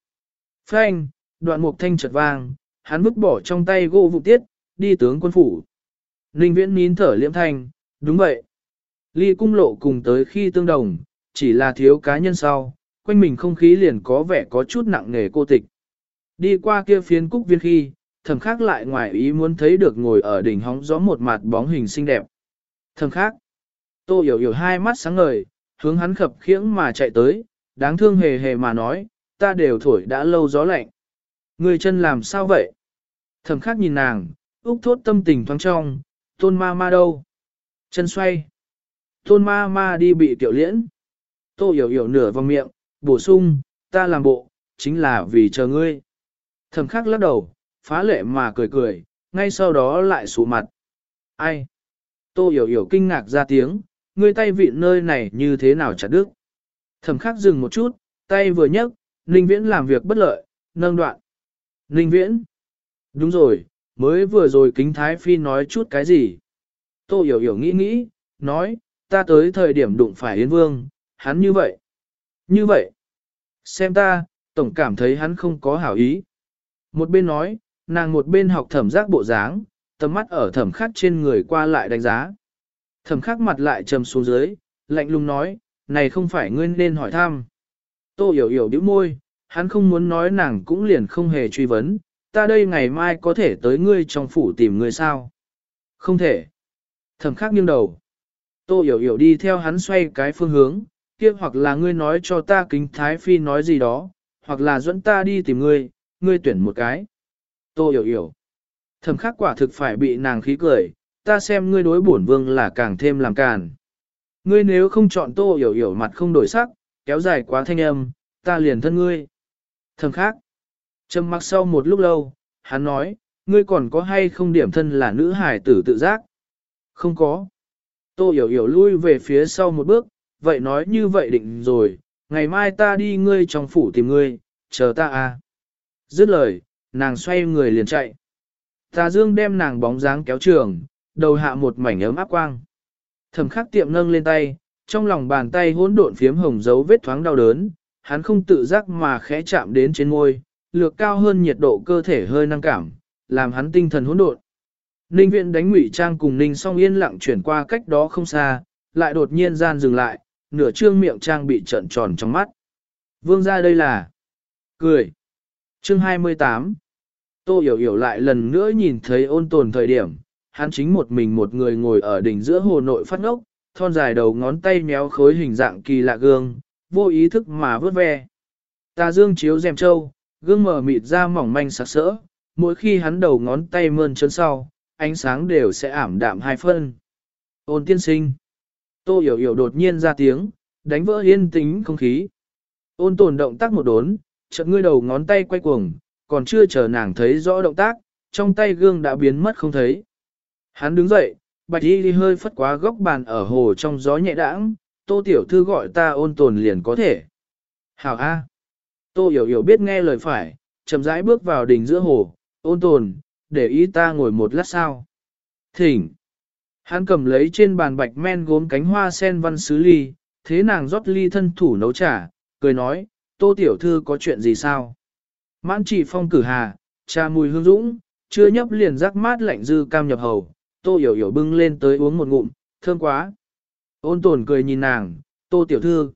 Phanh, đoạn mục thanh chợt vang, hắn vứt bỏ trong tay gỗ vụ tiết, đi tướng quân phủ. Ninh viễn nín thở liễm thanh, đúng vậy. Ly cung lộ cùng tới khi tương đồng, chỉ là thiếu cá nhân sau, quanh mình không khí liền có vẻ có chút nặng nề cô tịch. Đi qua kia phiến cúc viên khi, thầm khác lại ngoài ý muốn thấy được ngồi ở đỉnh hóng gió một mặt bóng hình xinh đẹp. Thầm khác, tô hiểu hiểu hai mắt sáng ngời, hướng hắn khập khiễng mà chạy tới, đáng thương hề hề mà nói, ta đều thổi đã lâu gió lạnh. Người chân làm sao vậy? Thầm khác nhìn nàng, úc thốt tâm tình thoáng trong, tôn ma ma đâu? Chân xoay. Tôn ma ma đi bị tiểu liễn. Tô hiểu hiểu nửa vòng miệng, bổ sung, ta làm bộ, chính là vì chờ ngươi. Thầm khắc lắc đầu, phá lệ mà cười cười, ngay sau đó lại sụ mặt. Ai? Tô hiểu hiểu kinh ngạc ra tiếng, ngươi tay vịn nơi này như thế nào chặt đứt. Thầm khắc dừng một chút, tay vừa nhấc, Ninh Viễn làm việc bất lợi, nâng đoạn. Ninh Viễn? Đúng rồi, mới vừa rồi kính Thái Phi nói chút cái gì? Tô hiểu hiểu nghĩ nghĩ, nói, ta tới thời điểm đụng phải Yến Vương, hắn như vậy. Như vậy. Xem ta, tổng cảm thấy hắn không có hảo ý. Một bên nói, nàng một bên học thẩm giác bộ dáng, tầm mắt ở thẩm khắc trên người qua lại đánh giá. Thẩm khắc mặt lại trầm xuống dưới, lạnh lùng nói, này không phải ngươi nên hỏi thăm. Tô hiểu hiểu bĩu môi, hắn không muốn nói nàng cũng liền không hề truy vấn, ta đây ngày mai có thể tới ngươi trong phủ tìm ngươi sao? Không thể. Thẩm khắc nghiêng đầu. Tô hiểu hiểu đi theo hắn xoay cái phương hướng, kia hoặc là ngươi nói cho ta kính thái phi nói gì đó, hoặc là dẫn ta đi tìm ngươi, ngươi tuyển một cái. Tô hiểu hiểu. Thẩm khắc quả thực phải bị nàng khí cười, ta xem ngươi đối bổn vương là càng thêm làm càn. Ngươi nếu không chọn tô hiểu hiểu mặt không đổi sắc, kéo dài quá thanh âm, ta liền thân ngươi. Thẩm khác. Trầm mặc sau một lúc lâu, hắn nói, ngươi còn có hay không điểm thân là nữ hải tử tự giác? Không có. Tô hiểu hiểu lui về phía sau một bước, vậy nói như vậy định rồi, ngày mai ta đi ngươi trong phủ tìm ngươi, chờ ta à. Dứt lời, nàng xoay người liền chạy. Tà dương đem nàng bóng dáng kéo trường, đầu hạ một mảnh ấm áp quang. Thẩm khắc tiệm nâng lên tay, trong lòng bàn tay hỗn độn phiếm hồng dấu vết thoáng đau đớn, hắn không tự giác mà khẽ chạm đến trên môi, lược cao hơn nhiệt độ cơ thể hơi năng cảm, làm hắn tinh thần hỗn độn. Ninh viện đánh ngụy trang cùng Ninh song yên lặng chuyển qua cách đó không xa, lại đột nhiên gian dừng lại, nửa trương miệng trang bị trận tròn trong mắt. Vương ra đây là cười. Chương 28 Tô hiểu hiểu lại lần nữa nhìn thấy ôn tồn thời điểm, hắn chính một mình một người ngồi ở đỉnh giữa hồ nội phát ngốc, thon dài đầu ngón tay méo khối hình dạng kỳ lạ gương, vô ý thức mà vớt ve. Ta dương chiếu rèm trâu, gương mở mịt ra mỏng manh sặc sỡ, mỗi khi hắn đầu ngón tay mơn trơn sau, ánh sáng đều sẽ ảm đạm hai phân. Ôn tiên sinh. Tô hiểu hiểu đột nhiên ra tiếng, đánh vỡ yên tĩnh không khí. Ôn tồn động tác một đốn, chợt ngươi đầu ngón tay quay cuồng, còn chưa chờ nàng thấy rõ động tác, trong tay gương đã biến mất không thấy. Hắn đứng dậy, bạch y đi hơi phất quá góc bàn ở hồ trong gió nhẹ đãng, tô tiểu thư gọi ta ôn tồn liền có thể. Hảo A. Tô hiểu hiểu biết nghe lời phải, chậm rãi bước vào đỉnh giữa hồ, ôn tồn, để ý ta ngồi một lát sao. Thỉnh. Hắn cầm lấy trên bàn bạch men gốm cánh hoa sen văn sứ ly, thế nàng rót ly thân thủ nấu trà, cười nói, tô tiểu thư có chuyện gì sao? Mãn chỉ phong cử hà, trà mùi hương dũng, chưa nhấp liền rắc mát lạnh dư cam nhập hầu, tô hiểu hiểu bưng lên tới uống một ngụm, thơm quá. Ôn tồn cười nhìn nàng, tô tiểu thư.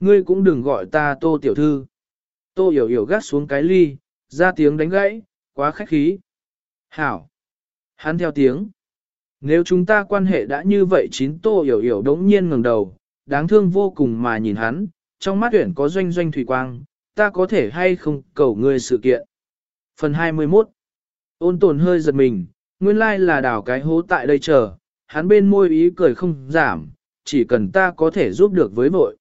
Ngươi cũng đừng gọi ta tô tiểu thư. Tô hiểu hiểu gắt xuống cái ly, ra tiếng đánh gãy, quá khách khí. Hảo. Hắn theo tiếng. Nếu chúng ta quan hệ đã như vậy chín tô hiểu hiểu đống nhiên ngẩng đầu, đáng thương vô cùng mà nhìn hắn, trong mắt tuyển có doanh doanh thủy quang, ta có thể hay không cầu ngươi sự kiện. Phần 21 Ôn tồn hơi giật mình, nguyên lai là đào cái hố tại đây chờ, hắn bên môi ý cười không giảm, chỉ cần ta có thể giúp được với vội.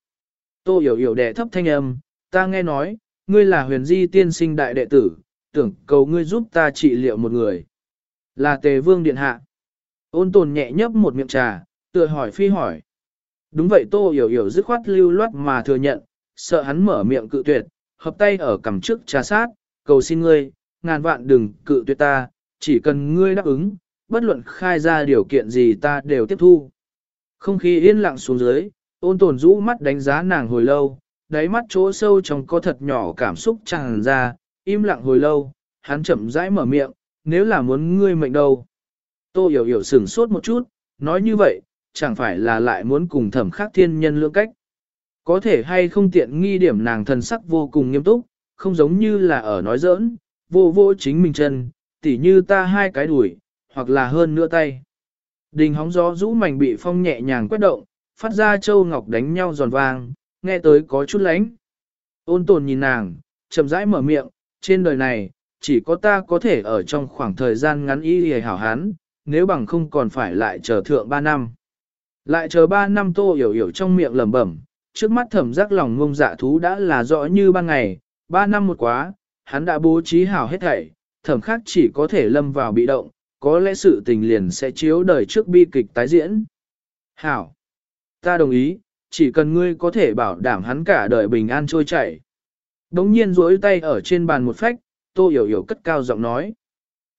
Tô hiểu hiểu đệ thấp thanh âm, ta nghe nói, ngươi là huyền di tiên sinh đại đệ tử, tưởng cầu ngươi giúp ta trị liệu một người. Là tề vương điện hạ. Ôn tồn nhẹ nhấp một miệng trà, tựa hỏi phi hỏi. Đúng vậy tô hiểu hiểu dứt khoát lưu loát mà thừa nhận, sợ hắn mở miệng cự tuyệt, hợp tay ở cầm trước trà sát, cầu xin ngươi, ngàn vạn đừng cự tuyệt ta, chỉ cần ngươi đáp ứng, bất luận khai ra điều kiện gì ta đều tiếp thu. Không khí yên lặng xuống dưới, ôn tồn rũ mắt đánh giá nàng hồi lâu, đáy mắt chỗ sâu trong có thật nhỏ cảm xúc tràn ra, im lặng hồi lâu, hắn chậm rãi mở miệng, nếu là muốn ngươi mệnh đâu. Tô hiểu hiểu sửng sốt một chút, nói như vậy, chẳng phải là lại muốn cùng thẩm khắc thiên nhân lưỡng cách. Có thể hay không tiện nghi điểm nàng thần sắc vô cùng nghiêm túc, không giống như là ở nói giỡn, vô vô chính mình chân, tỉ như ta hai cái đuổi, hoặc là hơn nữa tay. Đình hóng gió rũ mảnh bị phong nhẹ nhàng quét động, phát ra châu ngọc đánh nhau giòn vang, nghe tới có chút lánh. Ôn tồn nhìn nàng, chậm rãi mở miệng, trên đời này, chỉ có ta có thể ở trong khoảng thời gian ngắn y hề hảo hán, nếu bằng không còn phải lại chờ thượng ba năm. Lại chờ ba năm tô hiểu hiểu trong miệng lẩm bẩm, trước mắt thẩm giác lòng ngông dạ thú đã là rõ như ban ngày, ba năm một quá, hắn đã bố trí hảo hết thảy, thẩm khác chỉ có thể lâm vào bị động, có lẽ sự tình liền sẽ chiếu đời trước bi kịch tái diễn. Hảo! Ta đồng ý, chỉ cần ngươi có thể bảo đảm hắn cả đời bình an trôi chảy. Đống nhiên duỗi tay ở trên bàn một phách, tô hiểu hiểu cất cao giọng nói.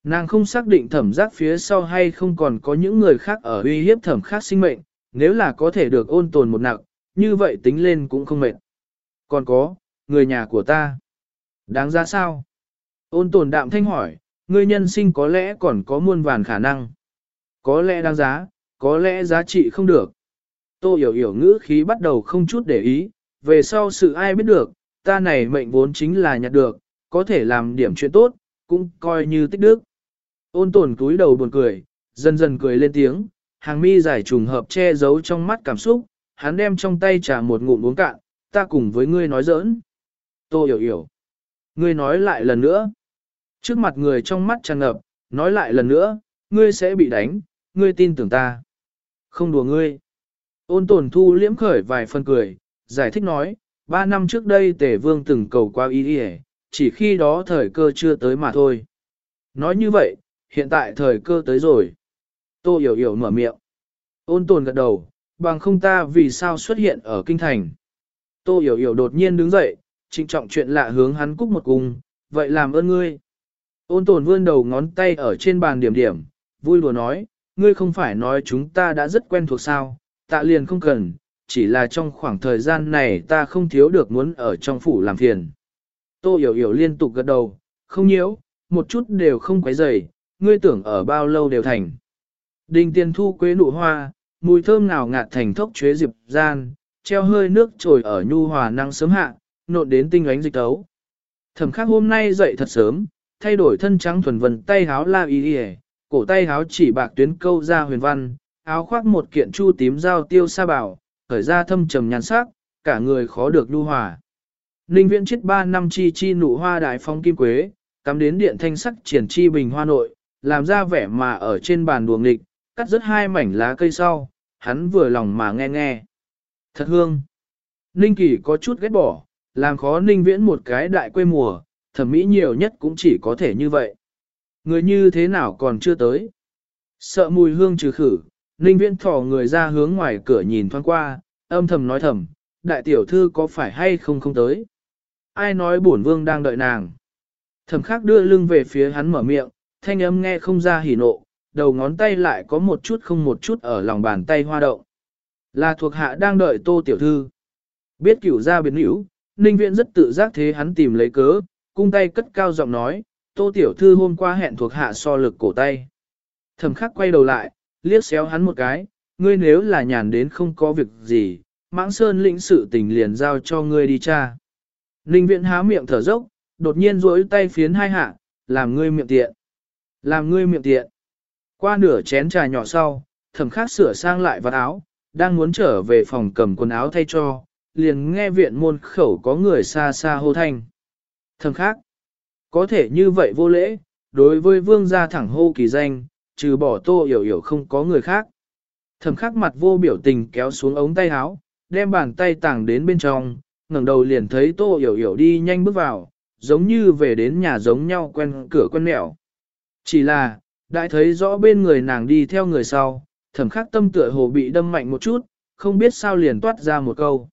Nàng không xác định thẩm giác phía sau hay không còn có những người khác ở uy hiếp thẩm khác sinh mệnh, nếu là có thể được ôn tồn một nặng, như vậy tính lên cũng không mệt. Còn có, người nhà của ta. Đáng ra sao? Ôn tồn đạm thanh hỏi, ngươi nhân sinh có lẽ còn có muôn vàn khả năng. Có lẽ đáng giá, có lẽ giá trị không được. Tô hiểu hiểu ngữ khí bắt đầu không chút để ý, về sau sự ai biết được, ta này mệnh vốn chính là nhặt được, có thể làm điểm chuyện tốt, cũng coi như tích đức. Ôn tồn cúi đầu buồn cười, dần dần cười lên tiếng, hàng mi giải trùng hợp che giấu trong mắt cảm xúc, hắn đem trong tay trà một ngụm uống cạn, ta cùng với ngươi nói giỡn. Tô hiểu hiểu. Ngươi nói lại lần nữa. Trước mặt người trong mắt tràn ngập, nói lại lần nữa, ngươi sẽ bị đánh, ngươi tin tưởng ta. Không đùa ngươi. Ôn tồn thu liễm khởi vài phân cười, giải thích nói, ba năm trước đây tể vương từng cầu qua ý đi chỉ khi đó thời cơ chưa tới mà thôi. Nói như vậy, hiện tại thời cơ tới rồi. Tô hiểu hiểu mở miệng. Ôn tồn gật đầu, bằng không ta vì sao xuất hiện ở kinh thành. Tô hiểu hiểu đột nhiên đứng dậy, trịnh trọng chuyện lạ hướng hắn cúc một cung, vậy làm ơn ngươi. Ôn tồn vươn đầu ngón tay ở trên bàn điểm điểm, vui lùa nói, ngươi không phải nói chúng ta đã rất quen thuộc sao, tạ liền không cần, chỉ là trong khoảng thời gian này ta không thiếu được muốn ở trong phủ làm phiền. Tô hiểu hiểu liên tục gật đầu, không nhiễu, một chút đều không quấy rầy, ngươi tưởng ở bao lâu đều thành. Đình tiền thu quế nụ hoa, mùi thơm nào ngạt thành thốc chuế diệp gian, treo hơi nước trồi ở nhu hòa năng sớm hạ, nộn đến tinh ánh dịch tấu. Thẩm khắc hôm nay dậy thật sớm, thay đổi thân trắng thuần vần tay háo la y y, cổ tay háo chỉ bạc tuyến câu ra huyền văn, áo khoác một kiện chu tím dao tiêu sa bảo, khởi ra thâm trầm nhàn sắc, cả người khó được lưu hòa. Ninh viễn chết ba năm chi chi nụ hoa đại phong kim quế, cắm đến điện thanh sắc triển chi bình hoa nội, làm ra vẻ mà ở trên bàn đuồng nghịch, cắt rất hai mảnh lá cây sau, hắn vừa lòng mà nghe nghe. Thật hương. Ninh kỳ có chút ghét bỏ, làm khó ninh viễn một cái đại quê mùa, thẩm mỹ nhiều nhất cũng chỉ có thể như vậy. Người như thế nào còn chưa tới. Sợ mùi hương trừ khử, ninh viễn thỏ người ra hướng ngoài cửa nhìn thoáng qua, âm thầm nói thầm, đại tiểu thư có phải hay không không tới. ai nói bổn vương đang đợi nàng. Thẩm khắc đưa lưng về phía hắn mở miệng, thanh âm nghe không ra hỉ nộ, đầu ngón tay lại có một chút không một chút ở lòng bàn tay hoa động. Là thuộc hạ đang đợi tô tiểu thư. Biết cửu ra biến hữu, ninh Viễn rất tự giác thế hắn tìm lấy cớ, cung tay cất cao giọng nói, tô tiểu thư hôm qua hẹn thuộc hạ so lực cổ tay. Thẩm khắc quay đầu lại, liếc xéo hắn một cái, ngươi nếu là nhàn đến không có việc gì, mãng sơn lĩnh sự tình liền giao cho ngươi đi cha. Ninh viện há miệng thở dốc, đột nhiên duỗi tay phiến hai hạ, làm ngươi miệng tiện. Làm ngươi miệng tiện. Qua nửa chén trà nhỏ sau, thẩm khắc sửa sang lại vạt áo, đang muốn trở về phòng cầm quần áo thay cho, liền nghe viện môn khẩu có người xa xa hô thanh. Thẩm khắc, có thể như vậy vô lễ, đối với vương gia thẳng hô kỳ danh, trừ bỏ tô hiểu hiểu không có người khác. Thẩm khắc mặt vô biểu tình kéo xuống ống tay áo, đem bàn tay tàng đến bên trong, ngẩng đầu liền thấy tô hiểu hiểu đi nhanh bước vào, giống như về đến nhà giống nhau quen cửa quen mẹo. Chỉ là, đại thấy rõ bên người nàng đi theo người sau, thẩm khắc tâm tựa hồ bị đâm mạnh một chút, không biết sao liền toát ra một câu.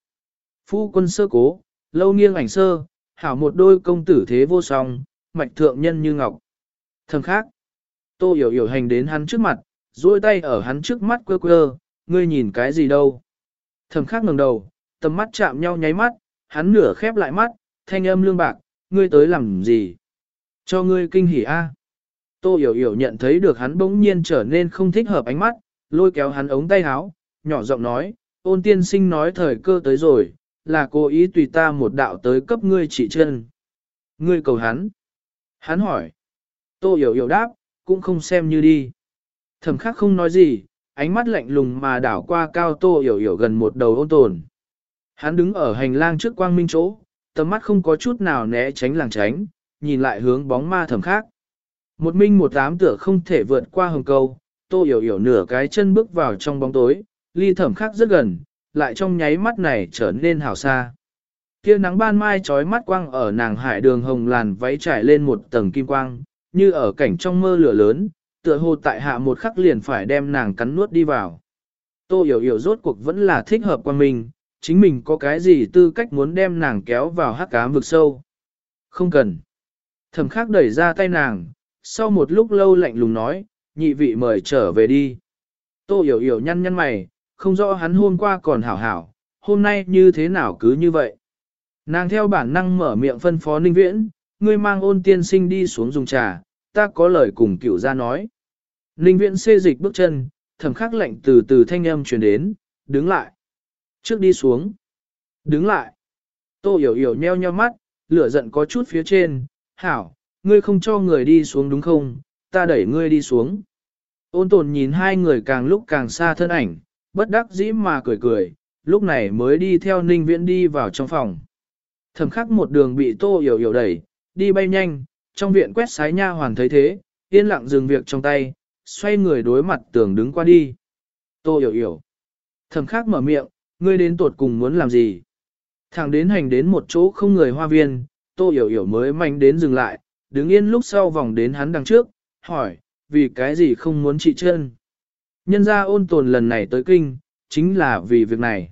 Phu quân sơ cố, lâu nghiêng ảnh sơ, hảo một đôi công tử thế vô song, mạch thượng nhân như ngọc. Thầm khắc, tô hiểu hiểu hành đến hắn trước mặt, duỗi tay ở hắn trước mắt quơ quơ, ngươi nhìn cái gì đâu. Thẩm khắc ngẩng đầu, tầm mắt chạm nhau nháy mắt, hắn nửa khép lại mắt, thanh âm lương bạc, ngươi tới làm gì? Cho ngươi kinh hỉ a. Tô hiểu hiểu nhận thấy được hắn bỗng nhiên trở nên không thích hợp ánh mắt, lôi kéo hắn ống tay áo, nhỏ giọng nói, ôn tiên sinh nói thời cơ tới rồi, là cố ý tùy ta một đạo tới cấp ngươi trị chân. Ngươi cầu hắn. Hắn hỏi. Tô hiểu hiểu đáp, cũng không xem như đi. Thẩm khắc không nói gì, ánh mắt lạnh lùng mà đảo qua cao tô hiểu hiểu gần một đầu ôn tồn. Hắn đứng ở hành lang trước quang minh chỗ, tầm mắt không có chút nào né tránh làng tránh, nhìn lại hướng bóng ma thẩm khác. Một minh một tám tựa không thể vượt qua hồng câu, tô hiểu hiểu nửa cái chân bước vào trong bóng tối, ly thẩm khác rất gần, lại trong nháy mắt này trở nên hào xa. Kia nắng ban mai trói mắt quang ở nàng hải đường hồng làn váy trải lên một tầng kim quang, như ở cảnh trong mơ lửa lớn, tựa hồ tại hạ một khắc liền phải đem nàng cắn nuốt đi vào. Tô hiểu hiểu rốt cuộc vẫn là thích hợp quan mình, chính mình có cái gì tư cách muốn đem nàng kéo vào hắc ám vực sâu. Không cần. Thẩm khắc đẩy ra tay nàng, sau một lúc lâu lạnh lùng nói, nhị vị mời trở về đi. Tô hiểu hiểu nhăn nhăn mày, không rõ hắn hôm qua còn hảo hảo, hôm nay như thế nào cứ như vậy. Nàng theo bản năng mở miệng phân phó ninh viễn, ngươi mang ôn tiên sinh đi xuống dùng trà, ta có lời cùng cửu ra nói. Ninh viễn xê dịch bước chân, thẩm khắc lạnh từ từ thanh âm truyền đến, đứng lại. Trước đi xuống. Đứng lại. Tô hiểu hiểu nheo nheo mắt, lửa giận có chút phía trên, hảo, ngươi không cho người đi xuống đúng không, ta đẩy ngươi đi xuống. Ôn tồn nhìn hai người càng lúc càng xa thân ảnh, bất đắc dĩ mà cười cười, lúc này mới đi theo ninh viễn đi vào trong phòng. Thầm khắc một đường bị tô hiểu hiểu đẩy, đi bay nhanh, trong viện quét sái nha hoàn thấy thế, yên lặng dừng việc trong tay, xoay người đối mặt tường đứng qua đi. Tô hiểu hiểu. Thẩm khắc mở miệng, ngươi đến tuột cùng muốn làm gì? Thẳng đến hành đến một chỗ không người hoa viên, tô hiểu hiểu mới manh đến dừng lại, đứng yên lúc sau vòng đến hắn đằng trước, hỏi, vì cái gì không muốn trị chân? Nhân ra ôn tồn lần này tới kinh, chính là vì việc này.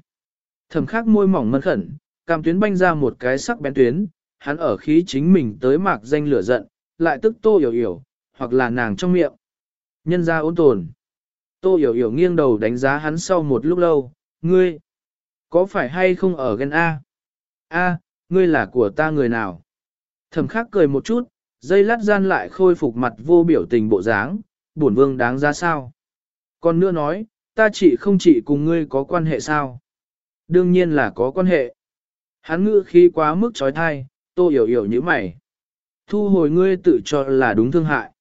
Thẩm khắc môi mỏng mân khẩn, cam tuyến banh ra một cái sắc bén tuyến, hắn ở khí chính mình tới mạc danh lửa giận, lại tức tô hiểu hiểu, hoặc là nàng trong miệng. Nhân ra ôn tồn. Tô hiểu hiểu nghiêng đầu đánh giá hắn sau một lúc lâu, ngươi, có phải hay không ở gần A? A, ngươi là của ta người nào? Thẩm khắc cười một chút, dây lát gian lại khôi phục mặt vô biểu tình bộ dáng, bổn vương đáng ra sao? Còn nữa nói, ta chỉ không chỉ cùng ngươi có quan hệ sao? Đương nhiên là có quan hệ. Hắn ngữ khi quá mức trói thai, tô hiểu hiểu như mày. Thu hồi ngươi tự cho là đúng thương hại.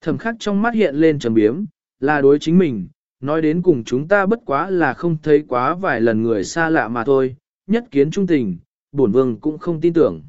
Thẩm khắc trong mắt hiện lên trầm biếm, là đối chính mình, nói đến cùng chúng ta bất quá là không thấy quá vài lần người xa lạ mà thôi, nhất kiến trung tình, bổn vương cũng không tin tưởng.